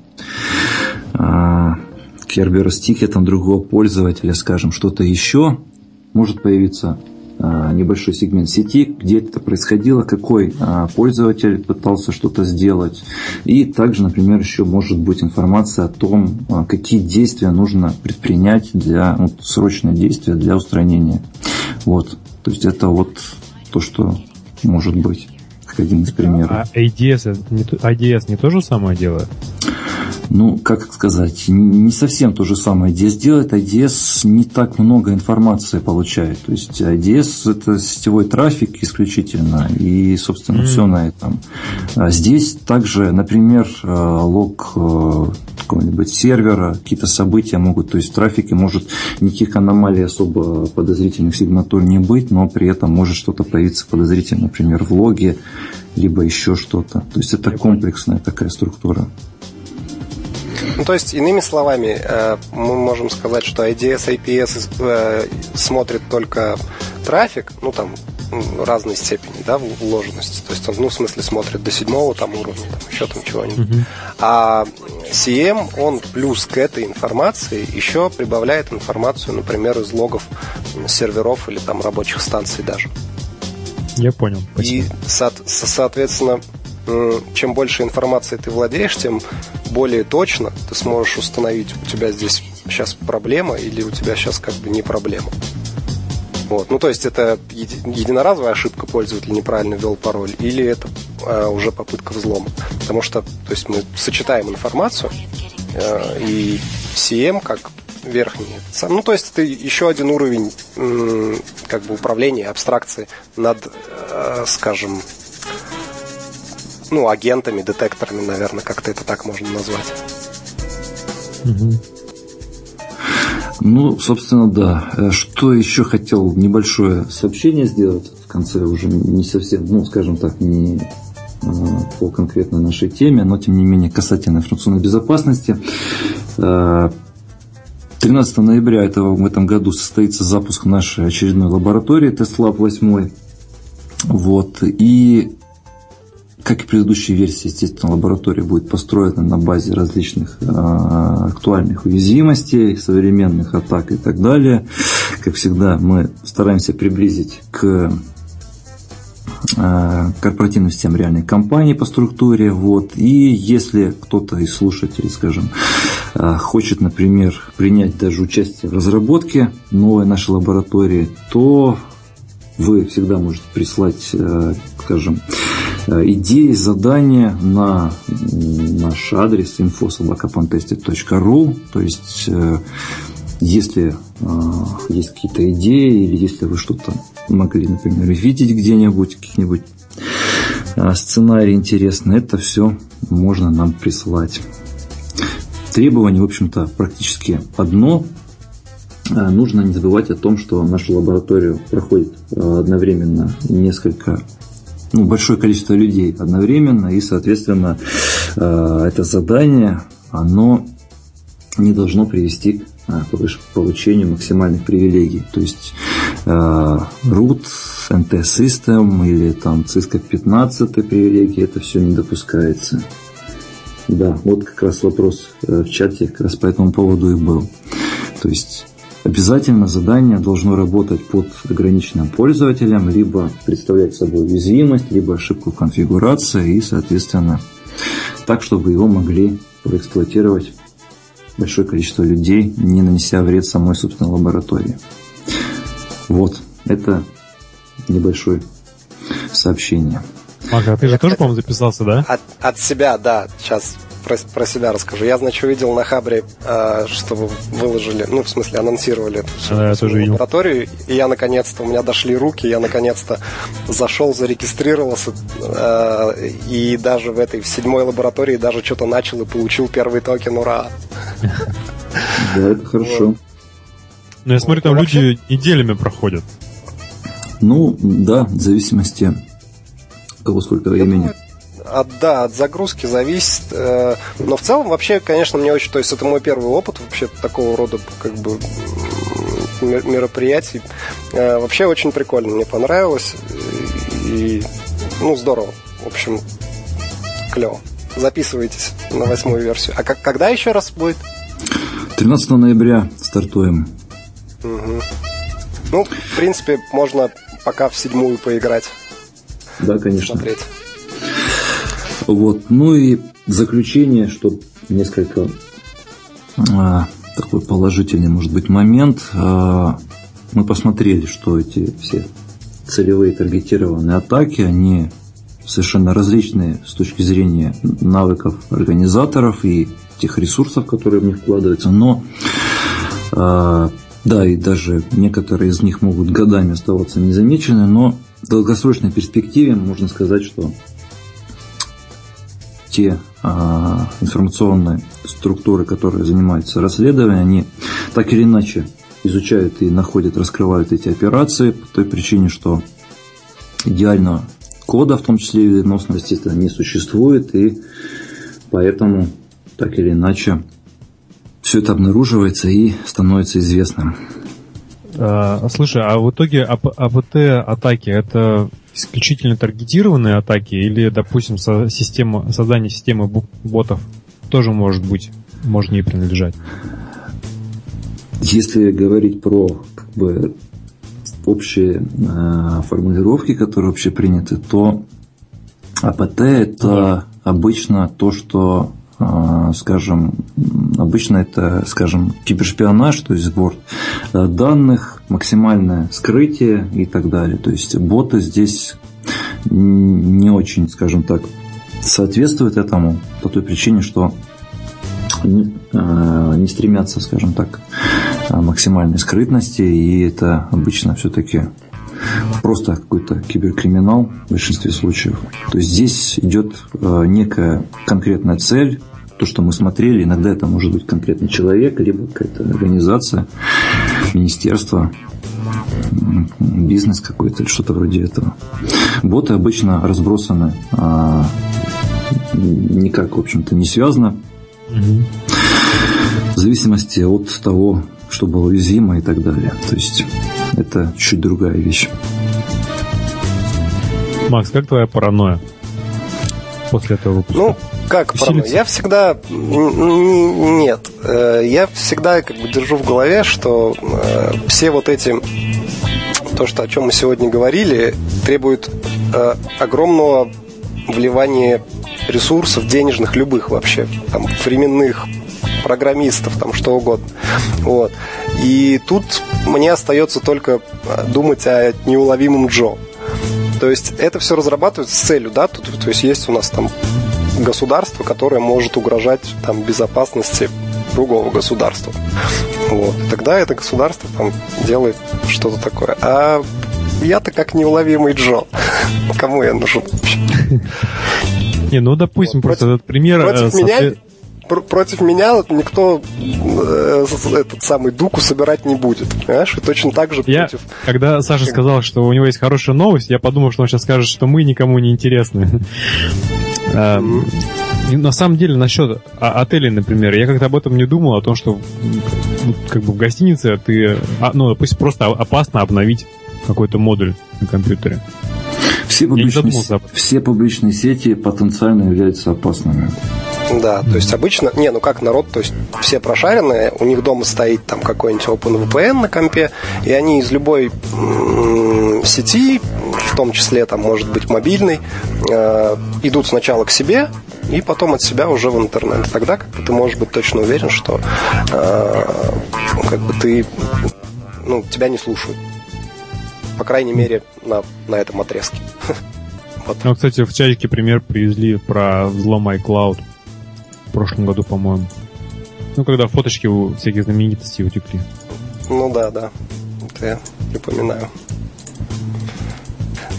Кербера с тикетом другого пользователя, скажем, что-то еще. может появиться а, небольшой сегмент сети, где это происходило, какой а, пользователь пытался что-то сделать. И также, например, еще может быть информация о том, а, какие действия нужно предпринять для ну, срочные действия для устранения. Вот. То есть это вот то, что может быть, как один из примеров. А ADS, ADS не то же самое делает? Ну, как сказать, не совсем то же самое IDS делает. IDS не так много информации получает. То есть IDS это сетевой трафик исключительно, и, собственно, mm-hmm. все на этом. А здесь также, например, э, лог э, какого-нибудь сервера, какие-то события могут, то есть в трафике может никаких аномалий особо подозрительных сигнатур не быть, но при этом может что-то появиться подозрительно, например, в логе, либо еще что-то. То есть это комплексная такая структура. Ну, то есть, иными словами, э, мы можем сказать, что IDS, IPS э, смотрит только трафик, ну, там, разной степени, да, вложенности. То есть он, ну, в смысле, смотрит до седьмого там уровня, там, еще там чего-нибудь. Uh-huh. А CM, он плюс к этой информации еще прибавляет информацию, например, из логов серверов или там рабочих станций даже. Я понял. Спасибо. И, со- соответственно, чем больше информации ты владеешь, тем более точно ты сможешь установить, у тебя здесь сейчас проблема или у тебя сейчас как бы не проблема. Вот. Ну, то есть это единоразовая ошибка пользователя неправильно ввел пароль, или это э, уже попытка взлома. Потому что то есть мы сочетаем информацию, э, и CM как верхний. Ну, то есть это еще один уровень э, как бы управления, абстракции над, э, скажем, ну, агентами, детекторами, наверное, как-то это так можно назвать. Ну, собственно, да. Э, что еще хотел небольшое сообщение сделать в конце уже не совсем, ну, скажем так, не э, по конкретной нашей теме, но тем не менее касательно информационной безопасности. 13 э, ноября этого, в этом году состоится запуск нашей очередной лаборатории TestLab 8. Вот. И как и предыдущие версии, естественно, лаборатория будет построена на базе различных э, актуальных уязвимостей, современных атак и так далее. Как всегда, мы стараемся приблизить к э, корпоративным системам реальной компании по структуре. Вот. И если кто-то из слушателей, скажем, э, хочет, например, принять даже участие в разработке новой нашей лаборатории, то вы всегда можете прислать, скажем, идеи, задания на наш адрес info.sobakapontested.ru То есть, э, если э, есть какие-то идеи или если вы что-то могли, например, видеть где-нибудь, каких-нибудь сценарий интересный, это все можно нам присылать. Требование, в общем-то, практически одно. Нужно не забывать о том, что нашу лабораторию проходит одновременно несколько ну, большое количество людей одновременно, и, соответственно, э, это задание, оно не должно привести к получению максимальных привилегий. То есть э, root, NT System или там Cisco 15 привилегии, это все не допускается. Да, вот как раз вопрос э, в чате как раз по этому поводу и был. То есть Обязательно задание должно работать под ограниченным пользователем, либо представлять собой уязвимость, либо ошибку в конфигурации и, соответственно, так, чтобы его могли проэксплуатировать большое количество людей, не нанеся вред самой собственной лаборатории. Вот, это небольшое сообщение. Ага, ты же тоже, по-моему, записался, да? От, от себя, да. Сейчас про, про себя расскажу. Я, значит, увидел на Хабре, э, что вы выложили, ну, в смысле, анонсировали эту а, тоже лабораторию, и я, наконец-то, у меня дошли руки, я, наконец-то, зашел, зарегистрировался, э, и даже в этой, в седьмой лаборатории даже что-то начал и получил первый токен, ура! Да, это хорошо. Ну, я смотрю, там люди неделями проходят. Ну, да, в зависимости от того, сколько времени от, да, от загрузки зависит. Э, но в целом, вообще, конечно, мне очень... То есть это мой первый опыт вообще такого рода как бы мероприятий. Э, вообще очень прикольно, мне понравилось. И, ну, здорово. В общем, клево. Записывайтесь на восьмую версию. А как, когда еще раз будет? 13 ноября стартуем. Угу. Ну, в принципе, можно пока в седьмую поиграть. Да, конечно. Смотреть. Вот. Ну и в заключение, что несколько а, такой положительный, может быть, момент. А, мы посмотрели, что эти все целевые таргетированные атаки, они совершенно различные с точки зрения навыков организаторов и тех ресурсов, которые в них вкладываются, но а, да, и даже некоторые из них могут годами оставаться незамечены, но в долгосрочной перспективе можно сказать, что те а, информационные структуры, которые занимаются расследованием, они так или иначе изучают и находят, раскрывают эти операции по той причине, что идеального кода, в том числе и естественно, не существует, и поэтому так или иначе все это обнаруживается и становится известным. А, слушай, а в итоге АПТ-атаки это исключительно таргетированные атаки или, допустим, со система, создание системы ботов тоже может быть, может не принадлежать? Если говорить про как бы, общие э, формулировки, которые вообще приняты, то АПТ это да. обычно то, что скажем, обычно это, скажем, кибершпионаж, то есть сбор э, данных, максимальное скрытие и так далее. То есть боты здесь не очень, скажем так, соответствуют этому по той причине, что э, не стремятся, скажем так, максимальной скрытности, и это обычно все-таки просто какой-то киберкриминал в большинстве случаев. То есть здесь идет э, некая конкретная цель, то, что мы смотрели, иногда это может быть конкретный человек, либо какая-то организация, министерство, бизнес какой-то или что-то вроде этого. Боты обычно разбросаны а, никак, в общем-то, не связано. Угу. В зависимости от того, что было уязвимо и так далее. То есть это чуть другая вещь. Макс, как твоя паранойя после этого выпуска? Ну, как паранойя? Я всегда... Нет. Э, я всегда как бы держу в голове, что э, все вот эти... То, что, о чем мы сегодня говорили, требует э, огромного вливания ресурсов денежных любых вообще, там, временных, программистов, там что угодно. Вот. И тут мне остается только думать о неуловимом Джо. То есть это все разрабатывается с целью, да, тут, то есть есть у нас там государство, которое может угрожать там безопасности другого государства. Вот. Тогда это государство там делает что-то такое. А я-то как неуловимый Джо. *laughs* Кому я нужен вообще? Не, ну допустим, просто этот пример... Против э, меня против меня никто э, этот самый дуку собирать не будет. Понимаешь? И точно так же я, против... Когда Саша сказал, что у него есть хорошая новость, я подумал, что он сейчас скажет, что мы никому не интересны. *laughs* Эм, на самом деле, насчет отелей, например, я как-то об этом не думал, о том, что как бы в гостинице ты, а, ну, допустим, просто опасно обновить какой-то модуль на компьютере. Все публичные, все публичные сети потенциально являются опасными. Да, то есть обычно, не, ну как народ, то есть все прошаренные, у них дома стоит там какой-нибудь OpenVPN на компе, и они из любой сети, в том числе там может быть мобильной, э, идут сначала к себе, и потом от себя уже в интернет. Тогда как бы ты можешь быть точно уверен, что э, как бы ты, ну, тебя не слушают. По крайней мере, на, на этом отрезке. *laughs* Вот. Ну, кстати, в чатике пример привезли про взлом iCloud в прошлом году, по-моему. Ну, когда фоточки у всяких знаменитостей утекли. Ну да, да. Это я припоминаю.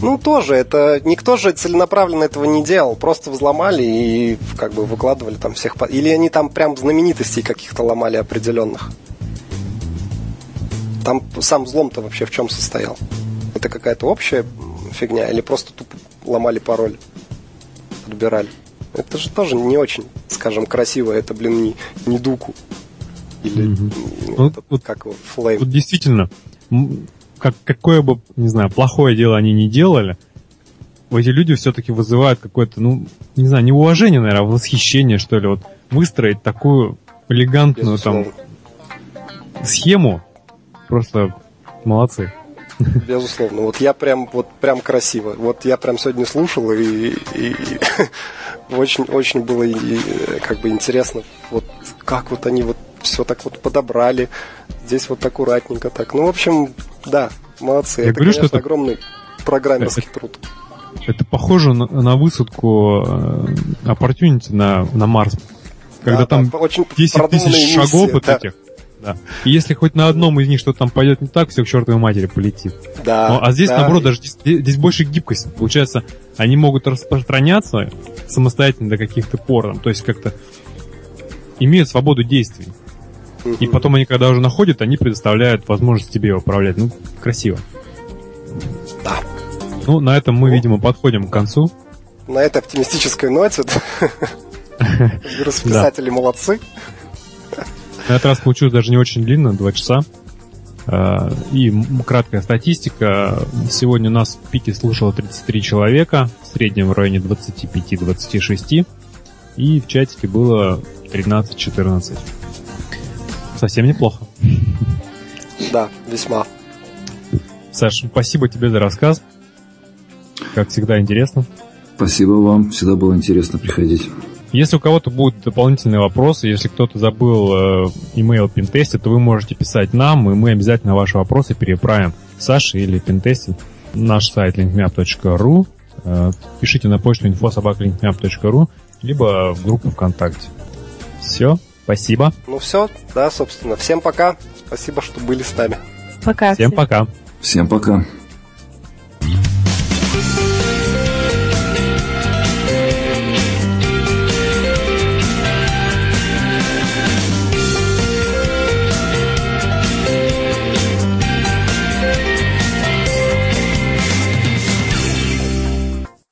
Ну, тоже, это никто же целенаправленно этого не делал. Просто взломали и как бы выкладывали там всех... Или они там прям знаменитостей каких-то ломали определенных. Там сам взлом-то вообще в чем состоял? Это какая-то общая фигня или просто тупо ломали пароль? Отбирали? Это же тоже не очень, скажем, красиво. Это, блин, не, не дуку. Или mm-hmm. этот, вот, как его, флейм. Вот действительно, как, какое бы, не знаю, плохое дело они не делали, эти люди все-таки вызывают какое-то, ну, не знаю, не уважение, наверное, а восхищение, что ли, вот выстроить такую элегантную Безусловно. там схему, просто молодцы. Безусловно. Вот я прям, вот прям красиво. Вот я прям сегодня слушал, и, и, и *laughs* очень, очень было и, как бы интересно, вот как вот они вот все так вот подобрали. Здесь вот аккуратненько так. Ну, в общем, да, молодцы. Я это, говорю, конечно, что это- огромный программерский труд. Это похоже на, на высадку э, opportunity на, на Марс. Когда Да, там да, очень 10 продуманные тысяч шагов вот да. этих. Да. И если хоть на одном из них что-то там пойдет не так, все к чертовой матери полетит. Да, Ну, а здесь, да. наоборот, даже здесь, здесь больше гибкости. Получается, они могут распространяться самостоятельно до каких-то пор. там, То есть как-то имеют свободу действий. И потом они, когда уже находят, они предоставляют возможность тебе управлять. Ну, красиво. Да. Ну, на этом мы, Ну. видимо, подходим к концу. На этой оптимистической ноте *laughs* расписатели молодцы. На этот раз получилось даже не очень длинно, 2 часа. Э, И краткая статистика. Сегодня нас в пике слушало 33 человека, в среднем в районе 25-26. И в чатике было 13-14. Совсем неплохо. Да, весьма. Саш, спасибо тебе за рассказ. Как всегда интересно. Спасибо вам, всегда было интересно приходить. Если у кого-то будут дополнительные вопросы, если кто-то забыл э, email Пинтесте, то вы можете писать нам, и мы обязательно ваши вопросы переправим Саше или Пинтесте. Наш сайт linkmap.ru. Э, пишите на почту info.linkmap.ru либо в группу ВКонтакте. Все, спасибо. Ну все, да, собственно. Всем пока. Спасибо, что были с нами. Пока. Всем пока. Всем пока.